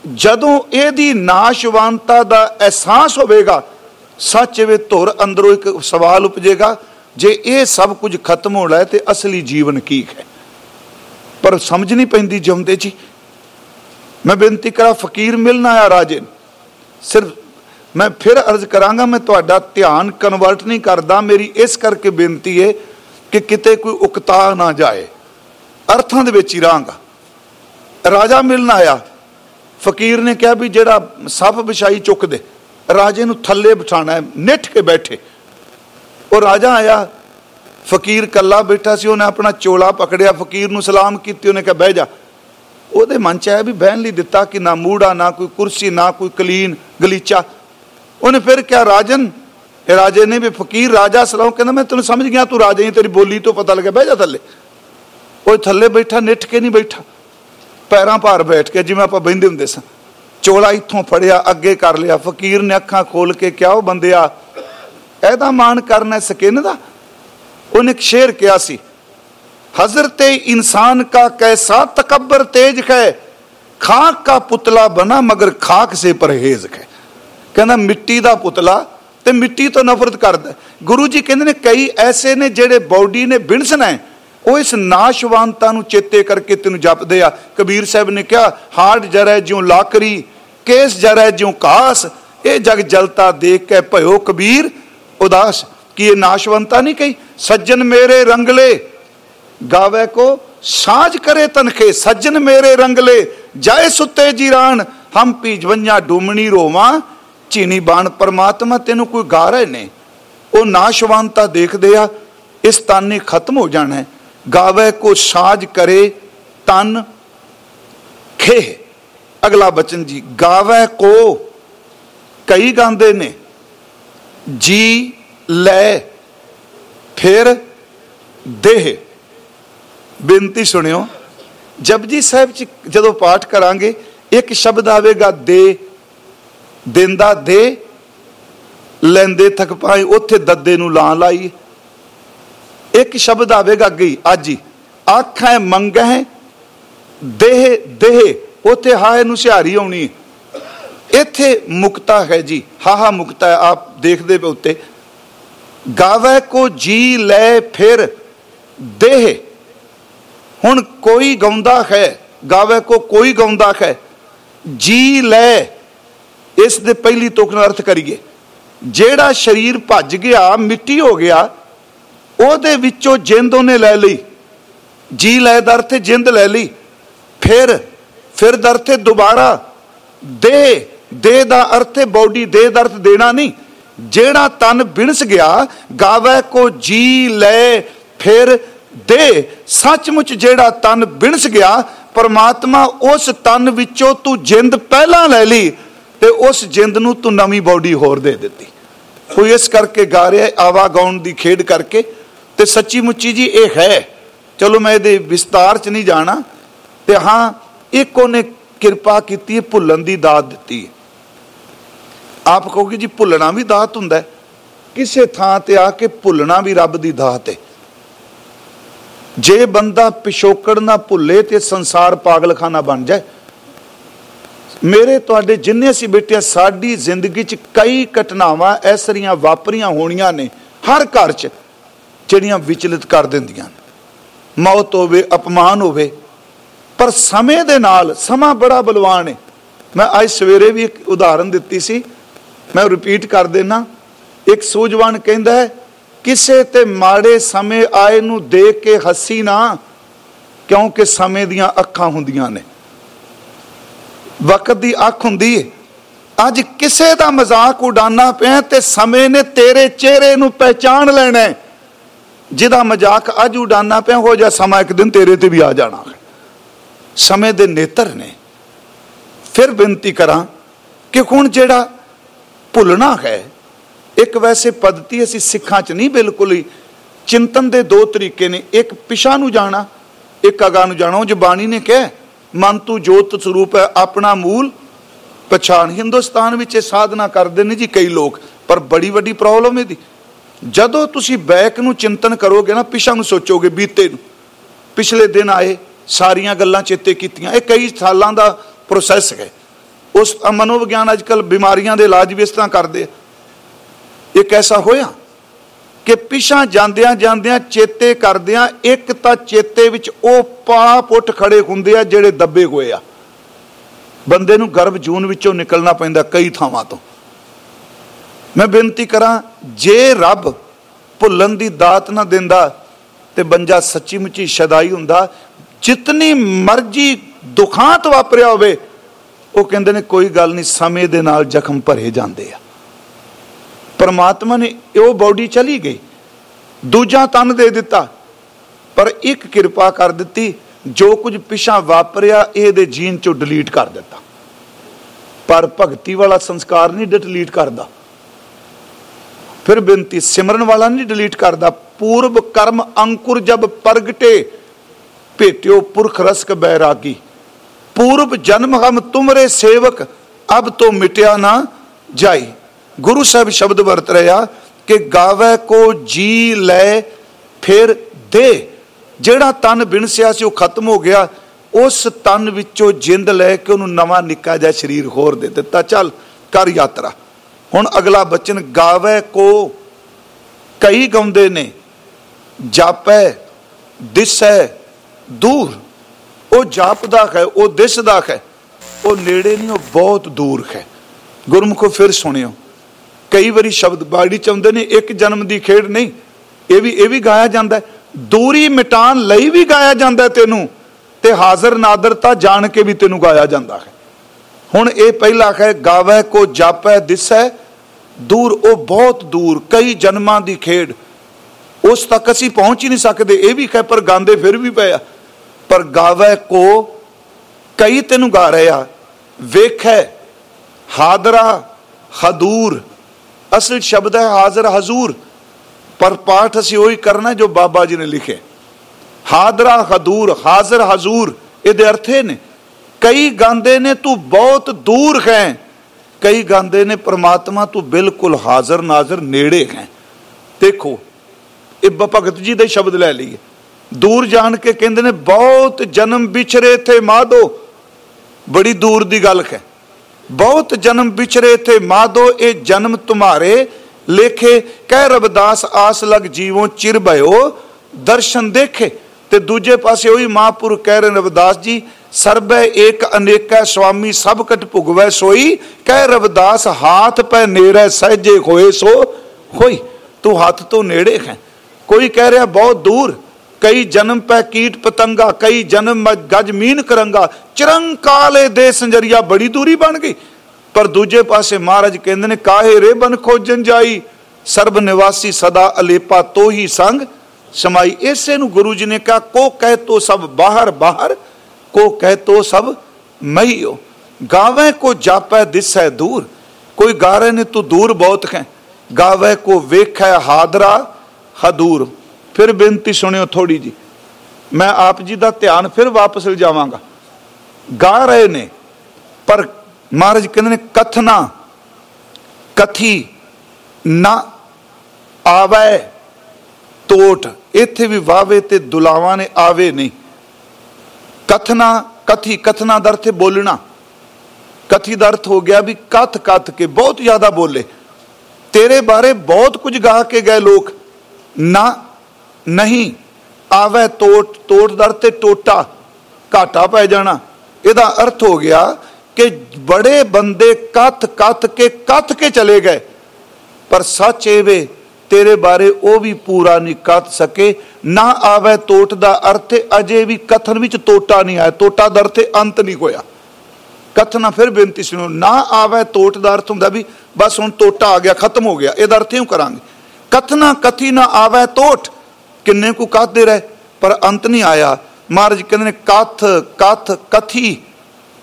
ਜਦੋਂ ਇਹਦੀ ਨਾਸ਼ਵਾਨਤਾ ਦਾ ਅਹਿਸਾਸ ਹੋਵੇਗਾ, ਸੱਚ ਵੇ ਧੁਰ ਅੰਦਰੋਂ ਇੱਕ ਸਵਾਲ ਉਪਜੇਗਾ, ਜੇ ਇਹ ਸਭ ਕੁਝ ਖਤਮ ਹੋ ਲੈ ਤੇ ਅਸਲੀ ਜੀਵਨ ਕੀ ਹੈ? ਪਰ ਸਮਝ ਨਹੀਂ ਪੈਂਦੀ ਜਿਉਂਦੇ ਜੀ। ਮੈਂ ਬੇਨਤੀ ਕਰਾਂ, ਫਕੀਰ ਮਿਲਣਾ ਆ ਰਾਜੇ ਸਿਰਫ ਮੈਂ ਫਿਰ ਅਰਜ਼ ਕਰਾਂਗਾ, ਮੈਂ ਤੁਹਾਡਾ ਧਿਆਨ ਕਨਵਰਟ ਨਹੀਂ ਕਰਦਾ। ਮੇਰੀ ਇਸ ਕਰਕੇ ਬੇਨਤੀ ਹੈ ਕਿ ਕਿਤੇ ਕੋਈ ਉਕਤਾ ਨਾ ਜਾਏ। ਅਰਥਾਂ ਦੇ ਵਿੱਚ ਹੀ ਰਾਂਗਾ ਰਾਜਾ ਮਿਲਣ ਆਇਆ। ਫਕੀਰ ਨੇ ਕਿਹਾ ਵੀ ਜਿਹੜਾ ਸੱਪ ਵਿਛਾਈ ਚੁੱਕ ਦੇ, ਰਾਜੇ ਨੂੰ ਥੱਲੇ ਬਿਠਾਣਾ ਹੈ, ਨਿੱਠ ਕੇ ਬੈਠੇ। ਉਹ ਰਾਜਾ ਆਇਆ, ਫਕੀਰ ਕੱਲਾ ਬੈਠਾ ਸੀ, ਉਹਨੇ ਆਪਣਾ ਚੋਲਾ ਪਕੜਿਆ, ਫਕੀਰ ਨੂੰ ਸਲਾਮ ਕੀਤੀ, ਉਹਨੇ ਕਿਹਾ, ਬਹਿ ਜਾ। ਉਹਦੇ ਮਨ ਚ ਆਇਆ ਵੀ ਬਹਿਣ ਲਈ ਦਿੱਤਾ ਕਿ ਨਾ ਮੂੜਾ, ਨਾ ਕੋਈ ਕੁਰਸੀ, ਨਾ ਕੋਈ ਕਲੀਨ, ਗਲੀਚਾ। ਉਹਨੇ ਫਿਰ ਕਿਹਾ, ਰਾਜਨ, ਇਹ ਰਾਜੇ ਨੇ ਵੀ ਫਕੀਰ ਰਾਜਾ, ਸਲਾਮ ਕਹਿੰਦਾ, ਮੈਂ ਤੈਨੂੰ ਸਮਝ ਗਿਆ, ਤੂੰ ਰਾਜੇ ਤੇਰੀ ਬੋਲੀ ਤੋਂ ਪਤਾ ਲੱਗਿਆ, ਬਹਿ ਜਾ ਥੱਲੇ। ਉਹ ਥੱਲੇ ਬੈਠਾ, ਨਿੱਠ ਕੇ ਨਹੀਂ ਬੈਠਾ। ਪੈਰਾਂ ਭਾਰ ਬੈਠ ਕੇ ਜਿਵੇਂ ਆਪਾਂ ਬੈੰਦੇ ਹੁੰਦੇ ਸਾਂ ਚੋਲਾ ਇੱਥੋਂ ਫੜਿਆ ਅੱਗੇ ਕਰ ਲਿਆ ਫਕੀਰ ਨੇ ਅੱਖਾਂ ਖੋਲ ਕੇ ਕਿਹਾ ਉਹ ਬੰਦਿਆ ਇਹਦਾ ਮਾਨ ਕਰਨਾ ਸਕਿਨ ਦਾ ਉਹਨੇ ਇੱਕ ਸ਼ੇਰ ਕਿਹਾ ਸੀ हजरत इंसान का कैसा तकबर तेज है खाक का पुतला बना मगर खाक से परहेज है ਕਹਿੰਦਾ ਮਿੱਟੀ ਦਾ ਪੁਤਲਾ ਤੇ ਮਿੱਟੀ ਤੋਂ ਨਫ਼ਰਤ ਕਰਦਾ ਗੁਰੂ ਜੀ ਕਹਿੰਦੇ ਨੇ ਕਈ ਐਸੇ ਨੇ ਜਿਹੜੇ ਬਾਡੀ ਨੇ ਬਿਨਸਣਾ ਹੈ ਉਹ ਇਸ ਨਾਸ਼ਵਾਨਤਾ ਨੂੰ ਚੇਤੇ ਕਰਕੇ ਤੈਨੂੰ ਜਪਦੇ ਆ। ਕਬੀਰ ਸਾਹਿਬ ਨੇ ਕਿਹਾ ਹਾਰਡ ਜਰੈ ਜਿਉ ਲਾਕਰੀ, ਕੇਸ ਜਰੈ ਜਿਉ ਕਾਸ, ਇਹ ਜਗ ਜਲਤਾ ਦੇਖ ਕੇ ਭਇਓ ਕਬੀਰ। ਉਦਾਸ, ਕੀ ਇਹ ਨਾਸ਼ਵੰਤਾ ਨਹੀਂ ਕਹੀ? ਸੱਜਣ ਮੇਰੇ ਰੰਗਲੇ, ਗਾਵੇ ਕੋ ਸਾਜ ਕਰੇ ਤਨਖੇ। ਸੱਜਣ ਮੇਰੇ ਰੰਗਲੇ, ਜਾਏ ਸੁੱਤੇ ਜੀਰਾਨ, ਹਮ ਪੀ ਜਵੰਜਾ ਡੂਮਣੀ ਰੋਵਾਂ। ਚੀਨੀ ਬਾਣ ਪਰਮਾਤਮਾ ਤੈਨੂੰ ਕੋਈ ਗਾ ਰਹੇ ਨੇ। ਉਹ ਨਾਸ਼ਵਾਨਤਾ ਦੇਖਦੇ ਆ, ਇਸ ਤਨ ਖਤਮ ਹੋ ਜਾਣਾ ਹੈ। ਗਾਵੇ ਕੋ ਸਾਜ ਕਰੇ ਤਨ ਖੇ ਅਗਲਾ ਬਚਨ ਜੀ, ਗਾਵੇ ਕੋ, ਕਈ ਗਾਉਂਦੇ ਨੇ, ਜੀ ਲੈ, ਫਿਰ ਦੇਹ। ਬੇਨਤੀ ਸੁਣਿਓ, ਜਪਜੀ ਸਾਹਿਬ ਚ ਜਦੋਂ ਪਾਠ ਕਰਾਂਗੇ, ਇੱਕ ਸ਼ਬਦ ਆਵੇਗਾ, ਦੇ, ਦਿੰਦਾ ਦੇ, ਲੈਂਦੇ ਥਕ ਪਾਏ, ਉੱਥੇ ਦੱਦੇ ਨੂੰ ਲਾਂ ਲਾਈ ਇੱਕ ਸ਼ਬਦ ਆਵੇਗਾ ਗਈ ਅੱਜ ਹੀ। ਆਖਾਂ ਮੰਗਹਿ ਦੇਹ ਦੇਹ, ਉੱਥੇ ਹਾਏ ਨੂੰ ਸਿਹਾਰੀ ਆਉਣੀ ਇੱਥੇ ਮੁਕਤਾ ਹੈ ਜੀ, ਹਾ ਹਾ, ਮੁਕਤਾ ਹੈ, ਆਪ ਦੇਖਦੇ ਪਏ ਉੱਤੇ। ਗਾਵੇ ਕੋ ਜੀ ਲੈ ਫਿਰ ਦੇਹ। ਹੁਣ ਕੋਈ ਗਾਉਂਦਾ ਹੈ, ਗਾਵੇ ਕੋ ਕੋਈ ਗਾਉਂਦਾ ਹੈ, ਜੀ ਲੈ। ਇਸ ਦੇ ਪਹਿਲੀ ਤੁਕ ਨਾਲ ਅਰਥ ਕਰੀਏ। ਜਿਹੜਾ ਸਰੀਰ ਭੱਜ ਗਿਆ, ਮਿੱਟੀ ਹੋ ਗਿਆ ਉਹਦੇ ਵਿੱਚੋਂ ਜਿੰਦ ਉਹਨੇ ਲੈ ਲਈ। ਜੀ ਲੈ ਦਰ ਤੇ ਜਿੰਦ ਲੈ ਲਈ। ਫਿਰ ਫਿਰ ਦਰ ਤੇ ਦੁਬਾਰਾ ਦੇ ਦੇ ਦਾ ਅਰਥ ਹੈ ਬਾਡੀ ਦੇ ਦਾ ਅਰਥ ਦੇਣਾ ਨਹੀਂ। ਜਿਹੜਾ ਤਨ ਬਿਣਸ ਗਿਆ, ਗਾਵੇ ਕੋ ਜੀ ਲੈ, ਫਿਰ ਦੇ। ਸੱਚਮੁੱਚ ਜਿਹੜਾ ਤਨ ਬਿਣਸ ਗਿਆ, ਪਰਮਾਤਮਾ ਉਸ ਤਨ ਵਿੱਚੋਂ ਤੂੰ ਜਿੰਦ ਪਹਿਲਾਂ ਲੈ ਲਈ ਤੇ ਉਸ ਜਿੰਦ ਨੂੰ ਤੂੰ ਨਵੀਂ ਬਾਡੀ ਹੋਰ ਦੇ ਦਿੱਤੀ। ਕੋਈ ਇਸ ਕਰਕੇ ਗਾ ਰਿਹਾ ਆਵਾ ਗਾਉਣ ਦੀ ਖੇਡ ਕਰਕੇ। ਤੇ ਸੱਚੀ ਮੁੱਚੀ ਜੀ ਇਹ ਹੈ। ਚਲੋ ਮੈਂ ਇਹਦੇ ਵਿਸਤਾਰ ਚ ਨਹੀਂ ਜਾਣਾ। ਤੇ ਹਾਂ, ਇੱਕ ਉਹਨੇ ਕਿਰਪਾ ਕੀਤੀ ਹੈ ਭੁੱਲਣ ਦੀ ਦਾਤ ਦਿੱਤੀ। ਹੈ ਆਪ ਕਹੋਗੇ ਜੀ, ਭੁੱਲਣਾ ਵੀ ਦਾਤ ਹੁੰਦਾ ਹੈ। ਕਿਸੇ ਥਾਂ ਤੇ ਆ ਕੇ ਭੁੱਲਣਾ ਵੀ ਰੱਬ ਦੀ ਦਾਤ ਹੈ। ਜੇ ਬੰਦਾ ਪਿਛੋਕੜ ਨਾ ਭੁੱਲੇ ਤੇ ਸੰਸਾਰ ਪਾਗਲਖਾਨਾ ਬਣ ਜਾਏ। ਮੇਰੇ ਤੁਹਾਡੇ ਜਿੰਨੇ ਅਸੀਂ ਬੇਟੇ ਸਾਡੀ ਜ਼ਿੰਦਗੀ 'ਚ ਕਈ ਘਟਨਾਵਾਂ ਐਸਰੀਆਂ ਵਾਪਰੀਆਂ ਹੋਣੀਆਂ ਨੇ, ਹਰ ਘਰ 'ਚ। ਜਿਹੜੀਆਂ ਵਿਚਲਿਤ ਕਰ ਦਿੰਦੀਆਂ ਮੌਤ ਹੋਵੇ, ਅਪਮਾਨ ਹੋਵੇ, ਪਰ ਸਮੇਂ ਦੇ ਨਾਲ ਸਮਾਂ ਬੜਾ ਬਲਵਾਨ ਹੈ ਮੈਂ ਅੱਜ ਸਵੇਰੇ ਵੀ ਇੱਕ ਉਦਾਹਰਨ ਦਿੱਤੀ ਸੀ। ਮੈਂ ਰਿਪੀਟ ਕਰ ਦੇਣਾ ਇੱਕ ਸੂਝਵਾਨ ਕਹਿੰਦਾ ਹੈ, ਕਿਸੇ ਤੇ ਮਾੜੇ ਸਮੇਂ ਆਏ ਨੂੰ ਦੇਖ ਕੇ ਹੱਸੀ ਨਾ, ਕਿਉਂਕਿ ਸਮੇਂ ਦੀਆਂ ਅੱਖਾਂ ਹੁੰਦੀਆਂ ਨੇ। ਵਕਤ ਦੀ ਅੱਖ ਹੁੰਦੀ ਹੈ ਅੱਜ ਕਿਸੇ ਦਾ ਮਜ਼ਾਕ ਉਡਾਨਾ ਪਿਆ ਤੇ ਸਮੇਂ ਨੇ ਤੇਰੇ ਚਿਹਰੇ ਨੂੰ ਪਹਿਚਾਣ ਲੈਣਾ ਜਿਹਦਾ ਮਜ਼ਾਕ ਅੱਜ ਉਡਾਨਾ ਪਿਆ ਹੋ ਜਾ ਸਮਾਂ ਇੱਕ ਦਿਨ ਤੇਰੇ ਤੇ ਵੀ ਆ ਜਾਣਾ। ਸਮੇਂ ਦੇ ਨੇਤਰ ਨੇ। ਫਿਰ ਬੇਨਤੀ ਕਰਾਂ ਕਿ ਹੁਣ ਜਿਹੜਾ ਭੁੱਲਣਾ ਹੈ, ਇੱਕ ਵੈਸੇ ਪद्धਤੀ ਅਸੀਂ ਸਿੱਖਾਂ 'ਚ ਨਹੀਂ ਬਿਲਕੁਲ ਹੀ, ਚਿੰਤਨ ਦੇ ਦੋ ਤਰੀਕੇ ਨੇ। ਇੱਕ ਪਿਛਾ ਨੂੰ ਜਾਣਾ, ਇੱਕ ਅਗਾ ਨੂੰ ਜਾਣਾ। ਉਹ ਜਬਾਨੀ ਨੇ ਕਿਹਾ, ਮਨ ਤੂੰ ਜੋਤ ਸਰੂਪ ਹੈ, ਆਪਣਾ ਮੂਲ ਪਛਾਣ। ਹਿੰਦੁਸਤਾਨ ਵਿੱਚ ਇਹ ਸਾਧਨਾ ਕਰਦੇ ਨੇ ਜੀ ਕਈ ਲੋਕ, ਪਰ ਬੜੀ ਵੱਡੀ ਪ੍ਰੋਬਲਮ ਇਹਦੀ। ਜਦੋਂ ਤੁਸੀਂ ਬੈਕ ਨੂੰ ਚਿੰਤਨ ਕਰੋਗੇ ਨਾ, ਪਿਛਾ ਨੂੰ ਸੋਚੋਗੇ ਬੀਤੇ ਨੂੰ। ਪਿਛਲੇ ਦਿਨ ਆਏ, ਸਾਰੀਆਂ ਗੱਲਾਂ ਚੇਤੇ ਕੀਤੀਆਂ। ਇਹ ਕਈ ਸਾਲਾਂ ਦਾ ਪ੍ਰੋਸੈਸ ਹੈ। ਉਸ ਮਨੋਵਿਗਿਆਨ ਅੱਜਕੱਲ ਬਿਮਾਰੀਆਂ ਦੇ ਇਲਾਜ ਵੀ ਇਸ ਤਰ੍ਹਾਂ ਕਰਦੇ ਇੱਕ ਐਸਾ ਹੋਇਆ ਕਿ ਪਿਛਾਂ ਜਾਂਦਿਆਂ ਜਾਂਦਿਆਂ ਚੇਤੇ ਕਰਦਿਆਂ ਇੱਕ ਤਾਂ ਚੇਤੇ ਵਿੱਚ ਉਹ ਪਾਪ ਉੱਠ ਖੜੇ ਹੁੰਦੇ ਆ ਜਿਹੜੇ ਦੱਬੇ ਹੋਏ ਆ। ਬੰਦੇ ਨੂੰ ਗਰਭ ਜੂਨ ਵਿੱਚੋਂ ਨਿਕਲਣਾ ਪੈਂਦਾ ਕਈ ਥਾਵਾਂ ਤੋਂ। ਮੈਂ ਬੇਨਤੀ ਕਰਾਂ, ਜੇ ਰੱਬ ਭੁੱਲਣ ਦੀ ਦਾਤ ਨਾ ਦਿੰਦਾ ਤੇ ਬੰਜਾ ਸੱਚੀ ਮੁੱਚੀ ਸ਼ਦਾਈ ਹੁੰਦਾ, ਜਿਤਨੀ ਮਰਜ਼ੀ ਦੁਖਾਂਤ ਵਾਪਰਿਆ ਹੋਵੇ, ਉਹ ਕਹਿੰਦੇ ਨੇ ਕੋਈ ਗੱਲ ਨਹੀਂ, ਸਮੇਂ ਦੇ ਨਾਲ ਜ਼ਖਮ ਭਰੇ ਜਾਂਦੇ ਆ। ਪਰਮਾਤਮਾ ਨੇ ਉਹ ਬਾਡੀ ਚਲੀ ਗਈ। ਦੂਜਾ ਤਨ ਦੇ ਦਿੱਤਾ, ਪਰ ਇੱਕ ਕਿਰਪਾ ਕਰ ਦਿੱਤੀ, ਜੋ ਕੁਝ ਪਿਛਾ ਵਾਪਰਿਆ, ਇਹਦੇ ਜੀਨ ਚੋਂ ਡਿਲੀਟ ਕਰ ਦਿੱਤਾ। ਪਰ ਭਗਤੀ ਵਾਲਾ ਸੰਸਕਾਰ ਨਹੀਂ ਡਿਲੀਟ ਕਰਦਾ। ਫਿਰ ਬੇਨਤੀ, ਸਿਮਰਨ ਵਾਲਾ ਨਹੀਂ ਡਿਲੀਟ ਕਰਦਾ। ਪੂਰਬ ਕਰਮ ਅੰਕੁਰ ਜਬ ਪ੍ਰਗਟੇ, ਭੇਟਿਓ ਪੁਰਖ ਰਸਕ ਬੈਰਾਗੀ। ਪੂਰਬ ਜਨਮ ਹਮ ਤੁਮਰੇ ਸੇਵਕ, ਅਬ ਤੋਂ ਮਿਟਿਆ ਨਾ ਜਾਈ। ਗੁਰੂ ਸਾਹਿਬ ਸ਼ਬਦ ਵਰਤ ਰਿਹਾ ਕਿ ਗਾਵੇ ਕੋ ਜੀ ਲੈ, ਫਿਰ ਦੇ। ਜਿਹੜਾ ਤਨ ਬਿਨਸਿਆ ਸੀ ਉਹ ਖਤਮ ਹੋ ਗਿਆ। ਉਸ ਤਨ ਵਿੱਚੋਂ ਜਿੰਦ ਲੈ ਕੇ ਉਹਨੂੰ ਨਵਾਂ ਨਿੱਕਾ ਜਿਹਾ ਸਰੀਰ ਹੋਰ ਦੇ ਦਿੱਤਾ। ਚੱਲ, ਕਰ ਯਾਤਰਾ। ਹੁਣ ਅਗਲਾ ਬਚਨ, ਗਾਵੇ ਕੋ ਕਈ ਗਾਉਂਦੇ ਨੇ, ਜਾਪੈ, ਦਿਸੈ, ਦੂਰ। ਉਹ ਜਾਪਦਾ ਹੈ, ਉਹ ਦਿਸਦਾ ਹੈ, ਉਹ ਨੇੜੇ ਨਹੀਂ, ਉਹ ਬਹੁਤ ਦੂਰ ਹੈ। ਗੁਰਮੁਖੋ, ਫਿਰ ਸੁਣਿਓ। ਕਈ ਵਾਰੀ ਸ਼ਬਦ ਬਾੜੀ ਚ ਆਉਂਦੇ ਨੇ, ਇੱਕ ਜਨਮ ਦੀ ਖੇਡ ਨਹੀਂ, ਇਹ ਵੀ ਇਹ ਵੀ ਗਾਇਆ ਜਾਂਦਾ ਦੂਰੀ ਮਿਟਾਨ ਲਈ ਵੀ ਗਾਇਆ ਜਾਂਦਾ ਤੈਨੂੰ, ਤੇ ਹਾਜ਼ਰ ਨਾਦਰਤਾ ਜਾਣ ਕੇ ਵੀ ਤੈਨੂੰ ਗਾਇਆ ਜਾਂਦਾ ਹੈ। ਹੁਣ ਇਹ ਪਹਿਲਾ ਹੈ, ਗਾਵੇ ਕੋ, ਜਾਪੈ, ਦਿਸੈ ਦੂਰ, ਉਹ ਬਹੁਤ ਦੂਰ, ਕਈ ਜਨਮਾਂ ਦੀ ਖੇਡ। ਉਸ ਤੱਕ ਅਸੀਂ ਪਹੁੰਚ ਹੀ ਨਹੀਂ ਸਕਦੇ। ਇਹ ਵੀ ਕਹਿ ਪਰ ਗਾਉਂਦੇ ਫਿਰ ਵੀ ਪਿਆ ਪਰ ਗਾਵੇ ਕੋ, ਕਈ ਤੈਨੂੰ ਗਾ ਰਹੇ ਆ। ਵੇਖੈ, ਹਾਦਰਾ, ਹਦੂਰ। ਅਸਲ ਸ਼ਬਦ ਹੈ ਹਾਜ਼ਰ ਹਜ਼ੂਰ। ਪਰ ਪਾਠ ਅਸੀਂ ਉਹੀ ਕਰਨਾ ਜੋ ਬਾਬਾ ਜੀ ਨੇ ਲਿਖਿਆ। ਹਾਦਰਾ, ਹਦੂਰ, ਹਾਜ਼ਰ ਹਜ਼ੂਰ, ਇਹਦੇ ਅਰਥੇ ਨੇ। ਕਈ ਗਾਉਂਦੇ ਨੇ, ਤੂੰ ਬਹੁਤ ਦੂਰ ਹੈ। ਕਈ ਗਾਉਂਦੇ ਨੇ, ਪ੍ਰਮਾਤਮਾ ਤੂੰ ਬਿਲਕੁਲ ਹਾਜ਼ਰ ਨਾਜ਼ਰ ਨੇੜੇ ਹੈ। ਦੇਖੋ, ਇਹ ਭਗਤ ਜੀ ਦੇ ਸ਼ਬਦ ਲੈ ਲਈਏ। ਦੂਰ ਜਾਣ ਕੇ ਕਹਿੰਦੇ ਨੇ, ਬਹੁਤ ਜਨਮ ਵਿਚਰੇ ਥੇ ਮਾਦੋ। ਬੜੀ ਦੂਰ ਦੀ ਗੱਲ ਹੈ। ਬਹੁਤ ਜਨਮ ਵਿਛਰੇ ਥੇ ਮਾਦੋ, ਇਹ ਜਨਮ ਤੁਹਾਰੇ ਲੇਖੇ, ਕਹਿ ਰਬਦਾਸ ਆਸ ਲਗ ਜੀਵੋਂ ਚਿਰ ਭਇਓ ਦਰਸ਼ਨ ਦੇਖੇ ਤੇ ਦੂਜੇ ਪਾਸੇ ਉਹੀ ਮਹਾਂਪੁਰ ਕਹਿ ਰਹੇ ਰਬਦਾਸ ਜੀ ਸਰਬੈ ਏਕ ਅਨੇਕਾ ਸੁਆਮੀ ਸਭ ਕਟ ਭੁਗਵੈ ਸੋਈ, ਕਹਿ ਰਵਦਾਸ ਹਾਥ ਪੈ ਨੇੜੇ ਸਹਜੇ ਹੋਏ ਸੋ। ਹੋਈ, ਤੂੰ ਹੱਥ ਤੋਂ ਨੇੜੇ ਹੈ। ਕੋਈ ਕਹਿ ਰਿਹਾ ਬਹੁਤ ਦੂਰ, ਕਈ ਜਨਮ ਪੈ ਕੀਟ ਪਤੰਗਾ, ਕਈ ਜਨਮ ਗਜ ਮੀਨ ਕਰੰਗਾ। ਚਰੰਕਾਲੇ ਦੇ ਸੰਜਰੀਆ ਬੜੀ ਦੂਰੀ ਬਣ ਗਈ। ਪਰ ਦੂਜੇ ਪਾਸੇ ਮਹਾਰਾਜ ਕਹਿੰਦੇ ਨੇ, ਕਾਹੇ ਰੇ ਬਨ ਖੋਜਨ ਜਾਈ? ਸਰਬ ਨਿਵਾਸੀ ਸਦਾ ਅਲੇਪਾ ਤੋ ਹੀ ਸੰਗ। ਸਮਾਈ ਇਸੇ ਨੂੰ ਗੁਰੂ ਜੀ ਨੇ ਕਿਹਾ, ਕੋ ਕਹਿ ਤੋ ਸਭ ਬਾਹਰ ਬਾਹਰ ਕੋ ਕਹਿ ਤੋ ਸਭ ਮਈਓ ਗਾਵੇ ਕੋ ਜਾਪੈ ਦਿਸੈ ਦੂਰ। ਕੋਈ ਗਾਰੇ ਨੇ ਤੂੰ ਦੂਰ ਬਹੁਤ ਹੈ ਗਾਵੇ ਕੋ ਵੇਖੈ ਹਾਦਰਾ ਹਦੂਰ। ਫਿਰ ਬੇਨਤੀ ਸੁਣਿਓ ਥੋੜੀ ਜੀ। ਮੈਂ ਆਪ ਜੀ ਦਾ ਧਿਆਨ ਫਿਰ ਵਾਪਸ ਲਿਜਾਵਾਂਗਾ। ਗਾ ਰਹੇ ਨੇ, ਪਰ ਮਹਾਰਾਜ ਕਹਿੰਦੇ ਨੇ ਕਥਨਾ ਕਥੀ ਨਾ ਆਵੇ ਟੋਟ ਇੱਥੇ ਵੀ ਵਾਵੇ ਤੇ ਦੁਲਾਵਾਂ ਨੇ ਆਵੇ ਨਹੀਂ। ਕਥਨਾ, ਕਥੀ, ਕਥਨਾ ਦਾ ਅਰਥ ਬੋਲਣਾ। ਕਥੀ ਦਾ ਅਰਥ ਹੋ ਗਿਆ ਵੀ ਕਥ ਕਥ ਕੇ ਬਹੁਤ ਜ਼ਿਆਦਾ ਬੋਲੇ। ਤੇਰੇ ਬਾਰੇ ਬਹੁਤ ਕੁਝ ਗਾ ਕੇ ਗਏ ਲੋਕ। ਨਾ, ਨਹੀਂ, ਆਵੇ ਤੋਟ ਤੋਟ ਦਰ ਤੇ ਟੋਟਾ, ਘਾਟਾ ਪੈ ਜਾਣਾ। ਇਹਦਾ ਅਰਥ ਹੋ ਗਿਆ ਕਿ ਬੜੇ ਬੰਦੇ ਕਥ ਕਥ ਕੇ ਕਥ ਕੇ ਚਲੇ ਗਏ। ਪਰ ਸੱਚ ਇਹ ਵੇ ਤੇਰੇ ਬਾਰੇ ਉਹ ਵੀ ਪੂਰਾ ਨਹੀਂ ਕਰ ਸਕੇ, ਨਾ ਆਵੇ ਟੋਟ ਦਾ ਅਰਥ, ਅਜੇ ਵੀ ਕਥਨ ਵਿੱਚ ਟੋਟਾ ਨਹੀਂ ਆਇਆ ਟੋਟਾ ਦਾ ਅਰਥ ਅੰਤ ਨਹੀਂ ਹੋਇਆ। ਕਥਨਾ ਫਿਰ ਬੇਨਤੀ ਸੁਣੋ, ਨਾ ਆਵੇ ਟੋਟ ਦਾ ਅਰਥ ਹੁੰਦਾ ਵੀ ਬਸ ਹੁਣ ਟੋਟਾ ਆ ਗਿਆ, ਖਤਮ ਹੋ ਗਿਆ, ਇਹਦਾ ਅਰਥ ਹੀ ਕਰਾਂਗੇ। ਕਥਨਾ ਕਥੀ ਨਾ ਆਵੇ ਟੋਟ ਕਿੰਨੇ ਕੁ ਕਹਦੇ ਰਹੇ, ਪਰ ਅੰਤ ਨਹੀਂ ਆਇਆ। ਮਹਾਰਾਜ ਕਹਿੰਦੇ ਨੇ, ਕਥ ਕਥ ਕਥੀ,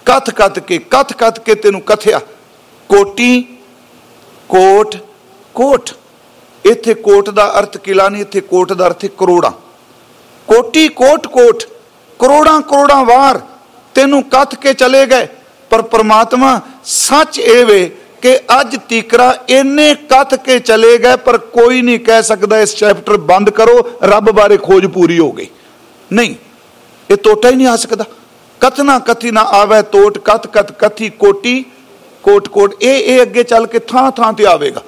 ਕਥ ਕਥ ਕੇ, ਕਥ ਕਥ ਕੇ ਤੈਨੂੰ ਕਥਿਆ। ਕੋਟੀ, ਕੋਟ ਕੋਟ। ਇੱਥੇ ਕੋਟ ਦਾ ਅਰਥ ਕਿਲਾ ਨਹੀਂ, ਇੱਥੇ ਕੋਟ ਦਾ ਅਰਥ ਕਰੋੜਾਂ। ਕੋਟੀ, ਕੋਟ ਕੋਟ, ਕਰੋੜਾਂ ਕਰੋੜਾਂ ਵਾਰ ਤੈਨੂੰ ਕੱਥ ਕੇ ਚਲੇ ਗਏ, ਪਰ ਪ੍ਰਮਾਤਮਾ ਸੱਚ ਇਹ ਵੇ ਕਿ ਅੱਜ ਤੀਕਰਾ ਇੰਨੇ ਕੱਥ ਕੇ ਚਲੇ ਗਏ, ਪਰ ਕੋਈ ਨਹੀਂ ਕਹਿ ਸਕਦਾ ਇਸ ਚੈਪਟਰ ਬੰਦ ਕਰੋ, ਰੱਬ ਬਾਰੇ ਖੋਜ ਪੂਰੀ ਹੋ ਗਈ। ਨਹੀਂ, ਇਹ ਤੋਟਾ ਹੀ ਨਹੀਂ ਆ ਸਕਦਾ। ਕਥਨਾ ਕਥੀ ਨਾ ਆਵੇ, ਤੋਟ ਕਥ ਕਥ ਕਥੀ ਕੋਟੀ, ਕੋਟ ਕੋਟ, ਇਹ ਇਹ ਅੱਗੇ ਚੱਲ ਕੇ ਥਾਂ ਥਾਂ ਤੇ ਆਵੇਗਾ।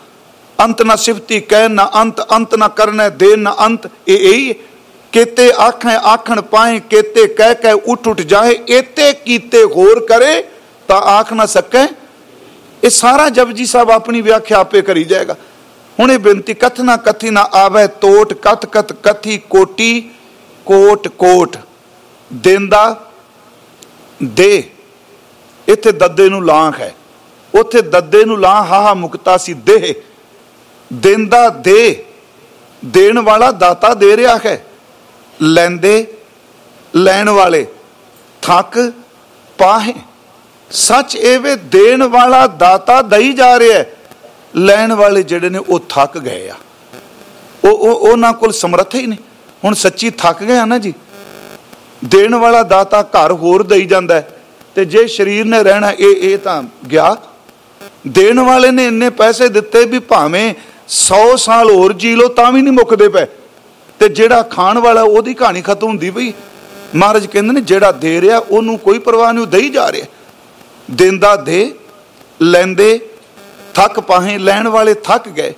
ਅੰਤ ਨਾ ਸਿਫਤੀ ਕਹਿ ਨਾ ਅੰਤ ਅੰਤ ਨਾ ਕਰਨਾ ਦੇ ਨਾ ਅੰਤ, ਇਹ ਇਹੀ ਕੇਤੇ ਆਖੇ ਆਖਣ ਪਾਏ, ਕੇਤੇ ਕਹਿ ਕਹਿ ਉਠ ਉਠ ਜਾਏ ਇਤੇ ਕੀਤੇ ਹੋਰ ਕਰੇ ਤਾਂ ਆਖ ਨਾ ਸਕੈ। ਇਹ ਸਾਰਾ ਜਪਜੀ ਸਾਹਿਬ ਆਪਣੀ ਵਿਆਖਿਆ ਆਪੇ ਕਰੀ ਜਾਏਗਾ। ਹੁਣ ਇਹ ਬੇਨਤੀ ਕਥਨਾ ਕਥੀ ਨਾ ਆਵੇ, ਤੋਟ, ਕਥ ਕਥ, ਕਥੀ, ਕੋਟੀ, ਕੋਟ ਕੋਟ। ਦਿੰਦਾ ਦੇ ਇੱਥੇ ਦੱਦੇ ਨੂੰ ਲਾਂਖ ਹੈ। ਉੱਥੇ ਦੱਦੇ ਨੂੰ ਲਾਂ ਹਾਹਾ ਮੁਕਤਾ ਸੀ ਦੇਹ। ਦਿੰਦਾ ਦੇ ਦੇਣ ਵਾਲਾ ਦਾਤਾ ਦੇ ਰਿਹਾ ਹੈ। ਲੈਂਦੇ, ਲੈਣ ਵਾਲੇ, ਥੱਕ, ਪਾਹੇ। ਸੱਚ ਇਹ ਵੇ ਦੇਣ ਵਾਲਾ ਦਾਤਾ ਦਈ ਜਾ ਰਿਹਾ ਲੈਣ ਵਾਲੇ ਜਿਹੜੇ ਨੇ ਉਹ ਥੱਕ ਗਏ ਆ। ਉਹ ਉਹ, ਉਹਨਾਂ ਕੋਲ ਸਮਰੱਥ ਹੀ ਨਹੀਂ। ਹੁਣ ਸੱਚੀ ਥੱਕ ਗਏ ਆ ਨਾ ਜੀ। ਦੇਣ ਵਾਲਾ ਦਾਤਾ ਘਰ ਹੋਰ ਦਈ ਜਾਂਦਾ ਤੇ ਜੇ ਸਰੀਰ ਨੇ ਰਹਿਣਾ, ਇਹ ਇਹ ਤਾਂ ਗਿਆ। ਦੇਣ ਵਾਲੇ ਨੇ ਇੰਨੇ ਪੈਸੇ ਦਿੱਤੇ ਵੀ ਭਾਵੇਂ 100 ਸਾਲ ਹੋਰ ਜੀ ਲੋ ਤਾਂ ਵੀ ਨਹੀਂ ਮੁੱਕਦੇ ਪਏ। ਤੇ ਜਿਹੜਾ ਖਾਣ ਵਾਲਾ ਉਹਦੀ ਕਹਾਣੀ ਖਤਮ ਹੁੰਦੀ ਪਈ। ਮਹਾਰਾਜ ਕਹਿੰਦੇ ਨੇ, ਜਿਹੜਾ ਦੇ ਰਿਹਾ, ਉਹਨੂੰ ਕੋਈ ਪਰਵਾਹ ਨਹੀਂ, ਉਹ ਦੇਈ ਜਾ ਰਿਹਾ। ਦਿੰਦਾ ਦੇ ਲੈਂਦੇ, ਥੱਕ ਪਾਹੇ, ਲੈਣ ਵਾਲੇ ਥੱਕ ਗਏ।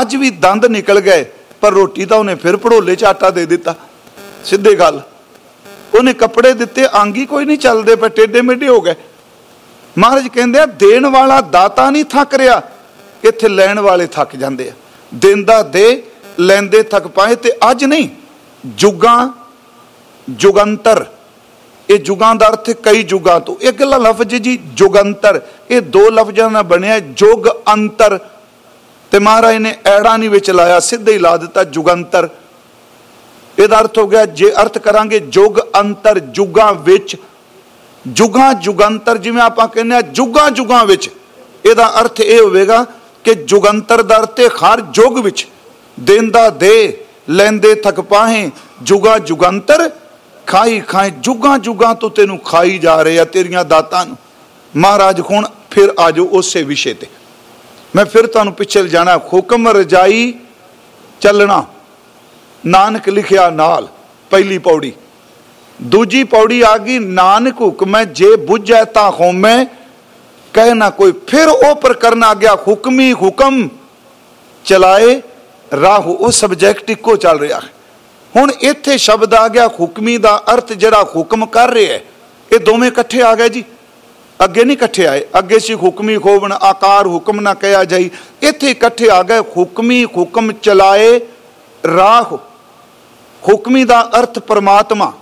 ਅੱਜ ਵੀ ਦੰਦ ਨਿਕਲ ਗਏ, ਪਰ ਰੋਟੀ ਤਾਂ ਉਹਨੇ ਫਿਰ ਪੜੋਲੇ 'ਚ ਆਟਾ ਦੇ ਦਿੱਤਾ। ਸਿੱਧੇ ਗੱਲ। ਉਹਨੇ ਕੱਪੜੇ ਦਿੱਤੇ ਆਂਗੀ ਕੋਈ ਨਹੀਂ ਚੱਲਦੇ ਪਏ ਟੇਡੇ ਮੇਡੇ ਹੋ ਗਏ। ਮਹਾਰਾਜ ਕਹਿੰਦੇ ਆ, ਦੇਣ ਵਾਲਾ ਦਾਤਾ ਨਹੀਂ ਥੱਕ ਰਿਹਾ। ਇੱਥੇ ਲੈਣ ਵਾਲੇ ਥੱਕ ਜਾਂਦੇ ਆ। ਦਿੰਦਾ ਦੇ ਲੈਂਦੇ ਥੱਕ ਪਾਏ ਤੇ ਅੱਜ ਨਹੀਂ। ਜੁਗਾਂ, ਜੁਗੰਤਰ। ਇਹ ਜੁਗਾਂ ਦਾ ਅਰਥ ਕਈ ਜੁਗਾਂ ਤੋਂ। ਇਹ ਇੱਕ ਲਫ਼ਜ਼ ਜੀ, ਜੁਗੰਤਰ। ਇਹ ਦੋ ਲਫ਼ਜ਼ਾਂ ਨਾਲ ਬਣਿਆ ਜੁਗ ਅੰਤਰ। ਤੇ ਮਹਾਰਾਜ ਨੇ ਐੜਾ ਨਹੀਂ ਵਿੱਚ ਲਾਇਆ, ਸਿੱਧੇ ਹੀ ਲਾ ਦਿੱਤਾ, ਜੁਗੰਤਰ। ਇਹਦਾ ਅਰਥ ਹੋ ਗਿਆ, ਜੇ ਅਰਥ ਕਰਾਂਗੇ ਜੁਗ ਅੰਤਰ, ਜੁਗਾਂ ਵਿੱਚ। ਜੁਗਾਂ, ਜੁਗੰਤਰ ਜਿਵੇਂ ਆਪਾਂ ਕਹਿੰਦੇ ਆ ਜੁਗਾਂ ਜੁਗਾਂ ਵਿੱਚ। ਇਹਦਾ ਅਰਥ ਇਹ ਹੋਵੇਗਾ ਕਿ ਜੁਗੰਤਰ ਦਰ ਤੇ ਹਰ ਜੁਗ ਵਿੱਚ ਦੇਂਦਾ ਦੇ, ਲੈਂਦੇ ਥਕ ਪਾਹੇ, ਜੁਗਾ ਜੁਗੰਤਰ ਖਾਈ ਖਾਏ ਜੁਗਾਂ ਜੁਗਾਂ ਤੋਂ ਤੈਨੂੰ ਖਾਈ ਜਾ ਰਹੇ ਆ ਤੇਰੀਆਂ ਦਾਤਾਂ ਨੂੰ। ਮਹਾਰਾਜ ਹੁਣ ਫਿਰ ਆਜੋ ਉਸੇ ਵਿਸ਼ੇ ਤੇ। ਮੈਂ ਫਿਰ ਤੁਹਾਨੂੰ ਪਿੱਛੇ ਜਾਣਾ, ਹੁਕਮ ਰਜਾਈ ਚੱਲਣਾ। ਨਾਨਕ ਲਿਖਿਆ ਨਾਲ, ਪਹਿਲੀ ਪੌੜੀ। ਦੂਜੀ ਪੌੜੀ ਆ ਗਈ, ਨਾਨਕ ਹੁਕਮੈ ਜੇ ਬੁੱਝੈ ਤਾਂ ਹੋਮੈ ਕਹਿ ਨਾ ਕੋਈ, ਫਿਰ ਉਹ ਪ੍ਰਕਰਨ ਆ ਗਿਆ ਹੁਕਮੀ ਹੁਕਮ ਚਲਾਏ, ਰਾਹ, ਉਹ ਸਬਜੈਕਟ ਇੱਕੋ ਚੱਲ ਰਿਹਾ ਹੈ। ਹੁਣ ਇੱਥੇ ਸ਼ਬਦ ਆ ਗਿਆ ਹੁਕਮੀ ਦਾ ਅਰਥ ਜਿਹੜਾ ਹੁਕਮ ਕਰ ਰਿਹਾ ਹੈ, ਇਹ ਦੋਵੇਂ ਇਕੱਠੇ ਆ ਗਏ ਜੀ। ਅੱਗੇ ਨਹੀਂ ਇਕੱਠੇ ਆਏ, ਅੱਗੇ ਸੀ ਹੁਕਮੀ ਖੋਵਣ, ਆਕਾਰ ਹੁਕਮ ਨਾ ਕਹਿਆ ਜਾਈ। ਇੱਥੇ ਇਕੱਠੇ ਆ ਗਏ, ਹੁਕਮੀ ਹੁਕਮ ਚਲਾਏ, ਰਾਹ, ਹੁਕਮੀ ਦਾ ਅਰਥ ਪਰਮਾਤਮਾ।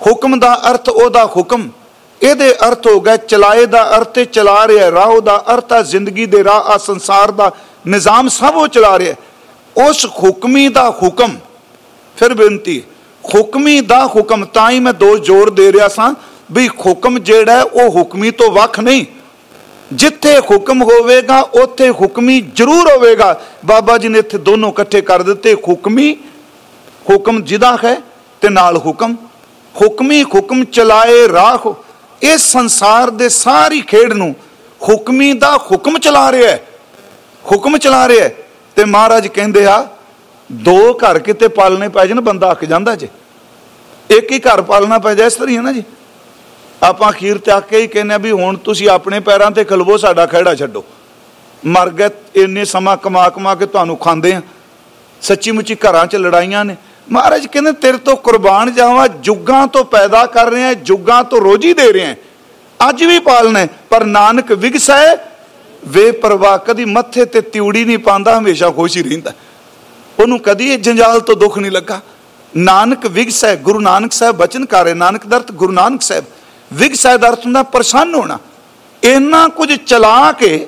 ਹੁਕਮ ਦਾ ਅਰਥ ਉਹਦਾ ਹੁਕਮ। ਇਹਦੇ ਅਰਥ ਹੋ ਗਿਆ ਚਲਾਏ ਦਾ ਅਰਥ ਚਲਾ ਰਿਹਾ, ਰਾਹ ਦਾ ਅਰਥ ਆ, ਜ਼ਿੰਦਗੀ ਦੇ ਰਾਹ ਆ, ਸੰਸਾਰ ਦਾ ਨਿਜ਼ਾਮ ਸਭ ਉਹ ਚਲਾ ਰਿਹਾ। ਉਸ ਹੁਕਮੀ ਦਾ ਹੁਕਮ, ਫਿਰ ਬੇਨਤੀ, ਹੁਕਮੀ ਦਾ ਹੁਕਮ, ਤਾਂ ਹੀ ਮੈਂ ਦੋ ਜ਼ੋਰ ਦੇ ਰਿਹਾ ਸਾਂ ਵੀ ਹੁਕਮ ਜਿਹੜਾ ਉਹ ਹੁਕਮੀ ਤੋਂ ਵੱਖ ਨਹੀਂ। ਜਿੱਥੇ ਹੁਕਮ ਹੋਵੇਗਾ, ਉੱਥੇ ਹੁਕਮੀ ਜ਼ਰੂਰ ਹੋਵੇਗਾ। ਬਾਬਾ ਜੀ ਨੇ ਇੱਥੇ ਦੋਨੋਂ ਇਕੱਠੇ ਕਰ ਦਿੱਤੇ, ਹੁਕਮੀ, ਹੁਕਮ ਜਿਹਦਾ ਹੈ ਤੇ ਨਾਲ ਹੁਕਮ। ਹੁਕਮੀ ਹੁਕਮ ਚਲਾਏ ਰਾਹ ਇਹ ਸੰਸਾਰ ਦੇ ਸਾਰੀ ਖੇਡ ਨੂੰ ਹੁਕਮੀ ਦਾ ਹੁਕਮ ਚਲਾ ਰਿਹਾ ਹੈ। ਹੁਕਮ ਚਲਾ ਰਿਹਾ ਹੈ। ਤੇ ਮਹਾਰਾਜ ਕਹਿੰਦੇ ਆ, ਦੋ ਘਰ ਕਿਤੇ ਪਾਲਣੇ ਪੈ ਜਾਣ, ਬੰਦਾ ਅੱਕ ਜਾਂਦਾ ਜੇ। ਇੱਕ ਹੀ ਘਰ ਪਾਲਣਾ ਪੈ ਜਾ ਇਸ ਤਰ੍ਹਾਂ ਹੈ ਨਾ ਜੀ। ਆਪਾਂ ਅਖੀਰ ਤੇ ਕੇ ਹੀ ਕਹਿੰਦੇ ਵੀ ਹੁਣ ਤੁਸੀਂ ਆਪਣੇ ਪੈਰਾਂ ਤੇ ਖਲਵੋ, ਸਾਡਾ ਖਿਹੜਾ ਛੱਡੋ। ਮਰ ਗਏ, ਇੰਨੇ ਸਮਾਂ ਕਮਾ ਕਮਾ ਕੇ ਤੁਹਾਨੂੰ ਖਾਂਦੇ ਆ। ਸੱਚੀ ਮੁੱਚੀ ਘਰਾਂ 'ਚ ਲੜਾਈਆਂ ਨੇ। ਮਹਾਰਾਜ ਕਹਿੰਦੇ, ਤੇਰੇ ਤੋਂ ਕੁਰਬਾਨ ਜਾਵਾਂ, ਜੁਗਾਂ ਤੋਂ ਪੈਦਾ ਕਰ ਰਹੇ ਆ ਜੁਗਾਂ ਤੋਂ ਰੋਜੀ ਦੇ ਰਹੇ। ਆ ਅੱਜ ਵੀ ਪਾਲਣਾ ਪਰ ਨਾਨਕ ਵਿਗਸੈ, ਵੇ ਪ੍ਰਵਾਹ, ਕਦੀ ਮੱਥੇ ਤੇ ਤਿਉੜੀ ਨਹੀਂ ਪਾਉਂਦਾ, ਹਮੇਸ਼ਾ ਖੁਸ਼ ਹੀ ਰਹਿੰਦਾ। ਉਹਨੂੰ ਕਦੀ ਇਹ ਜੰਜਾਲ ਤੋਂ ਦੁੱਖ ਨਹੀਂ ਲੱਗਾ। ਨਾਨਕ ਵਿਗਸੈ, ਗੁਰੂ ਨਾਨਕ ਸਾਹਿਬ ਬਚਨ ਕਰੇ ਨਾਨਕ ਦਰਤ, ਗੁਰੂ ਨਾਨਕ ਸਾਹਿਬ। ਵਿਗਸੈ ਦਾ ਅਰਥ ਹੁੰਦਾ ਪ੍ਰਸੰਨ ਹੋਣਾ। ਇੰਨਾ ਕੁਝ ਚਲਾ ਕੇ,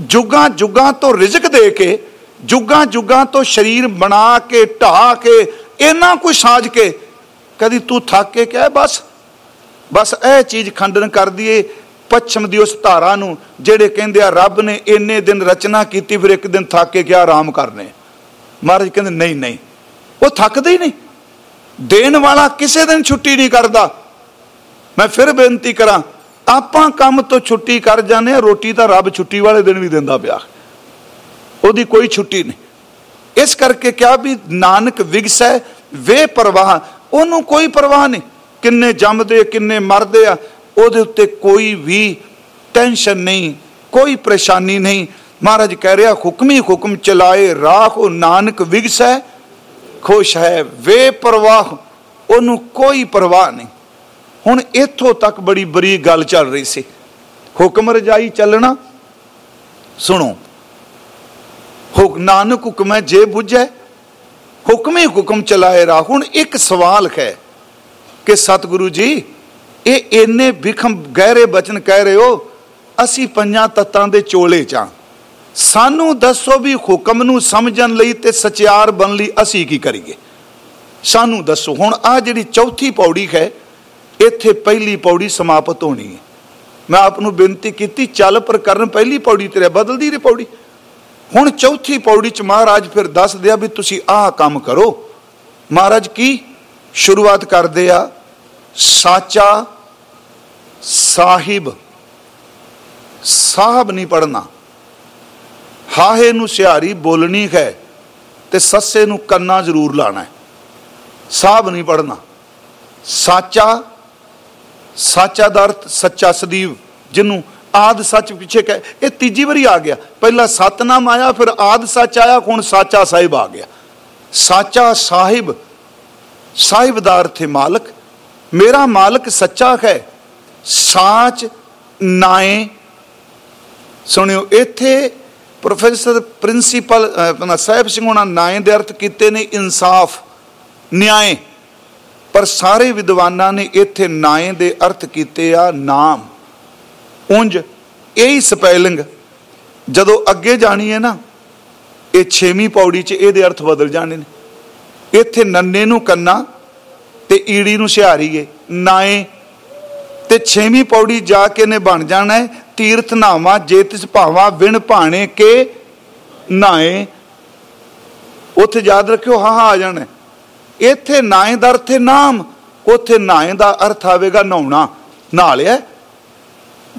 ਜੁਗਾਂ ਜੁਗਾਂ ਤੋਂ ਰਿਜ਼ਕ ਦੇ ਕੇ ਜੁਗਾਂ ਜੁਗਾਂ ਤੋਂ ਸਰੀਰ ਬਣਾ ਕੇ ਢਾ ਕੇ, ਇੰਨਾ ਕੁਝ ਸਾਜ ਕੇ, ਕਦੀ ਤੂੰ ਥੱਕ ਕੇ ਕਹਿ ਬਸ ਬਸ ਇਹ ਚੀਜ਼ ਖੰਡਨ ਕਰ ਦਈਏ ਪੱਛਮ ਦੀ ਉਸ ਧਾਰਾ ਨੂੰ, ਜਿਹੜੇ ਕਹਿੰਦੇ ਆ ਰੱਬ ਨੇ ਇੰਨੇ ਦਿਨ ਰਚਨਾ ਕੀਤੀ, ਫਿਰ ਇੱਕ ਦਿਨ ਥੱਕ ਕੇ ਕਿਹਾ ਆਰਾਮ ਕਰਨੇ। ਮਹਾਰਾਜ ਕਹਿੰਦੇ, ਨਹੀਂ ਨਹੀਂ, ਉਹ ਥੱਕਦੇ ਹੀ ਨਹੀਂ। ਦੇਣ ਵਾਲਾ ਕਿਸੇ ਦਿਨ ਛੁੱਟੀ ਨਹੀਂ ਕਰਦਾ। ਮੈਂ ਫਿਰ ਬੇਨਤੀ ਕਰਾਂ, ਆਪਾਂ ਕੰਮ ਤੋਂ ਛੁੱਟੀ ਕਰ ਜਾਂਦੇ ਆ ਰੋਟੀ ਤਾਂ ਰੱਬ ਛੁੱਟੀ ਵਾਲੇ ਦਿਨ ਵੀ ਦਿੰਦਾ ਪਿਆ। ਉਹਦੀ ਕੋਈ ਛੁੱਟੀ ਨਹੀਂ। ਇਸ ਕਰਕੇ ਕਿਹਾ ਵੀ ਨਾਨਕ ਵਿਗਸੈ, ਵੇ ਪਰਵਾਹ, ਉਹਨੂੰ ਕੋਈ ਪਰਵਾਹ ਨਹੀਂ। ਕਿੰਨੇ ਜੰਮਦੇ, ਕਿੰਨੇ ਮਰਦੇ ਆ, ਉਹਦੇ ਉੱਤੇ ਕੋਈ ਵੀ ਟੈਨਸ਼ਨ ਨਹੀਂ, ਕੋਈ ਪਰੇਸ਼ਾਨੀ ਨਹੀਂ। ਮਹਾਰਾਜ ਕਹਿ ਰਿਹਾ, ਹੁਕਮੀ ਹੁਕਮ ਚਲਾਏ ਰਾਹ ਉਹ ਨਾਨਕ ਵਿਗਸੈ, ਖੁਸ਼ ਹੈ, ਵੇ ਪਰਵਾਹ, ਉਹਨੂੰ ਕੋਈ ਪਰਵਾਹ ਨਹੀਂ। ਹੁਣ ਇੱਥੋਂ ਤੱਕ ਬੜੀ ਬਰੀ ਗੱਲ ਚੱਲ ਰਹੀ ਸੀ। ਹੁਕਮ ਰਜਾਈ ਚੱਲਣਾ, ਸੁਣੋ ਹੁਕ ਨਾਨਕ ਹੁਕਮ ਹੈ ਜੇ ਬੁੱਝੈ, ਹੁਕਮੇ ਹੁਕਮ ਚਲਾਏ ਰਾ ਹੁਣ ਇੱਕ ਸਵਾਲ ਹੈ ਕਿ ਸਤਿਗੁਰੂ ਜੀ, ਇਹ ਇੰਨੇ ਵਿਖਮ ਗਹਿਰੇ ਬਚਨ ਕਹਿ ਰਹੇ ਹੋ, ਅਸੀਂ ਪੰਜਾਂ ਤੱਤਾਂ ਦੇ ਚੋਲੇ ਚਾਂ ਸਾਨੂੰ ਦੱਸੋ ਵੀ ਹੁਕਮ ਨੂੰ ਸਮਝਣ ਲਈ ਤੇ ਸਚਿਆਰ ਬਣ ਲਈ ਅਸੀਂ ਕੀ ਕਰੀਏ? ਸਾਨੂੰ ਦੱਸੋ। ਹੁਣ ਆ ਜਿਹੜੀ ਚੌਥੀ ਪੌੜੀ ਹੈ, ਇੱਥੇ ਪਹਿਲੀ ਪੌੜੀ ਸਮਾਪਤ ਹੋਣੀ ਹੈ। ਮੈਂ ਆਪ ਨੂੰ ਬੇਨਤੀ ਕੀਤੀ, ਚੱਲ ਪ੍ਰਕਰਨ ਪਹਿਲੀ ਪੌੜੀ ਤੇਰੇ, ਬਦਲਦੀ ਰੇ ਪੌੜੀ। ਹੁਣ ਚੌਥੀ ਪੌੜੀ ਚ ਮਹਾਰਾਜ ਫਿਰ ਦੱਸ ਦਿਆ ਵੀ ਤੁਸੀਂ ਆਹ ਕੰਮ ਕਰੋ। ਮਹਾਰਾਜ ਕੀ? ਸ਼ੁਰੂਆਤ ਕਰਦੇ ਆ, ਸਾਚਾ ਸਾਹਿਬ। ਸਾਹਿਬ ਨਹੀਂ ਪੜਨਾ ਹਾਹੇ ਨੂੰ ਸਿਹਾਰੀ ਬੋਲਣੀ ਹੈ ਤੇ ਸੱਸੇ ਨੂੰ ਕੰਨਾ ਜ਼ਰੂਰ ਲਾਣਾ ਹੈ। ਸਾਹਿਬ ਨਹੀਂ ਪੜਨਾ ਸਾਚਾ ਸਾਚਾ ਦਾ ਅਰਥ ਸੱਚਾ ਸਦੀਵ, ਜਿਹਨੂੰ ਆਦ ਸੱਚ ਪਿੱਛੇ ਕਹਿ, ਇਹ ਤੀਜੀ ਵਾਰੀ ਆ ਗਿਆ। ਪਹਿਲਾਂ ਸਤਨਾਮ ਆਇਆ, ਫਿਰ ਆਦ ਸੱਚ ਆਇਆ, ਹੁਣ ਸਾਚਾ ਸਾਹਿਬ ਆ ਗਿਆ। ਸਾਚਾ ਸਾਹਿਬ ਸਾਹਿਬ ਦਾ ਅਰਥ ਮਾਲਕ। ਮੇਰਾ ਮਾਲਕ ਸੱਚਾ ਹੈ। ਸਾਚ ਨਾਏ। ਸੁਣਿਓ, ਇੱਥੇ ਪ੍ਰੋਫੈਸਰ ਪ੍ਰਿੰਸੀਪਲ ਆਪਣਾ ਸਾਹਿਬ ਸਿੰਘ ਉਹਨਾਂ ਨਾਏ ਦੇ ਅਰਥ ਕੀਤੇ ਨੇ ਇਨਸਾਫ ਨਿਆਂ ਪਰ ਸਾਰੇ ਵਿਦਵਾਨਾਂ ਨੇ ਇੱਥੇ ਨਾਏ ਦੇ ਅਰਥ ਕੀਤੇ ਆ ਨਾਮ। ਉੰਜ ਇਹੀ ਸਪੈਲਿੰਗ ਜਦੋਂ ਅੱਗੇ ਜਾਣੀ ਹੈ ਨਾ, ਇਹ 6ਵੀਂ ਪੌੜੀ 'ਚ ਇਹਦੇ ਅਰਥ ਬਦਲ ਜਾਣੇ ਨੇ। ਇੱਥੇ ਨੰਨੇ ਨੂੰ ਕੰਨਾ ਤੇ ਈੜੀ ਨੂੰ ਸਿਹਾਰੀਏ, ਨਾਏ ਤੇ 6ਵੀਂ ਪੌੜੀ ਜਾ ਕੇ ਨੇ ਬਣ ਜਾਣਾ ਹੈ, ਤੀਰਥ ਨਾਵਾ ਜੇ ਤਿਸ ਭਾਵਾ, ਵਿਣ ਭਾਣੇ ਕੇ ਨਾਏ। ਉੱਥੇ ਯਾਦ ਰੱਖਿਓ, ਹਾਂ ਹਾਂ, ਆ ਜਾਣਾ ਇੱਥੇ ਨਾਏ ਦਾ ਅਰਥ ਹੈ ਨਾਮ, ਉੱਥੇ ਨਾਏ ਦਾ ਅਰਥ ਆਵੇਗਾ ਨਹਾਉਣਾ। ਨਹਾ ਲਿਆ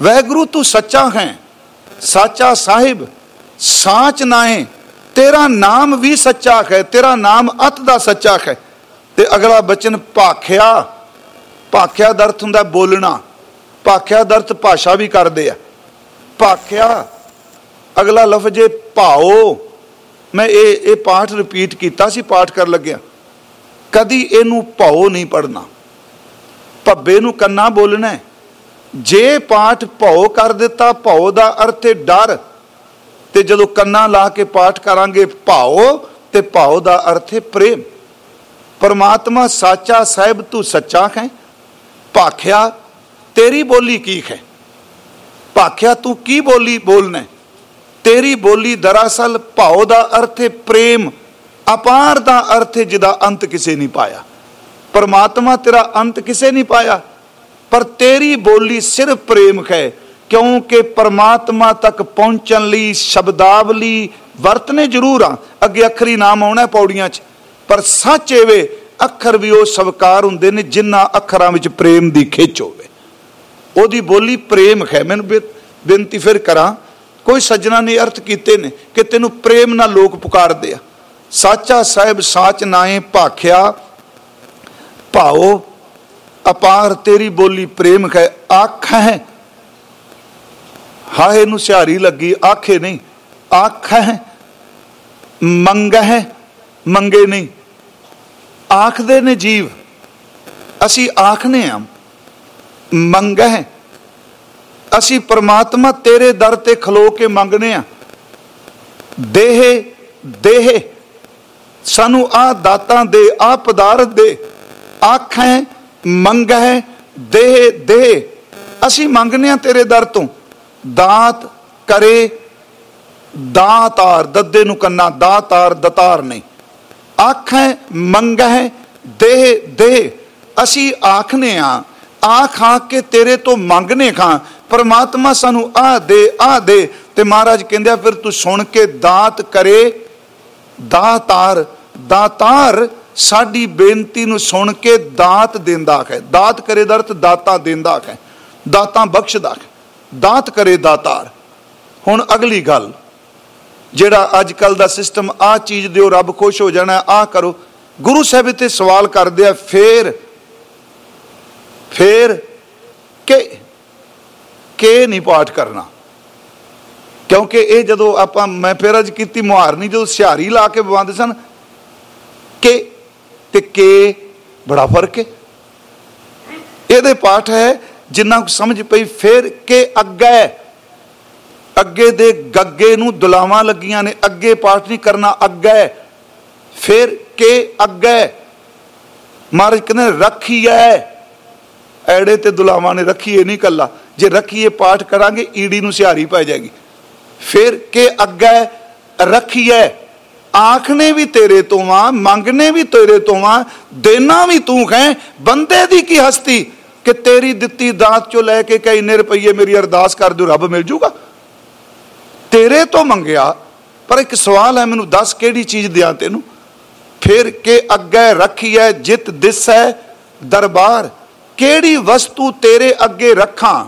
ਵਹਿਗੁਰੂ ਤੂੰ ਸੱਚਾ ਹੈ। ਸਾਚਾ ਸਾਹਿਬ, ਸਾਚ ਨਾਏ ਤੇਰਾ ਨਾਮ ਵੀ ਸੱਚਾ ਹੈ, ਤੇਰਾ ਨਾਮ ਅਤ ਦਾ ਸੱਚਾ ਹੈ। ਤੇ ਅਗਲਾ ਬਚਨ, ਭਾਖਿਆ। ਭਾਖਿਆ ਦਾ ਅਰਥ ਹੁੰਦਾ ਬੋਲਣਾ। ਭਾਖਿਆ ਦਾ ਅਰਥ ਭਾਸ਼ਾ ਵੀ ਕਰਦੇ ਆ। ਭਾਖਿਆ, ਅਗਲਾ ਲਫ਼ਜ਼ ਹੈ ਭਾਓ ਮੈਂ ਇਹ ਇਹ ਪਾਠ ਰਿਪੀਟ ਕੀਤਾ ਸੀ, ਪਾਠ ਕਰਨ ਲੱਗਿਆ। ਕਦੀ ਇਹਨੂੰ ਭਾਓ ਨਹੀਂ ਪੜਨਾ ਭੱਬੇ ਨੂੰ ਕੰਨਾ ਬੋਲਣਾ ਹੈ। ਜੇ ਪਾਠ ਭਉ ਕਰ ਦਿੱਤਾ, ਭਉ ਦਾ ਅਰਥ ਹੈ ਡਰ। ਤੇ ਜਦੋਂ ਕੰਨਾਂ ਲਾ ਕੇ ਪਾਠ ਕਰਾਂਗੇ ਭਾਉ, ਤੇ ਭਾਉ ਦਾ ਅਰਥ ਹੈ ਪ੍ਰੇਮ। ਪਰਮਾਤਮਾ ਸਾਚਾ ਸਾਹਿਬ, ਤੂੰ ਸੱਚਾ ਹੈ ਭਾਖਿਆ, ਤੇਰੀ ਬੋਲੀ ਕੀ ਹੈ ਭਾਖਿਆ, ਤੂੰ ਕੀ ਬੋਲੀ ਬੋਲਣਾ ਤੇਰੀ ਬੋਲੀ ਦਰਅਸਲ ਭਾਉ ਦਾ ਅਰਥ ਹੈ ਪ੍ਰੇਮ। ਅਪਾਰ ਦਾ ਅਰਥ ਜਿਹਦਾ ਅੰਤ ਕਿਸੇ ਨਹੀਂ ਪਾਇਆ। ਪਰਮਾਤਮਾ ਤੇਰਾ ਅੰਤ ਕਿਸੇ ਨਹੀਂ ਪਾਇਆ। ਪਰ ਤੇਰੀ ਬੋਲੀ ਸਿਰਫ ਪ੍ਰੇਮ ਹੈ, ਕਿਉਂਕਿ ਪਰਮਾਤਮਾ ਤੱਕ ਪਹੁੰਚਣ ਲਈ ਸ਼ਬਦਾਵਲੀ ਵਰਤਨੇ ਜ਼ਰੂਰ ਆ। ਅੱਗੇ ਅੱਖਰੀ ਨਾਮ ਆਉਣਾ ਪੌੜੀਆਂ 'ਚ, ਪਰ ਸੱਚ ਵੇ, ਅੱਖਰ ਵੀ ਉਹ ਸਵਕਾਰ ਹੁੰਦੇ ਨੇ ਜਿਨ੍ਹਾਂ ਅੱਖਰਾਂ ਵਿੱਚ ਪ੍ਰੇਮ ਦੀ ਖਿੱਚ ਹੋਵੇ। ਉਹਦੀ ਬੋਲੀ ਪ੍ਰੇਮ ਹੈ। ਮੈਨੂੰ ਬੇਨਤੀ ਫਿਰ ਕਰਾਂ, ਕੋਈ ਸੱਜਣਾ ਨੇ ਅਰਥ ਕੀਤੇ ਨੇ ਕਿ ਤੈਨੂੰ ਪ੍ਰੇਮ ਨਾਲ ਲੋਕ ਪੁਕਾਰਦੇ ਆ। ਸਾਚਾ ਸਾਹਿਬ ਸਾਚ ਨਾਏ ਭਾਖਿਆ, ਭਾਓ ਅਪਾਰ ਤੇਰੀ ਬੋਲੀ ਪ੍ਰੇਮ ਹੈ, ਆਖ ਹੈ। ਹਾਏ ਨੂੰ ਸਿਹਾਰੀ ਲੱਗੀ, ਆਖੇ ਨਹੀਂ, ਆਖ ਹੈ। ਮੰਗ ਹੈ, ਮੰਗੇ ਨਹੀਂ। ਆਖਦੇ ਨੇ ਜੀਵ, ਅਸੀਂ ਆਖਨੇ ਆ। ਮੰਗ ਹੈ, ਅਸੀਂ ਪ੍ਰਮਾਤਮਾ ਤੇਰੇ ਦਰ ਤੇ ਖਲੋ ਕੇ ਮੰਗਨੇ ਆ। ਦੇਹ ਦੇਹ, ਸਾਨੂੰ ਆ ਦਾਤਾਂ ਦੇ ਆ ਪਦਾਰਥ ਦੇ, ਆਖ ਹੈ ਮੰਗ ਹੈ, ਦੇਹ ਦੇ ਅਸੀਂ ਮੰਗਨੇ ਆ ਤੇਰੇ ਦਰ ਤੋਂ। ਦਾਤ ਕਰੇ ਦਾਤਾਰ ਦੱਦੇ ਨੂੰ ਕੰਨਾ ਦਾਤਾਰ ਦਤਾਰ ਨਹੀਂ। ਆਖ ਹੈ, ਮੰਗ ਦੇਹ ਦੇ ਅਸੀਂ ਆਖਨੇ ਆ ਆਖ ਆ ਕੇ ਤੇਰੇ ਤੋਂ ਮੰਗਨੇ ਖਾਂ। ਪਰਮਾਤਮਾ ਸਾਨੂੰ ਆ ਦੇ ਆ ਦੇ। ਤੇ ਮਹਾਰਾਜ ਕਹਿੰਦੇ ਆ, ਫਿਰ ਤੂੰ ਸੁਣ ਕੇ ਦਾਤ ਕਰੇ ਦਾਤਾਰ ਦਾਤਾਰ ਸਾਡੀ ਬੇਨਤੀ ਨੂੰ ਸੁਣ ਕੇ ਦਾਤ ਦਿੰਦਾ ਹੈ। ਦਾਤ ਕਰੇ ਦਾ ਅਰਥ ਦਾਤਾ ਦਿੰਦਾ ਹੈ। ਦਾਤਾ ਬਖਸ਼ਦਾ ਹੈ। ਦਾਤ ਕਰੇ ਦਾਤਾਰ। ਹੁਣ ਅਗਲੀ ਗੱਲ, ਜਿਹੜਾ ਅੱਜ ਕੱਲ ਦਾ ਸਿਸਟਮ ਆ ਚੀਜ਼ ਦਿਓ, ਰੱਬ ਖੁਸ਼ ਹੋ ਜਾਣਾ ਆ ਕਰੋ। ਗੁਰੂ ਸਾਹਿਬ ਤੇ ਸਵਾਲ ਕਰਦੇ ਆ, ਫੇਰ ਫੇਰ ਕਿ ਕਿ ਨਹੀਂ ਪਾਠ ਕਰਨਾ? ਕਿਉਂਕਿ ਇਹ ਜਦੋਂ ਆਪਾਂ, ਮੈਂ ਫੇਰ ਅੱਜ ਕੀਤੀ ਮੁਹਾਰਨੀ ਜਦੋਂ ਸਿਹਾਰੀ ਲਾ ਕੇ ਬਵੰਦ ਸਨ ਕਿ ਤੇ ਕੇ ਬੜਾ ਫ਼ਰਕ ਹੈ। ਇਹਦੇ ਪਾਠ ਹੈ, ਜਿੰਨਾ ਕੁ ਸਮਝ ਪਈ ਫਿਰ ਕੇ ਅੱਗੇ। ਅੱਗੇ ਦੇ ਗੱਗੇ ਨੂੰ ਦੁਲਾਵਾਂ ਲੱਗੀਆਂ ਨੇ, ਅੱਗੇ ਪਾਠ ਨਹੀਂ ਕਰਨਾ, ਅੱਗੇ। ਫਿਰ ਕੇ ਅੱਗੇ। ਮਹਾਰਾਜ ਕਹਿੰਦੇ ਰੱਖੀ ਰੱਖੀਐ। ਐੜੇ ਤੇ ਦੁਲਾਵਾਂ ਨੇ, ਰੱਖੀਏ ਨਹੀਂ ਕੱਲਾ ਜੇ ਰੱਖੀਏ ਪਾਠ ਕਰਾਂਗੇ, ਈੜੀ ਨੂੰ ਸਿਹਾਰੀ ਪੈ ਜਾਏਗੀ। ਫਿਰ ਕੇ ਅੱਗੇ, ਰੱਖੀਐ। ਆਖਣੇ ਵੀ ਤੇਰੇ ਤੋਂ ਆ ਮੰਗਣੇ ਵੀ ਤੇਰੇ ਤੋਂ ਆ, ਦੇਣਾ ਵੀ ਤੂੰ ਹੈ। ਬੰਦੇ ਦੀ ਕੀ ਹਸਤੀ ਕਿ ਤੇਰੀ ਦਿੱਤੀ ਦਾਤ ਚੋਂ ਲੈ ਕੇ ਕਈ ਇੰਨੇ ਰੁਪਏ ਮੇਰੀ ਅਰਦਾਸ ਕਰ ਦਿਓ, ਰੱਬ ਮਿਲ ਜੂਗਾ? ਤੇਰੇ ਤੋਂ ਮੰਗਿਆ, ਪਰ ਇੱਕ ਸਵਾਲ ਹੈ, ਮੈਨੂੰ ਦੱਸ ਕਿਹੜੀ ਚੀਜ਼ ਦਿਆਂ ਤੈਨੂੰ? ਫਿਰ ਕੇ ਅੱਗੇ ਰੱਖੀਐ, ਜਿਤ ਦਿਸੈ ਦਰਬਾਰ। ਕਿਹੜੀ ਵਸਤੂ ਤੇਰੇ ਅੱਗੇ ਰੱਖਾਂ?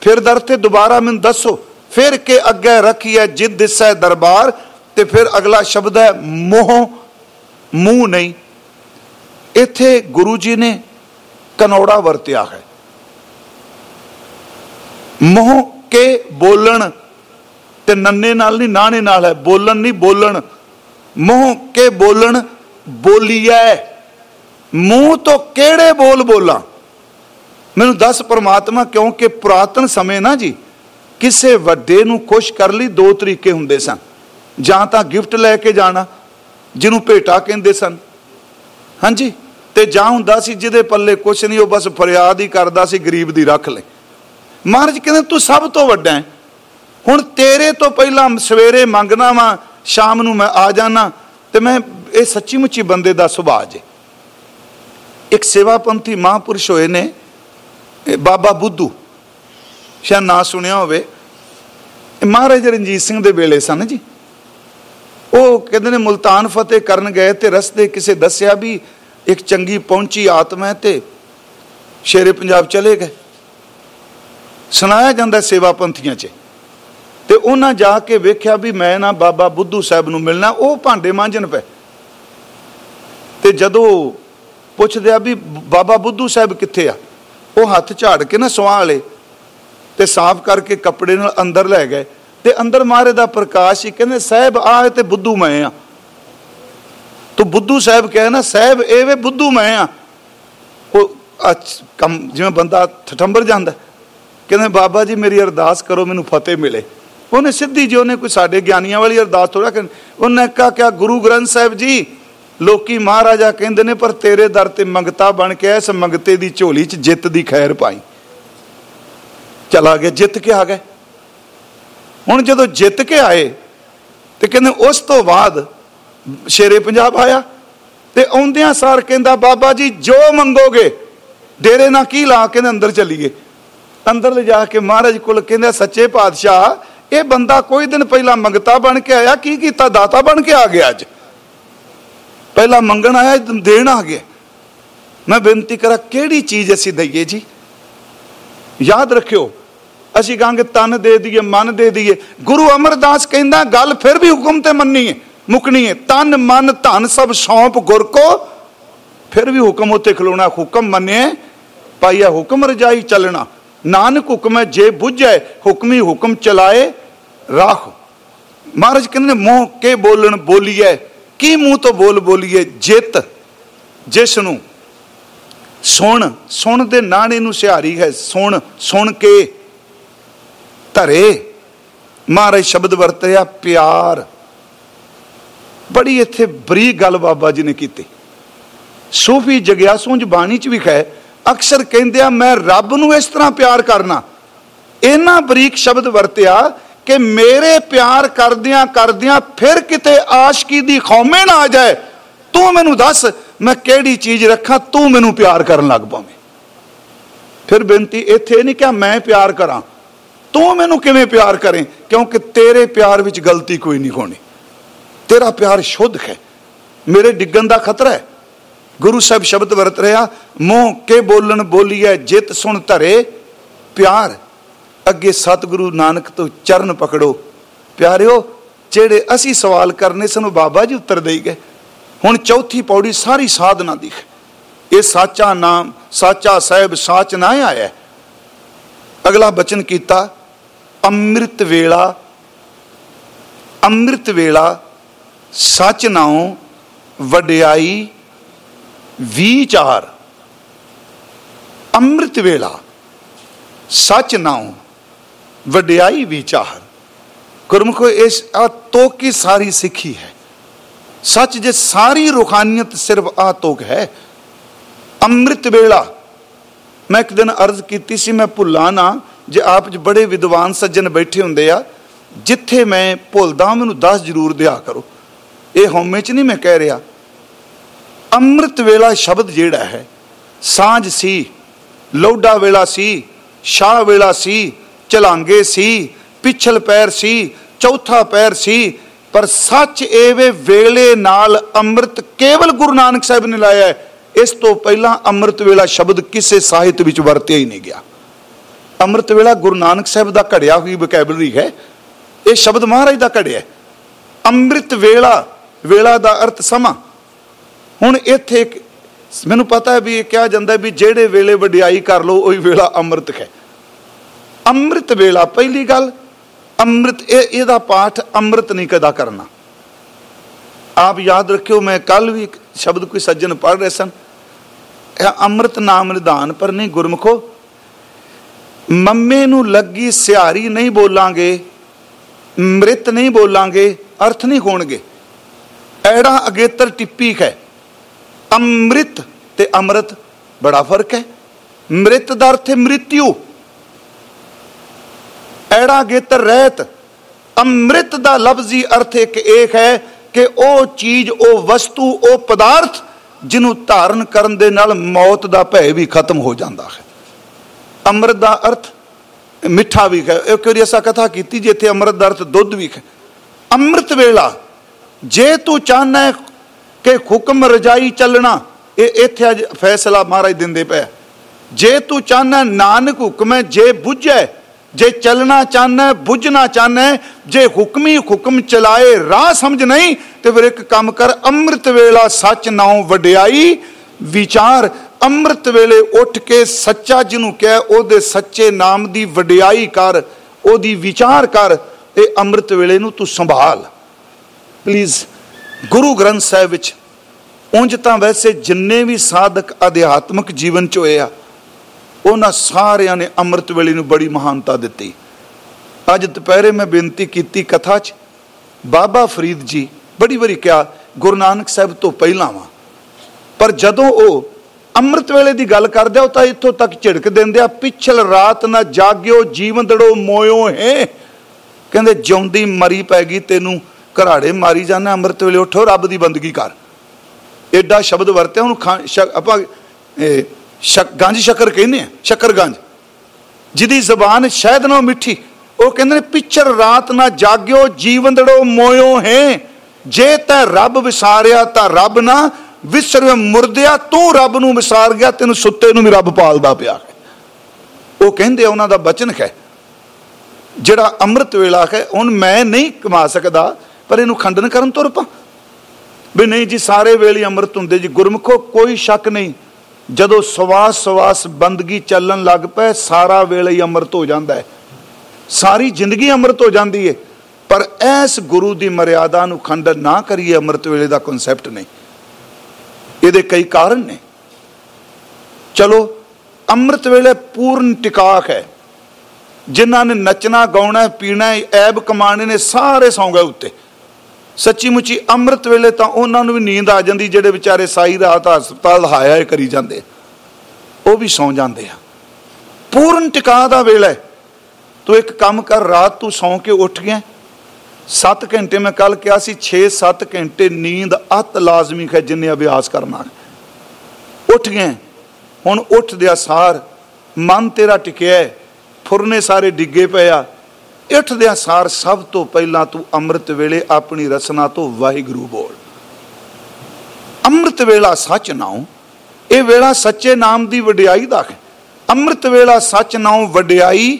ਫਿਰ ਦਰ ਤੇ ਦੁਬਾਰਾ ਮੈਨੂੰ ਦੱਸੋ। ਫਿਰ ਕੇ ਅੱਗੇ ਰੱਖੀਐ, ਜਿਤ ਦਿਸੈ ਦਰਬਾਰ। ਤੇ ਫਿਰ ਅਗਲਾ ਸ਼ਬਦ ਹੈ ਮੋਹ, ਮੂੰਹ ਨਹੀਂ। ਇੱਥੇ ਗੁਰੂ ਜੀ ਨੇ ਕਨੌੜਾ ਵਰਤਿਆ ਹੈ। ਮੋਹ ਕੇ ਬੋਲਣ ਤੇ ਨੰਨੇ ਨਾਲ ਨਹੀਂ, ਨਾਣੇ ਨਾਲ ਹੈ। ਬੋਲਣ ਨਹੀਂ, ਬੋਲਣ। ਮੋਹ ਕੇ ਬੋਲਣ, ਬੋਲੀਐ। ਮੂੰਹ ਤੋਂ ਕਿਹੜੇ ਬੋਲ ਬੋਲਾਂ? ਮੈਨੂੰ ਦੱਸ ਪ੍ਰਮਾਤਮਾ, ਕਿਉਂਕਿ ਪੁਰਾਤਨ ਸਮੇਂ ਨਾ ਜੀ, ਕਿਸੇ ਵੱਡੇ ਨੂੰ ਖੁਸ਼ ਕਰ ਲਈ ਦੋ ਤਰੀਕੇ ਹੁੰਦੇ ਸਨ। ਜਾਂ ਤਾਂ ਗਿਫਟ ਲੈ ਕੇ ਜਾਣਾ, ਜਿਹਨੂੰ ਭੇਟਾ ਕਹਿੰਦੇ ਸਨ। ਹਾਂਜੀ, ਤੇ ਜਾਂ ਹੁੰਦਾ ਸੀ ਜਿਹਦੇ ਪੱਲੇ ਕੁਛ ਨਹੀਂ, ਉਹ ਬਸ ਫਰਿਆਦ ਹੀ ਕਰਦਾ ਸੀ, ਗਰੀਬ ਦੀ ਰੱਖ ਲੈ। ਮਹਾਰਾਜ ਕਹਿੰਦੇ, ਤੂੰ ਸਭ ਤੋਂ ਵੱਡਾ ਹੈ। ਹੁਣ ਤੇਰੇ ਤੋਂ ਪਹਿਲਾਂ ਸਵੇਰੇ ਮੰਗਣਾ ਵਾ, ਸ਼ਾਮ ਨੂੰ ਮੈਂ ਆ ਜਾਣਾ, ਤੇ ਮੈਂ ਇਹ ਸੱਚੀ ਮੁੱਚੀ ਬੰਦੇ ਦਾ ਸੁਭਾਅ ਜੇ। ਇੱਕ ਸੇਵਾਪੰਥੀ ਮਹਾਪੁਰਸ਼ ਹੋਏ ਨੇ ਬਾਬਾ ਬੁੱਧੂ। ਸ਼ਾਇਦ ਨਾ ਸੁਣਿਆ ਹੋਵੇ। ਮਹਾਰਾਜ ਰਣਜੀਤ ਸਿੰਘ ਦੇ ਵੇਲੇ ਸਨ ਜੀ। ਉਹ ਕਹਿੰਦੇ ਨੇ, ਮਲਤਾਨ ਫਤਿਹ ਕਰਨ ਗਏ ਤੇ ਰਸਤੇ ਕਿਸੇ ਦੱਸਿਆ ਵੀ ਇੱਕ ਚੰਗੀ ਪਹੁੰਚੀ ਆਤਮਾ ਤੇ ਸ਼ੇਰੇ ਪੰਜਾਬ ਚਲੇ ਗਏ। ਸੁਣਾਇਆ ਜਾਂਦਾ ਸੇਵਾ ਪੰਥੀਆਂ 'ਚ। ਤੇ ਉਹਨਾਂ ਜਾ ਕੇ ਵੇਖਿਆ ਵੀ ਮੈਂ ਨਾ ਬਾਬਾ ਬੁੱਧੂ ਸਾਹਿਬ ਨੂੰ ਮਿਲਣਾ, ਉਹ ਭਾਂਡੇ ਮਾਂਜਣ ਪਏ। ਤੇ ਜਦੋਂ ਪੁੱਛਦੇ ਆ ਵੀ ਬਾਬਾ ਬੁੱਧੂ ਸਾਹਿਬ ਕਿੱਥੇ ਆ? ਉਹ ਹੱਥ ਝਾੜ ਕੇ ਨਾ ਸਵਾਹ ਵਾਲੇ ਤੇ ਸਾਫ਼ ਕਰਕੇ ਕੱਪੜੇ ਨਾਲ ਅੰਦਰ ਲੈ ਗਏ। ਤੇ ਅੰਦਰ ਮਾਰੇ ਦਾ ਪ੍ਰਕਾਸ਼ ਹੀ ਕਹਿੰਦੇ, ਸਾਹਿਬ ਆ ਤੇ ਬੁੱਧੂ ਮੈਂ ਆ। ਤੂੰ ਬੁੱਧੂ ਸਾਹਿਬ ਕਹੇ ਨਾ, ਸਾਹਿਬ ਇਹ ਵੇ ਬੁੱਧੂ ਮੈਂ ਆ। ਉਹ ਕੰਮ ਜਿਵੇਂ ਬੰਦਾ ਠਠੰਬਰ ਜਾਂਦਾ, ਕਹਿੰਦੇ, ਬਾਬਾ ਜੀ, ਮੇਰੀ ਅਰਦਾਸ ਕਰੋ, ਮੈਨੂੰ ਫਤਿਹ ਮਿਲੇ। ਉਹਨੇ ਸਿੱਧੀ ਜੀ ਉਹਨੇ ਕੋਈ ਸਾਡੇ ਗਿਆਨੀਆਂ ਵਾਲੀ ਅਰਦਾਸ ਥੋੜਾ ਕਰ ਉਹਨੇ ਕਹਾ ਕਿ ਗੁਰੂ ਗ੍ਰੰਥ ਸਾਹਿਬ ਜੀ, ਲੋਕੀ ਮਹਾਰਾਜਾ ਕਹਿੰਦੇ ਨੇ, ਪਰ ਤੇਰੇ ਦਰ ਤੇ ਮੰਗਤਾ ਬਣ ਕੇ ਇਸ ਮੰਗਤੇ ਦੀ ਝੋਲੀ 'ਚ ਜਿੱਤ ਦੀ ਖੈਰ ਪਾਈ। ਚਲਾ ਗਿਆ, ਜਿੱਤ ਕੇ ਆ ਗਏ ਹੁਣ ਜਦੋਂ ਜਿੱਤ ਕੇ ਆਏ ਤੇ ਕਹਿੰਦੇ ਉਸ ਤੋਂ ਬਾਅਦ ਸ਼ੇਰੇ ਪੰਜਾਬ ਆਇਆ ਤੇ ਆਉਂਦਿਆਂ ਸਾਰ ਕਹਿੰਦਾ, ਬਾਬਾ ਜੀ, ਜੋ ਮੰਗੋਗੇ, ਡੇਰੇ ਨਾਲ ਕੀ ਲਾ ਕਹਿੰਦੇ ਅੰਦਰ ਚੱਲੀਏ? ਅੰਦਰ ਲਿਜਾ ਕੇ ਮਹਾਰਾਜ ਕੋਲ ਕਹਿੰਦਾ, ਸੱਚੇ ਪਾਤਸ਼ਾਹ, ਇਹ ਬੰਦਾ ਕੋਈ ਦਿਨ ਪਹਿਲਾਂ ਮੰਗਤਾ ਬਣ ਕੇ ਆਇਆ, ਕੀ ਕੀਤਾ? ਦਾਤਾ ਬਣ ਕੇ ਆ ਗਿਆ ਅੱਜ। ਪਹਿਲਾਂ ਮੰਗਣ ਆਇਆ ਦੇਣ ਆ ਗਿਆ। ਮੈਂ ਬੇਨਤੀ ਕਰਾਂ, ਕਿਹੜੀ ਚੀਜ਼ ਅਸੀਂ ਦਈਏ ਜੀ? ਯਾਦ ਰੱਖਿਓ ਅਸੀਂ ਕਹਾਂਗੇ ਤਨ ਦੇ ਦਈਏ, ਮਨ ਦੇ ਦਈਏ। ਗੁਰੂ ਅਮਰਦਾਸ ਕਹਿੰਦਾ, ਗੱਲ ਫਿਰ ਵੀ ਹੁਕਮ ਤੇ ਮੰਨੀ ਹੈ ਮੁਕਣੀ ਹੈ ਤਨ, ਮਨ, ਧਨ ਸਭ ਸੌਂਪ ਗੁਰ ਕੋ, ਫਿਰ ਵੀ ਹੁਕਮ ਉੱਤੇ ਖਲੋਣਾ। ਹੁਕਮ ਮੰਨੇ ਪਾਈਆ ਹੁਕਮ ਰਜਾਈ ਚੱਲਣਾ। ਨਾਨਕ ਹੁਕਮ ਹੈ, ਜੇ ਬੁੱਝੈ, ਹੁਕਮੀ ਹੁਕਮ ਚਲਾਏ, ਰਾਖ। ਮਹਾਰਾਜ ਕਹਿੰਦੇ, ਮੂੰਹ ਕੇ ਬੋਲਣ ਬੋਲੀਏ ਕੀ ਮੂੰਹ ਤੋਂ ਬੋਲ ਬੋਲੀਏ ਜਿੱਤ ਜਿਸ ਨੂੰ ਸੁਣ ਸੁਣ ਦੇ ਨਾਣੇ ਨੂੰ ਸਿਹਾਰੀ ਹੈ, ਸੁਣ ਸੁਣ ਕੇ। ਧਰੇ। ਮਹਾਰਾਜ ਸ਼ਬਦ ਵਰਤਿਆ ਪਿਆਰ। ਬੜੀ ਇੱਥੇ ਬਰੀਕ ਗੱਲ ਬਾਬਾ ਜੀ ਨੇ ਕੀਤੀ। ਸੂਫੀ ਜਗਿਆਸੂ ਚ ਬਾਣੀ ਚ ਵੀ ਹੈ ਅਕਸਰ ਕਹਿੰਦੇ ਆ, ਮੈਂ ਰੱਬ ਨੂੰ ਇਸ ਤਰ੍ਹਾਂ ਪਿਆਰ ਕਰਨਾ। ਇਹਨਾਂ ਬਰੀਕ ਸ਼ਬਦ ਵਰਤਿਆ ਕਿ ਮੇਰੇ ਪਿਆਰ ਕਰਦਿਆਂ ਕਰਦਿਆਂ ਫਿਰ ਕਿਤੇ ਆਸ਼ਕੀ ਦੀ ਖੌਮੇ ਨਾ ਆ ਜਾਏ। ਤੂੰ ਮੈਨੂੰ ਦੱਸ, ਮੈਂ ਕਿਹੜੀ ਚੀਜ਼ ਰੱਖਾਂ? ਤੂੰ ਮੈਨੂੰ ਪਿਆਰ ਕਰਨ ਲੱਗ ਪਾਵੇਂ। ਫਿਰ ਬੇਨਤੀ ਇੱਥੇ ਨਹੀਂ ਕਿ ਮੈਂ ਪਿਆਰ ਕਰਾਂ। ਤੂੰ ਮੈਨੂੰ ਕਿਵੇਂ ਪਿਆਰ ਕਰੇ? ਕਿਉਂਕਿ ਤੇਰੇ ਪਿਆਰ ਵਿੱਚ ਗਲਤੀ ਕੋਈ ਨਹੀਂ ਹੋਣੀ। ਤੇਰਾ ਪਿਆਰ ਸ਼ੁੱਧ ਹੈ। ਮੇਰੇ ਡਿੱਗਣ ਦਾ ਖਤਰਾ ਹੈ। ਗੁਰੂ ਸਾਹਿਬ ਸ਼ਬਦ ਵਰਤ ਰਿਹਾ, ਮੂੰਹ ਕੇ ਬੋਲਣ ਬੋਲੀਏ ਜਿਤ ਸੁਣ ਧਰੇ, ਪਿਆਰ। ਅੱਗੇ ਸਤਿਗੁਰੂ ਨਾਨਕ ਤੋਂ ਚਰਨ ਪਕੜੋ। ਪਿਆਰਿਓ, ਜਿਹੜੇ ਅਸੀਂ ਸਵਾਲ ਕਰਨੇ ਸਾਨੂੰ ਬਾਬਾ ਜੀ ਉੱਤਰ ਦੇਈ ਗਏ। ਹੁਣ ਚੌਥੀ ਪੌੜੀ ਸਾਰੀ ਸਾਧਨਾ ਦੀ ਇਹ ਸਾਚਾ ਨਾਮ, ਸਾਚਾ ਸਾਹਿਬ ਸਾਚ ਨਾ ਆਇਆ। ਅਗਲਾ ਬਚਨ ਕੀਤਾ ਅੰਮ੍ਰਿਤ ਵੇਲਾ ਅੰਮ੍ਰਿਤ ਵੇਲਾ ਸੱਚ ਨਾਉ ਵਡਿਆਈ ਵਿਚਾਰ ਅੰਮ੍ਰਿਤ ਵੇਲਾ ਸੱਚ ਨਾਉ ਵਡਿਆਈ ਵਿਚਾਰ ਗੁਰਮੁਖੋ ਇਸ ਆ ਤੋਕ ਕੀ ਸਾਰੀ ਸਿੱਖੀ ਹੈ ਸੱਚ ਜੇ ਸਾਰੀ ਰੂਹਾਨੀਅਤ ਸਿਰਫ ਆ ਤੋਕ ਹੈ ਅੰਮ੍ਰਿਤ ਵੇਲਾ ਮੈਂ ਇੱਕ ਦਿਨ ਅਰਜ਼ ਕੀਤੀ ਸੀ ਮੈਂ ਭੁੱਲਾਂ ਨਾ ਜੇ ਆਪ ਚ ਬੜੇ ਵਿਦਵਾਨ ਸੱਜਣ ਬੈਠੇ ਹੁੰਦੇ ਆ, ਜਿੱਥੇ ਮੈਂ ਭੁੱਲਦਾ ਮੈਨੂੰ ਦੱਸ ਜ਼ਰੂਰ ਦਿਆ ਕਰੋ। ਇਹ ਹਉਮੈ ਚ ਨਹੀਂ ਮੈਂ ਕਹਿ ਰਿਹਾ। ਅੰਮ੍ਰਿਤ ਵੇਲਾ ਸ਼ਬਦ ਜਿਹੜਾ ਹੈ, ਸਾਂਝ ਸੀ ਲੋਡਾ ਵੇਲਾ ਸੀ ਸ਼ਾਹ ਵੇਲਾ ਸੀ ਚਲਾਂਗੇ ਸੀ, ਪਿਛਲ ਪੈਰ ਸੀ, ਚੌਥਾ ਪੈਰ ਸੀ, ਪਰ ਸੱਚ ਏਵੇਂ ਵੇਲੇ ਨਾਲ ਅੰਮ੍ਰਿਤ ਕੇਵਲ ਗੁਰੂ ਨਾਨਕ ਸਾਹਿਬ ਨੇ ਲਾਇਆ ਹੈ। ਇਸ ਤੋਂ ਪਹਿਲਾਂ ਅੰਮ੍ਰਿਤ ਵੇਲਾ ਸ਼ਬਦ ਕਿਸੇ ਸਾਹਿਤ ਵਿੱਚ ਵਰਤਿਆ ਹੀ ਨਹੀਂ ਗਿਆ। ਅੰਮ੍ਰਿਤ ਵੇਲਾ ਗੁਰੂ ਨਾਨਕ ਸਾਹਿਬ ਦਾ ਘੜਿਆ ਹੋਈ ਵੋਕੈਬਲਰੀ ਹੈ। ਇਹ ਸ਼ਬਦ ਮਹਾਰਾਜ ਦਾ ਘੜਿਆ ਅੰਮ੍ਰਿਤ ਵੇਲਾ ਵੇਲਾ ਦਾ ਅਰਥ ਸਮਾਂ। ਹੁਣ ਇੱਥੇ ਮੈਨੂੰ ਪਤਾ ਵੀ ਇਹ ਕਿਹਾ ਜਾਂਦਾ ਵੀ ਜਿਹੜੇ ਵੇਲੇ ਵਡਿਆਈ ਕਰ ਲੋ ਉਹੀ ਵੇਲਾ ਅੰਮ੍ਰਿਤ ਹੈ। ਅੰਮ੍ਰਿਤ ਵੇਲਾ ਪਹਿਲੀ ਗੱਲ, ਅੰਮ੍ਰਿਤ ਇਹ ਇਹਦਾ ਪਾਠ ਅੰਮ੍ਰਿਤ ਨਹੀਂ ਕਦਾ ਕਰਨਾ। ਆਪ ਯਾਦ ਰੱਖਿਓ, ਮੈਂ ਕੱਲ ਵੀ ਸ਼ਬਦ ਕੋਈ ਸੱਜਣ ਪੜ੍ਹ ਰਹੇ ਸਨ। ਇਹ ਅੰਮ੍ਰਿਤ ਨਾਮ ਨਿਧਾਨ ਪਰ ਨਹੀਂ, ਗੁਰਮਖੋ। ਮੰਮੇ ਨੂੰ ਲੱਗੀ ਸਿਹਾਰੀ ਨਹੀਂ ਬੋਲਾਂਗੇ, ਮ੍ਰਿਤ ਨਹੀਂ ਬੋਲਾਂਗੇ, ਅਰਥ ਨਹੀਂ ਹੋਣਗੇ। ਐੜਾ ਅਗੇਤਰ ਟਿੱਪੀ ਹੈ। ਅੰਮ੍ਰਿਤ ਤੇ ਅੰਮ੍ਰਿਤ ਬੜਾ ਫ਼ਰਕ ਹੈ। ਮ੍ਰਿਤ ਦਾ ਅਰਥ ਹੈ ਮ੍ਰਿਤਿਉ ਐੜਾ ਅਗੇਤਰ ਰਹਿਤ, ਅੰਮ੍ਰਿਤ ਦਾ ਲਫ਼ਜ਼ੀ ਅਰਥ ਇੱਕ ਇਹ ਹੈ ਕਿ ਉਹ ਚੀਜ਼, ਉਹ ਵਸਤੂ, ਉਹ ਪਦਾਰਥ ਜਿਹਨੂੰ ਧਾਰਨ ਕਰਨ ਦੇ ਨਾਲ ਮੌਤ ਦਾ ਭੈ ਵੀ ਖਤਮ ਹੋ ਜਾਂਦਾ ਹੈ। ਅੰਮ੍ਰਿਤ ਦਾ ਅਰਥ ਮਿੱਠਾ ਵੀ ਹੈ। ਇੱਕ ਵਾਰੀ ਅਸਾ ਕਥਾ ਕੀਤੀ? ਜਿੱਥੇ ਅੰਮ੍ਰਿਤ ਦਾ ਅਰਥ ਦੁੱਧ ਵੀ ਹੈ। ਅੰਮ੍ਰਿਤ ਵੇਲਾ, ਜੇ ਤੂੰ ਚਾਹਨਾ ਕਿ ਹੁਕਮ ਰਜਾਈ ਚੱਲਣਾ, ਇਹ ਇੱਥੇ ਅੱਜ ਫੈਸਲਾ ਮਹਾਰਾਜ ਦਿੰਦੇ ਪਏ ਜੇ ਤੂੰ ਚਾਹਨਾ ਨਾਨਕ ਹੁਕਮ ਹੈ, ਜੇ ਬੁੱਝੈ, ਜੇ ਚੱਲਣਾ ਚਾਹਨਾ ਬੁੱਝਣਾ ਚਾਹਨਾ ਜੇ ਹੁਕਮੀ ਹੁਕਮ ਚਲਾਏ, ਰਾਹ ਸਮਝ ਨਹੀਂ, ਤੇ ਫਿਰ ਇੱਕ ਕੰਮ ਕਰ, ਅੰਮ੍ਰਿਤ ਵੇਲਾ ਸੱਚ ਨਾਉ ਵਡਿਆਈ, ਵਿਚਾਰ ਅੰਮ੍ਰਿਤ ਵੇਲੇ ਉੱਠ ਕੇ ਸੱਚਾ ਜਿਹਨੂੰ ਕਹਿ, ਉਹਦੇ ਸੱਚੇ ਨਾਮ ਦੀ ਵਡਿਆਈ ਕਰ, ਉਹਦੀ ਵਿਚਾਰ ਕਰ ਇਹ ਅੰਮ੍ਰਿਤ ਵੇਲੇ ਨੂੰ ਤੂੰ ਸੰਭਾਲ। ਪਲੀਜ਼ ਗੁਰੂ ਗ੍ਰੰਥ ਸਾਹਿਬ ਵਿੱਚ ਉਂਝ ਤਾਂ ਵੈਸੇ ਜਿੰਨੇ ਵੀ ਸਾਧਕ ਅਧਿਆਤਮਿਕ ਜੀਵਨ ਚ ਹੋਏ ਆ, ਉਹਨਾਂ ਸਾਰਿਆਂ ਨੇ ਅੰਮ੍ਰਿਤ ਵੇਲੇ ਨੂੰ ਬੜੀ ਮਹਾਨਤਾ ਦਿੱਤੀ। ਅੱਜ ਦੁਪਹਿਰੇ ਮੈਂ ਬੇਨਤੀ ਕੀਤੀ ਕਥਾ 'ਚ, ਬਾਬਾ ਫਰੀਦ ਜੀ ਬੜੀ ਵਾਰੀ ਕਿਹਾ, ਗੁਰੂ ਨਾਨਕ ਸਾਹਿਬ ਤੋਂ ਪਹਿਲਾਂ ਵਾ। ਪਰ ਜਦੋਂ ਉਹ ਅੰਮ੍ਰਿਤ ਵੇਲੇ ਦੀ ਗੱਲ ਕਰਦੇ ਆ ਤਾਂ ਇੱਥੋਂ ਤੱਕ ਝਿੜਕ ਦਿੰਦੇ ਆ, ਪਿਛਲ ਰਾਤ ਨਾ ਜਾਗਿਓ, ਜੀਵਨ ਦੜੋ ਮੋਇਓ ਹੈ। ਕਹਿੰਦੇ ਜਿਉਂਦੀ ਮਰੀ ਪੈ ਗਈ, ਤੈਨੂੰ ਘਰਾੜੇ ਮਾਰੀ ਜਾਂਦਾ ਅੰਮ੍ਰਿਤ ਵੇਲੇ ਉਠੋ, ਰੱਬ ਦੀ ਬੰਦਗੀ ਕਰ। ਐਡਾ ਸ਼ਬਦ ਵਰਤਿਆ, ਉਹਨੂੰ ਆਪਾਂ ਸ਼ਕ ਗੰਜ ਸ਼ਕਰ ਕਹਿੰਦੇ ਆ, ਸ਼ਕਰ ਗੰਜ। ਜਿਹਦੀ ਜ਼ਬਾਨ ਸ਼ਾਇਦ ਨਾ ਮਿੱਠੀ, ਉਹ ਕਹਿੰਦੇ ਨੇ ਪਿਛਰ ਰਾਤ ਨਾ ਜਾਗਿਓ, ਜੀਵਨ ਦੜੋ ਮੋਇਓ ਹੈ। ਜੇ ਤਾਂ ਰੱਬ ਵਿਸਾਰਿਆ, ਤਾਂ ਰੱਬ ਨਾ ਵਿਸਰ ਮੁਰਦਿਆ ਤੂੰ ਰੱਬ ਨੂੰ ਵਿਸਾਰ ਗਿਆ, ਤੈਨੂੰ ਸੁੱਤੇ ਨੂੰ ਵੀ ਰੱਬ ਪਾਲਦਾ ਪਿਆ। ਉਹ ਕਹਿੰਦੇ ਉਹਨਾਂ ਦਾ ਬਚਨ ਹੈ। ਜਿਹੜਾ ਅੰਮ੍ਰਿਤ ਵੇਲਾ ਹੈ ਹੁਣ ਮੈਂ ਨਹੀਂ ਕਮਾ ਸਕਦਾ, ਪਰ ਇਹਨੂੰ ਖੰਡਨ ਕਰਨ ਤੁਰ ਪਾ ਵੀ ਨਹੀਂ ਜੀ, ਸਾਰੇ ਵੇਲੇ ਅੰਮ੍ਰਿਤ ਹੁੰਦੇ ਜੀ। ਗੁਰਮਖੋ, ਕੋਈ ਸ਼ੱਕ ਨਹੀਂ। ਜਦੋਂ ਸਵਾਸ ਸਵਾਸ ਬੰਦਗੀ ਚੱਲਣ ਲੱਗ ਪਏ, ਸਾਰਾ ਵੇਲੇ ਹੀ ਅੰਮ੍ਰਿਤ ਹੋ ਜਾਂਦਾ ਹੈ। ਸਾਰੀ ਜ਼ਿੰਦਗੀ ਅੰਮ੍ਰਿਤ ਹੋ ਜਾਂਦੀ ਹੈ ਪਰ ਐਸ ਗੁਰੂ ਦੀ ਮਰਿਆਦਾ ਨੂੰ ਖੰਡਨ ਨਾ ਕਰੀਏ, ਅੰਮ੍ਰਿਤ ਵੇਲੇ ਦਾ ਕਨਸੈਪਟ ਨਹੀਂ। ਇਹਦੇ ਕਈ ਕਾਰਨ ਨੇ। ਚਲੋ, ਅੰਮ੍ਰਿਤ ਵੇਲੇ ਪੂਰਨ ਟਿਕਾਕ ਹੈ। ਜਿਨ੍ਹਾਂ ਨੇ ਨੱਚਣਾ, ਗਾਉਣਾ, ਪੀਣਾ, ਐਬ ਕਮਾਣੇ ਨੇ ਸਾਰੇ ਸੌਂ ਗਏ ਉੱਤੇ। ਸੱਚੀ ਮੁੱਚੀ ਅੰਮ੍ਰਿਤ ਵੇਲੇ ਤਾਂ ਉਹਨਾਂ ਨੂੰ ਵੀ ਨੀਂਦ ਆ ਜਾਂਦੀ, ਜਿਹੜੇ ਵਿਚਾਰੇ ਸਾਈ ਰਾਤ ਹਸਪਤਾਲ ਹਾਇਆ ਕਰੀ ਜਾਂਦੇ ਉਹ ਵੀ ਸੌਂ ਜਾਂਦੇ ਆ। ਪੂਰਨ ਟਿਕਾ ਦਾ ਵੇਲਾ ਤੂੰ ਇੱਕ ਕੰਮ ਕਰ, ਰਾਤ ਤੂੰ ਸੌਂ ਕੇ ਉੱਠ ਗਿਆ। 7 ਘੰਟੇ ਮੈਂ ਕੱਲ ਕਿਹਾ ਸੀ 6-7 ਘੰਟੇ ਨੀਂਦ ਅਤ ਲਾਜ਼ਮੀ ਹੈ ਜਿੰਨੇ ਅਭਿਆਸ ਕਰਨਾ ਉੱਠ ਗਏ ਹੁਣ ਉੱਠਦਿਆ ਸਾਰ, ਮਨ ਤੇਰਾ ਟਿਕਿਆ, ਫੁਰਨੇ ਸਾਰੇ ਡਿੱਗੇ ਪਏ ਆ। ਉੱਠਦਿਆਂ ਸਾਰ, ਸਭ ਤੋਂ ਪਹਿਲਾਂ ਤੂੰ ਅੰਮ੍ਰਿਤ ਵੇਲੇ ਆਪਣੀ ਰਸਨਾ ਤੋਂ ਵਾਹਿਗੁਰੂ ਬੋਲ। ਅੰਮ੍ਰਿਤ ਵੇਲਾ ਸੱਚ ਨਾਉ ਇਹ ਵੇਲਾ ਸੱਚੇ ਨਾਮ ਦੀ ਵਡਿਆਈ ਦਾ ਹੈ। ਅੰਮ੍ਰਿਤ ਵੇਲਾ ਸੱਚ ਨਾਉ ਵਡਿਆਈ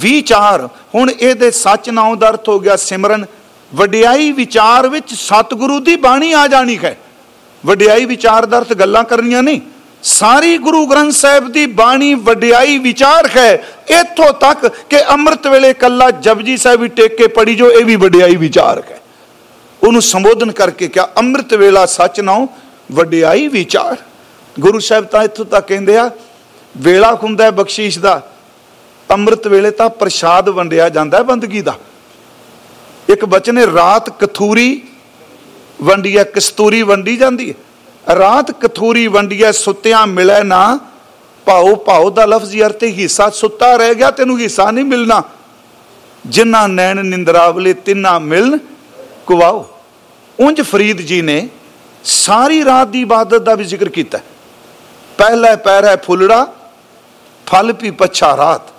ਵਿਚਾਰ। ਹੁਣ ਇਹਦੇ ਸੱਚ ਨਾਉ ਦਾ ਅਰਥ ਹੋ ਗਿਆ ਸਿਮਰਨ। ਵਡਿਆਈ ਵਿਚਾਰ ਵਿੱਚ ਸਤਿਗੁਰੂ ਦੀ ਬਾਣੀ ਆ ਜਾਣੀ ਹੈ। ਵਡਿਆਈ ਵਿਚਾਰ ਦਾ ਅਰਥ ਗੱਲਾਂ ਕਰਨੀਆਂ ਨਹੀਂ। ਸਾਰੀ ਗੁਰੂ ਗ੍ਰੰਥ ਸਾਹਿਬ ਦੀ ਬਾਣੀ ਵਡਿਆਈ ਵਿਚਾਰ ਹੈ। ਇੱਥੋਂ ਤੱਕ ਕਿ ਅੰਮ੍ਰਿਤ ਵੇਲੇ ਕੱਲਾ ਜਪਜੀ ਸਾਹਿਬ ਵੀ ਟੇਕ ਕੇ ਪੜੀ ਜੋ ਇਹ ਵੀ ਵਡਿਆਈ ਵਿਚਾਰ ਹੈ। ਉਹਨੂੰ ਸੰਬੋਧਨ ਕਰਕੇ ਕਿਹਾ, ਅੰਮ੍ਰਿਤ ਵੇਲਾ ਸੱਚ ਨਾਉ ਵਡਿਆਈ ਵਿਚਾਰ। ਗੁਰੂ ਸਾਹਿਬ ਤਾਂ ਇੱਥੋਂ ਤੱਕ ਕਹਿੰਦੇ ਆ, ਵੇਲਾ ਹੁੰਦਾ ਬਖਸ਼ੀਸ਼ ਦਾ। ਅੰਮ੍ਰਿਤ ਵੇਲੇ ਤਾਂ ਪ੍ਰਸ਼ਾਦ ਵੰਡਿਆ ਜਾਂਦਾ ਬੰਦਗੀ ਦਾ। ਇੱਕ ਬਚਨੇ ਰਾਤ ਕਥੂਰੀ ਵੰਡੀਆ ਕਸਤੂਰੀ ਵੰਡੀ ਜਾਂਦੀ ਹੈ। ਰਾਤ ਕਥੂਰੀ ਵੰਡੀਐ ਸੁੱਤਿਆਂ ਮਿਲੇ ਨਾ। ਭਾਉ ਭਾਉ ਦਾ ਲਫ਼ਜ਼ੀ ਅਰਥ ਹਿੱਸਾ ਸੁੱਤਾ ਰਹਿ ਗਿਆ, ਤੈਨੂੰ ਹਿੱਸਾ ਨਹੀਂ ਮਿਲਣਾ। ਜਿਨ੍ਹਾਂ ਨੈਣ ਨਿੰਦਰਾਵਲੇ, ਤਿੰਨਾ ਮਿਲਨ ਕੁਵਾਓ। ਉੰਜ ਫਰੀਦ ਜੀ ਨੇ ਸਾਰੀ ਰਾਤ ਦੀ ਇਬਾਦਤ ਦਾ ਵੀ ਜ਼ਿਕਰ ਕੀਤਾ। ਪਹਿਲਾ ਪੈਰ ਹੈ ਫੁੱਲੜਾ, ਫਲ ਵੀ ਪੱਛਾ ਰਾਤ।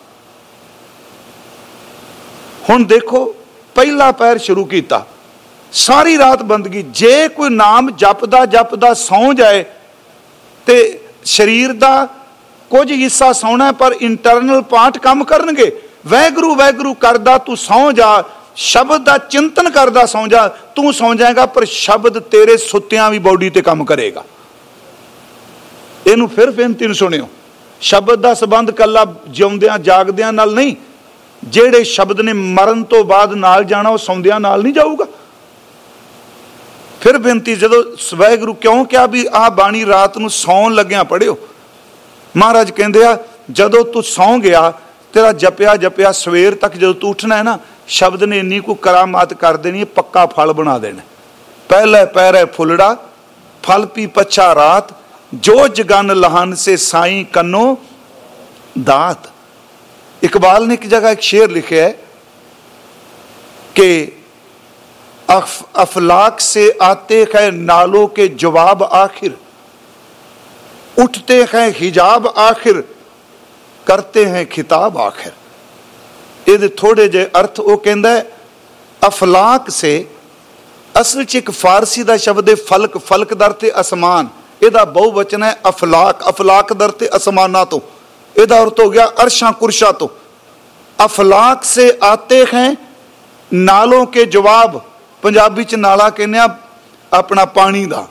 ਹੁਣ ਦੇਖੋ, ਪਹਿਲਾ ਪੈਰ ਸ਼ੁਰੂ ਕੀਤਾ। ਸਾਰੀ ਰਾਤ ਬੰਦਗੀ, ਜੇ ਕੋਈ ਨਾਮ ਜਪਦਾ ਜਪਦਾ ਸੌਂ ਜਾਏ ਤੇ ਸਰੀਰ ਦਾ ਕੁਝ ਹਿੱਸਾ ਸੌਣਾ ਪਰ ਇੰਟਰਨਲ ਪਾਰਟ ਕੰਮ ਕਰਨਗੇ। ਵੈਗਰੂ ਵੈਗਰੂ ਕਰਦਾ ਤੂੰ ਸੌਂ ਜਾ, ਸ਼ਬਦ ਦਾ ਚਿੰਤਨ ਕਰਦਾ ਸੌਂ ਜਾ, ਤੂੰ ਸੌਂ ਜਾਏਗਾ, ਪਰ ਸ਼ਬਦ ਤੇਰੇ ਸੁੱਤਿਆਂ ਵੀ ਬਾਡੀ ਤੇ ਕੰਮ ਕਰੇਗਾ। ਇਹਨੂੰ ਫਿਰ ਬੇਨਤੀ ਨੂੰ ਸੁਣਿਓ। ਸ਼ਬਦ ਦਾ ਸਬੰਧ ਕੱਲਾ ਜਿਉਂਦਿਆਂ, ਜਾਗਦਿਆਂ ਨਾਲ ਨਹੀਂ ਜਿਹੜੇ ਸ਼ਬਦ ਨੇ ਮਰਨ ਤੋਂ ਬਾਅਦ ਨਾਲ ਜਾਣਾ, ਉਹ ਸੌਂਦਿਆਂ ਨਾਲ ਨਹੀਂ ਜਾਊਗਾ। ਫਿਰ ਬੇਨਤੀ, ਜਦੋਂ ਸਵੈਗੁਰੂ ਕਿਉਂ ਕਿਹਾ ਵੀ ਆਹ ਬਾਣੀ ਰਾਤ ਨੂੰ ਸੌਣ ਲੱਗਿਆ ਪੜਿਓ ਮਹਾਰਾਜ ਕਹਿੰਦੇ ਆ, ਜਦੋਂ ਤੂੰ ਸੌਂ ਗਿਆ, ਤੇਰਾ ਜਪਿਆ ਜਪਿਆ ਸਵੇਰ ਤੱਕ ਜਦੋਂ ਤੂੰ ਉੱਠਣਾ ਹੈ ਨਾ, ਸ਼ਬਦ ਨੇ ਇੰਨੀ ਕੋ ਕਰਾਮਾਤ ਕਰ ਦੇਣੀ ਪੱਕਾ ਫਲ ਬਣਾ ਦੇਣਾ। ਪਹਿਲੇ ਪੈਰੇ ਫੁੱਲੜਾ, ਫਲ ਪੀ ਪੱਛਾ ਰਾਤ ਜੋ ਜਗਨ ਲਹਨ ਸੇ ਸਾਈ ਕੰਨੋ ਦਾਤ। ਇਕਬਾਲ ਨੇ ਇੱਕ ਜਗ੍ਹਾ ਇੱਕ ਸ਼ੇਰ ਲਿਖਿਆ ਹੈ ਕਿ अफ, अफलाक से आते हैं नालों के जवाब आखिर उठते हैं हिजाब आखिर करते हैं खिताब आखिर ਇਹਦੇ ਥੋੜੇ ਜੇ ਅਰਥ ਉਹ ਕਹਿੰਦਾ ਅਫਲਾਕ ਸੇ ਅਸਲ ਚ ਇੱਕ ਫਾਰਸੀ ਦਾ ਸ਼ਬਦ ਹੈ ਫਲਕ ਫਲਕ ਦਰ ਤੇ ਅਸਮਾਨ ਇਹਦਾ ਬਹੁ ਵਚਨ ਹੈ ਅਫਲਾਕ ਅਫਲਾਕ ਦਰ ਤੇ ਅਸਮਾਨਾਂ ਤੋਂ ਇਹਦਾ ਅਰਥ ਹੋ ਗਿਆ ਅਰਸ਼ਾਂ ਕੁਰਸ਼ਾਂ ਤੋਂ। ਅਫਲਾਕ ਸੇ ਆਤੇ हैं ਨਾਲੋਂ ਕੇ ਜਵਾਬ, ਪੰਜਾਬੀ ਚ ਨਾਲਾ ਕਹਿੰਦੇ ਆ, ਆਪਣਾ ਪਾਣੀ ਦਾ।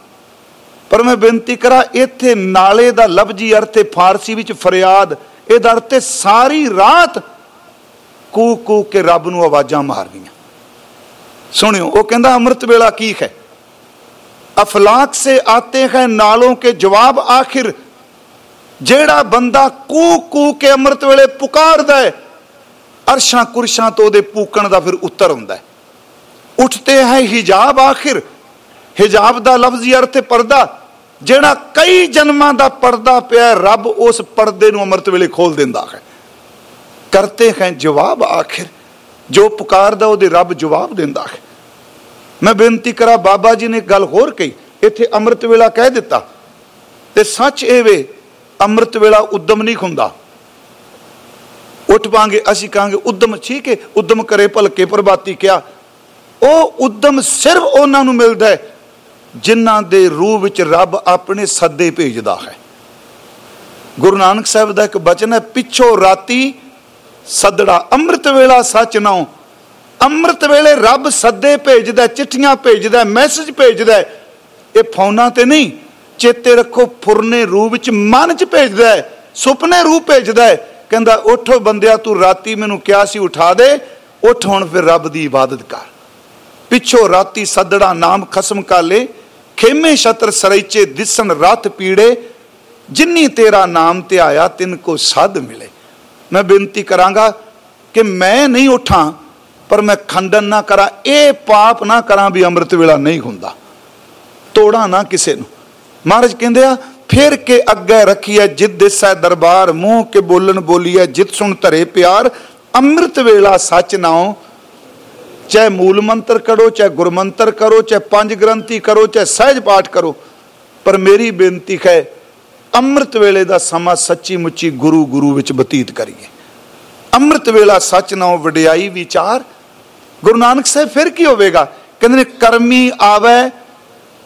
ਪਰ ਮੈਂ ਬੇਨਤੀ ਕਰਾਂ, ਇੱਥੇ ਨਾਲੇ ਦਾ ਲਫ਼ਜ਼ੀ ਅਰਥ ਹੈ ਫਾਰਸੀ ਵਿੱਚ ਫਰਿਆਦ। ਇਹਦਾ ਅਰਥ ਹੈ ਸਾਰੀ ਰਾਤ ਕੂ ਕੂ ਕੇ ਰੱਬ ਨੂੰ ਆਵਾਜ਼ਾਂ ਮਾਰਨੀਆਂ। ਸੁਣਿਓ, ਉਹ ਕਹਿੰਦਾ ਅੰਮ੍ਰਿਤ ਵੇਲਾ ਕੀ ਹੈ? ਅਫਲਾਕ ਸੇ ਆਤੇ ਹੈ, ਨਾਲੋਂ ਕੇ ਜਵਾਬ ਆਖਿਰ ਜਿਹੜਾ ਬੰਦਾ ਕੂ ਕੂ ਕੇ ਅੰਮ੍ਰਿਤ ਵੇਲੇ ਪੁਕਾਰਦਾ ਹੈ, ਅਰਸ਼ਾਂ ਕੁਰਸ਼ਾਂ ਤੋਂ ਉਹਦੇ ਪੂਕਣ ਦਾ ਫਿਰ ਉੱਤਰ ਹੁੰਦਾ ਹੈ। ਉੱਠਤੇ ਹੈ ਹਿਜਾਬ ਆਖਿਰ, ਹਿਜਾਬ ਦਾ ਲਫ਼ਜ਼ੀ ਅਰਥ ਹੈ ਪਰਦਾ। ਜਿਹੜਾ ਕਈ ਜਨਮਾਂ ਦਾ ਪਰਦਾ ਪਿਆ ਰੱਬ ਉਸ ਪਰਦੇ ਨੂੰ ਅੰਮ੍ਰਿਤ ਵੇਲੇ ਖੋਲ ਦਿੰਦਾ ਹੈ। ਕਰਤੇ ਹੈ ਜਵਾਬ ਆਖਿਰ, ਜੋ ਪੁਕਾਰਦਾ ਉਹਦੇ ਰੱਬ ਜਵਾਬ ਦਿੰਦਾ ਹੈ। ਮੈਂ ਬੇਨਤੀ ਕਰਾਂ, ਬਾਬਾ ਜੀ ਨੇ ਗੱਲ ਹੋਰ ਕਹੀ, ਇੱਥੇ ਅੰਮ੍ਰਿਤ ਵੇਲਾ ਕਹਿ ਦਿੱਤਾ, ਤੇ ਸੱਚ ਇਹ ਵੇ ਅੰਮ੍ਰਿਤ ਵੇਲਾ ਉਦਮ ਨਹੀਂ ਹੁੰਦਾ। ਉੱਠ ਪਾਂਗੇ ਅਸੀਂ ਕਹਾਂਗੇ, ਉਦਮ ਠੀਕ ਹੈ ਉਦਮ ਕਰੇ ਭਲਕੇ ਪ੍ਰਭਾਤੀ ਕਿਆ। ਉਹ ਉਦਮ ਸਿਰਫ ਉਹਨਾਂ ਨੂੰ ਮਿਲਦਾ ਹੈ, ਜਿਨ੍ਹਾਂ ਦੇ ਰੂਹ ਵਿੱਚ ਰੱਬ ਆਪਣੇ ਸੱਦੇ ਭੇਜਦਾ ਹੈ। ਗੁਰੂ ਨਾਨਕ ਸਾਹਿਬ ਦਾ ਇੱਕ ਬਚਨ ਹੈ, ਪਿੱਛੋਂ ਰਾਤੀ ਸੱਦੜਾ, ਅੰਮ੍ਰਿਤ ਵੇਲਾ ਸੱਚ ਨਾਉ ਅੰਮ੍ਰਿਤ ਵੇਲੇ ਰੱਬ ਸੱਦੇ ਭੇਜਦਾ ਚਿੱਠੀਆਂ ਭੇਜਦਾ ਮੈਸੇਜ ਭੇਜਦਾ ਇਹ ਫੋਨਾਂ ਤੇ ਨਹੀਂ ਚੇਤੇ ਰੱਖੋ, ਫੁਰਨੇ ਰੂਪ ਵਿੱਚ ਮਨ 'ਚ ਭੇਜਦਾ ਹੈ, ਸੁਪਨੇ ਰੂਪ ਭੇਜਦਾ ਹੈ। ਕਹਿੰਦਾ, ਉਠੋ ਬੰਦਿਆ, ਤੂੰ ਰਾਤੀ ਮੈਨੂੰ ਕਿਹਾ ਸੀ, ਉਠਾ ਦੇ। ਉਠ ਹੁਣ ਫਿਰ ਰੱਬ ਦੀ ਇਬਾਦਤ ਕਰ। ਪਿੱਛੋਂ ਰਾਤੀ ਸੱਦੜਾ ਨਾਮ ਖਸਮ ਕਾਲੇ ਖੇਮੇ ਛਤਰ ਸਰੈਚੇ ਦਿਸਣ ਰਤ ਪੀੜੇ। ਜਿੰਨੀ ਤੇਰਾ ਨਾਮ ਤੇ ਆਇਆ, ਤਿੰਨ ਕੋ ਸਦ ਮਿਲੇ। ਮੈਂ ਬੇਨਤੀ ਕਰਾਂਗਾ ਕਿ ਮੈਂ ਨਹੀਂ ਉਠਾਂ, ਪਰ ਮੈਂ ਖੰਡਨ ਨਾ ਕਰਾਂ, ਇਹ ਪਾਪ ਨਾ ਕਰਾਂ ਵੀ ਅੰਮ੍ਰਿਤ ਵੇਲਾ ਨਹੀਂ ਹੁੰਦਾ। ਤੋੜਾ ਨਾ ਕਿਸੇ ਨੂੰ। ਮਹਾਰਾਜ ਕਹਿੰਦੇ ਆ, ਫਿਰ ਕੇ ਅੱਗੇ ਰੱਖੀਐ ਜਿੱਦ ਦਿਸੈ ਦਰਬਾਰ, ਮੂੰਹ ਕੇ ਬੋਲਣ ਬੋਲੀਐ ਜਿਤ ਸੁਣ ਧਰੇ ਪਿਆਰ, ਅੰਮ੍ਰਿਤ ਵੇਲਾ ਸੱਚ ਨਾਉ, ਚਾਹੇ ਮੂਲ ਮੰਤਰ ਕਰੋ, ਚਾਹੇ ਗੁਰਮੰਤਰ ਕਰੋ, ਚਾਹੇ ਪੰਜ ਗ੍ਰੰਥੀ ਕਰੋ, ਚਾਹੇ ਸਹਿਜ ਪਾਠ ਕਰੋ, ਪਰ ਮੇਰੀ ਬੇਨਤੀ ਹੈ, ਅੰਮ੍ਰਿਤ ਵੇਲੇ ਦਾ ਸਮਾਂ ਸੱਚੀ ਮੁੱਚੀ ਗੁਰੂ ਗੁਰੂ ਵਿੱਚ ਬਤੀਤ ਕਰੀਏ। ਅੰਮ੍ਰਿਤ ਵੇਲਾ ਸੱਚ ਨਾਉ, ਵਡਿਆਈ ਵਿਚਾਰ, ਗੁਰੂ ਨਾਨਕ ਸਾਹਿਬ ਫਿਰ ਕੀ ਹੋਵੇਗਾ? ਕਹਿੰਦੇ ਨੇ, ਕਰਮੀ ਆਵੇ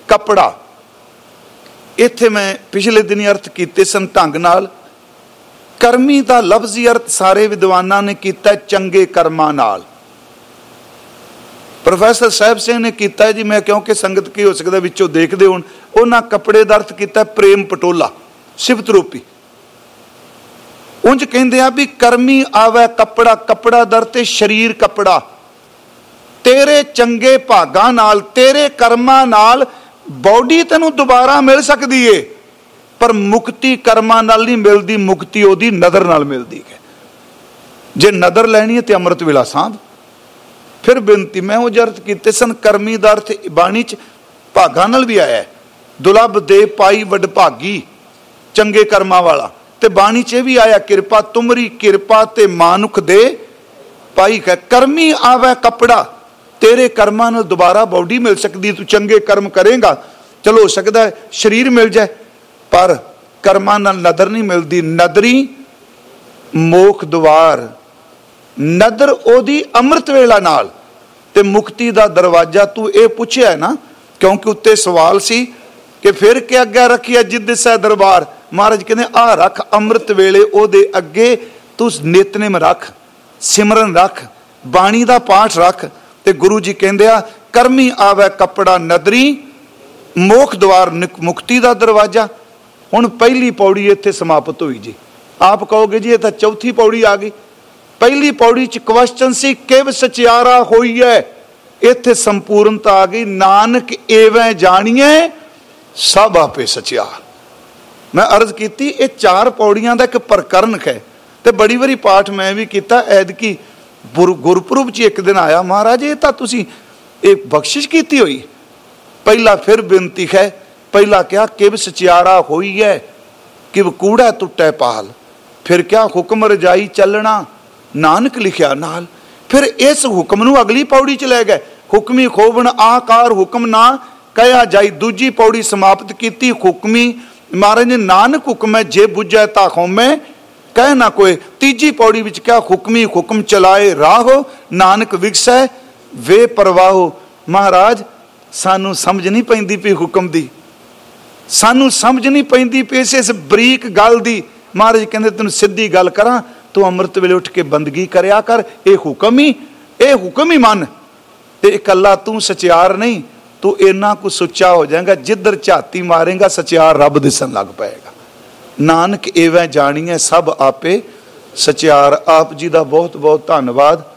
ਕਪੜਾ। ਇੱਥੇ ਮੈਂ ਪਿਛਲੇ ਦਿਨੀ ਅਰਥ ਕੀਤੇ ਸਨ ਢੰਗ ਨਾਲ। ਕਰਮੀ ਦਾ ਲਫ਼ਜ਼ੀ ਅਰਥ ਸਾਰੇ ਵਿਦਵਾਨਾਂ ਨੇ ਕੀਤਾ ਚੰਗੇ ਕਰਮਾਂ ਨਾਲ। ਪ੍ਰੋਫੈਸਰ ਸਾਹਿਬ ਸਿੰਘ ਨੇ ਕੀਤਾ ਜੀ, ਮੈਂ ਕਿਉਂਕਿ ਸੰਗਤ ਕੀ ਹੋ ਸਕਦਾ ਵਿੱਚੋਂ ਦੇਖਦੇ ਹੋਣ, ਉਹਨਾਂ ਕੱਪੜੇ ਦਾ ਅਰਥ ਕੀਤਾ ਪ੍ਰੇਮ ਪਟੋਲਾ, ਸਿਫਤ ਰੂਪੀ। ਉਂਝ ਕਹਿੰਦੇ ਆ ਵੀ ਕਰਮੀ ਆਵੇ ਕੱਪੜਾ ਕੱਪੜਾ ਦਰ ਤੇ ਸਰੀਰ ਕੱਪੜਾ। ਤੇਰੇ ਚੰਗੇ ਭਾਗਾਂ ਨਾਲ, ਤੇਰੇ ਕਰਮਾਂ ਨਾਲ ਬਾਡੀ ਤੈਨੂੰ ਦੁਬਾਰਾ ਮਿਲ ਸਕਦੀ ਏ, ਪਰ ਮੁਕਤੀ ਕਰਮਾਂ ਨਾਲ ਨਹੀਂ ਮਿਲਦੀ, ਮੁਕਤੀ ਉਹਦੀ ਨਜ਼ਰ ਨਾਲ ਮਿਲਦੀ ਹੈ। ਜੇ ਨਜ਼ਰ ਲੈਣੀ ਹੈ ਤੇ ਅੰਮ੍ਰਿਤ ਵੇਲਾ ਸਾਧ ਫਿਰ ਬੇਨਤੀ, ਮੈਂ ਉਹ ਜਰਤ ਕੀਤੇ ਸਨ, ਕਰਮੀ ਦਾ ਅਰਥ ਬਾਣੀ ਚ ਭਾਗਾਂ ਨਾਲ ਵੀ ਆਇਆ ਹੈ। ਦੁਲਬ ਦੇ ਪਾਈ ਵਡ ਭਾਗੀ, ਚੰਗੇ ਕਰਮਾਂ ਵਾਲਾ। ਤੇ ਬਾਣੀ ਚ ਵੀ ਆਇਆ, ਕਿਰਪਾ ਤੁਮਰੀ ਕਿਰਪਾ ਤੇ ਮਾਨੁਖ ਦੇ ਪਾਈ ਹੈ। ਕਰਮੀ ਆਵੇ ਕਪੜਾ ਤੇਰੇ ਕਰਮਾਂ ਨਾਲ ਦੁਬਾਰਾ ਬਾਡੀ ਮਿਲ ਸਕਦੀ, ਤੂੰ ਚੰਗੇ ਕਰਮ ਕਰੇਗਾ। ਚਲੋ, ਹੋ ਸਕਦਾ ਸਰੀਰ ਮਿਲ ਜਾਏ, ਪਰ ਕਰਮਾਂ ਨਾਲ ਨਦਰ ਨਹੀਂ ਮਿਲਦੀ। ਨਦਰੀ ਮੋਖ ਦੁਆਰ, ਨਦਰ ਉਹਦੀ ਅੰਮ੍ਰਿਤ ਵੇਲਾ ਨਾਲ। ਤੇ ਮੁਕਤੀ ਦਾ ਦਰਵਾਜ਼ਾ ਤੂੰ ਇਹ ਪੁੱਛਿਆ ਨਾ, ਕਿਉਂਕਿ ਉੱਤੇ ਸਵਾਲ ਸੀ ਕਿ ਫਿਰ ਕਿ ਅੱਗੇ ਰੱਖਿਆ ਜਿੱਦ ਸਹਿ ਦਰਬਾਰ? ਮਹਾਰਾਜ ਕਹਿੰਦੇ ਆ ਰੱਖ ਅੰਮ੍ਰਿਤ ਵੇਲੇ ਉਹਦੇ ਅੱਗੇ, ਤੂੰ ਨਿਤਨੇਮ ਰੱਖ, ਸਿਮਰਨ ਰੱਖ, ਬਾਣੀ ਦਾ ਪਾਠ ਰੱਖ ਤੇ ਗੁਰੂ ਜੀ ਕਹਿੰਦੇ ਆ, ਕਰਮੀ ਆਵੇ ਕਪੜਾ ਨਦਰੀ, ਮੋਖ ਦਵਾਰ ਮੁਕਤੀ ਦਾ ਦਰਵਾਜ਼ਾ। ਹੁਣ ਪਹਿਲੀ ਪੌੜੀ ਇੱਥੇ ਸਮਾਪਤ ਹੋਈ ਜੀ। ਆਪ ਕਹੋਗੇ ਜੀ, ਇਹ ਤਾਂ ਚੌਥੀ ਪੌੜੀ ਆ ਗਈ। ਪਹਿਲੀ ਪੌੜੀ ਚ ਕੁਐਸਚਨ ਸੀ, ਕਿਵ ਸਚਿਆਰਾ ਹੋਈ ਹੈ ਇੱਥੇ ਸੰਪੂਰਨਤਾ ਆ ਗਈ, ਨਾਨਕ ਐਵੇਂ ਜਾਣੀਏ ਸਭ ਆਪੇ ਸਚਿਆਰ ਮੈਂ ਅਰਜ਼ ਕੀਤੀ, ਇਹ ਚਾਰ ਪੌੜੀਆਂ ਦਾ ਇੱਕ ਪ੍ਰਕਰਨ ਹੈ। ਤੇ ਬੜੀ ਵਾਰੀ ਪਾਠ ਮੈਂ ਵੀ ਕੀਤਾ ਐਦ ਕੀ ਗੁਰਪੁਰਬ ਚ ਇੱਕ ਦਿਨ ਆਇਆ, ਮਹਾਰਾਜ, ਇਹ ਤਾਂ ਤੁਸੀਂ ਇਹ ਬਖਸ਼ਿਸ਼ ਕੀਤੀ ਹੋਈ। ਪਹਿਲਾ ਫਿਰ ਬੇਨਤੀ ਹੈ, ਪਹਿਲਾ ਕਿਹਾ, ਕਿਵ ਸਚਿਆਰਾ ਹੋਈ ਹੈ ਕਿਵ ਕੂੜਾ ਟੁੱਟੇ ਪਾਲ। ਫਿਰ ਕਿਹਾ, ਹੁਕਮ ਰਜਾਈ ਚੱਲਣਾ, ਨਾਨਕ ਲਿਖਿਆ ਨਾਲ। ਫਿਰ ਇਸ ਹੁਕਮ ਨੂੰ ਅਗਲੀ ਪੌੜੀ ਚ ਲੈ ਗਏ। ਹੁਕਮੀ ਖੋਵਣ ਆਕਾਰ ਹੁਕਮ ਨਾ ਕਹਿਆ ਜਾਈ। ਦੂਜੀ ਪੌੜੀ ਸਮਾਪਤ ਕੀਤੀ ਹੁਕਮੀ। ਮਹਾਰਾਜ ਨੇ ਨਾਨਕ ਹੁਕਮ ਹੈ, ਜੇ ਬੁੱਝੈ ਤਾਂ ਖੋਮੇ ਕਹਿ ਨਾ ਕੋਈ, ਤੀਜੀ ਪੌੜੀ ਵਿੱਚ ਕਿਹਾ ਹੁਕਮੀ ਹੁਕਮ ਚਲਾਏ ਰਾਹੋ ਨਾਨਕ ਵਿਗਸੈ, ਵੇ ਪਰਵਾਹੋ। ਮਹਾਰਾਜ, ਸਾਨੂੰ ਸਮਝ ਨਹੀਂ ਪੈਂਦੀ ਪਈ ਹੁਕਮ ਦੀ। ਸਾਨੂੰ ਸਮਝ ਨਹੀਂ ਪੈਂਦੀ ਪਈ ਇਸ ਬਰੀਕ ਗੱਲ ਦੀ। ਮਹਾਰਾਜ ਕਹਿੰਦੇ, ਤੈਨੂੰ ਸਿੱਧੀ ਗੱਲ ਕਰਾਂ, ਤੂੰ ਅੰਮ੍ਰਿਤ ਵੇਲੇ ਉੱਠ ਕੇ ਬੰਦਗੀ ਕਰਿਆ ਕਰ, ਇਹ ਹੁਕਮ ਹੀ, ਇਹ ਹੁਕਮ ਹੀ ਮੰਨ। ਤੇ ਇਕੱਲਾ ਤੂੰ ਸਚਿਆਰ ਨਹੀਂ, ਤੂੰ ਇੰਨਾ ਕੁ ਸੁੱਚਾ ਹੋ ਜਾਏਗਾ, ਜਿੱਧਰ ਝਾਤੀ ਮਾਰੇਗਾ, ਸਚਿਆਰ ਰੱਬ ਦਿਸਣ ਲੱਗ ਪਏਗਾ। ਨਾਨਕ ਐਵੇਂ ਜਾਣੀਏ ਸਭ ਆਪੇ। ਸਚਿਆਰ ਆਪ ਜੀ ਦਾ ਬਹੁਤ ਬਹੁਤ ਧੰਨਵਾਦ।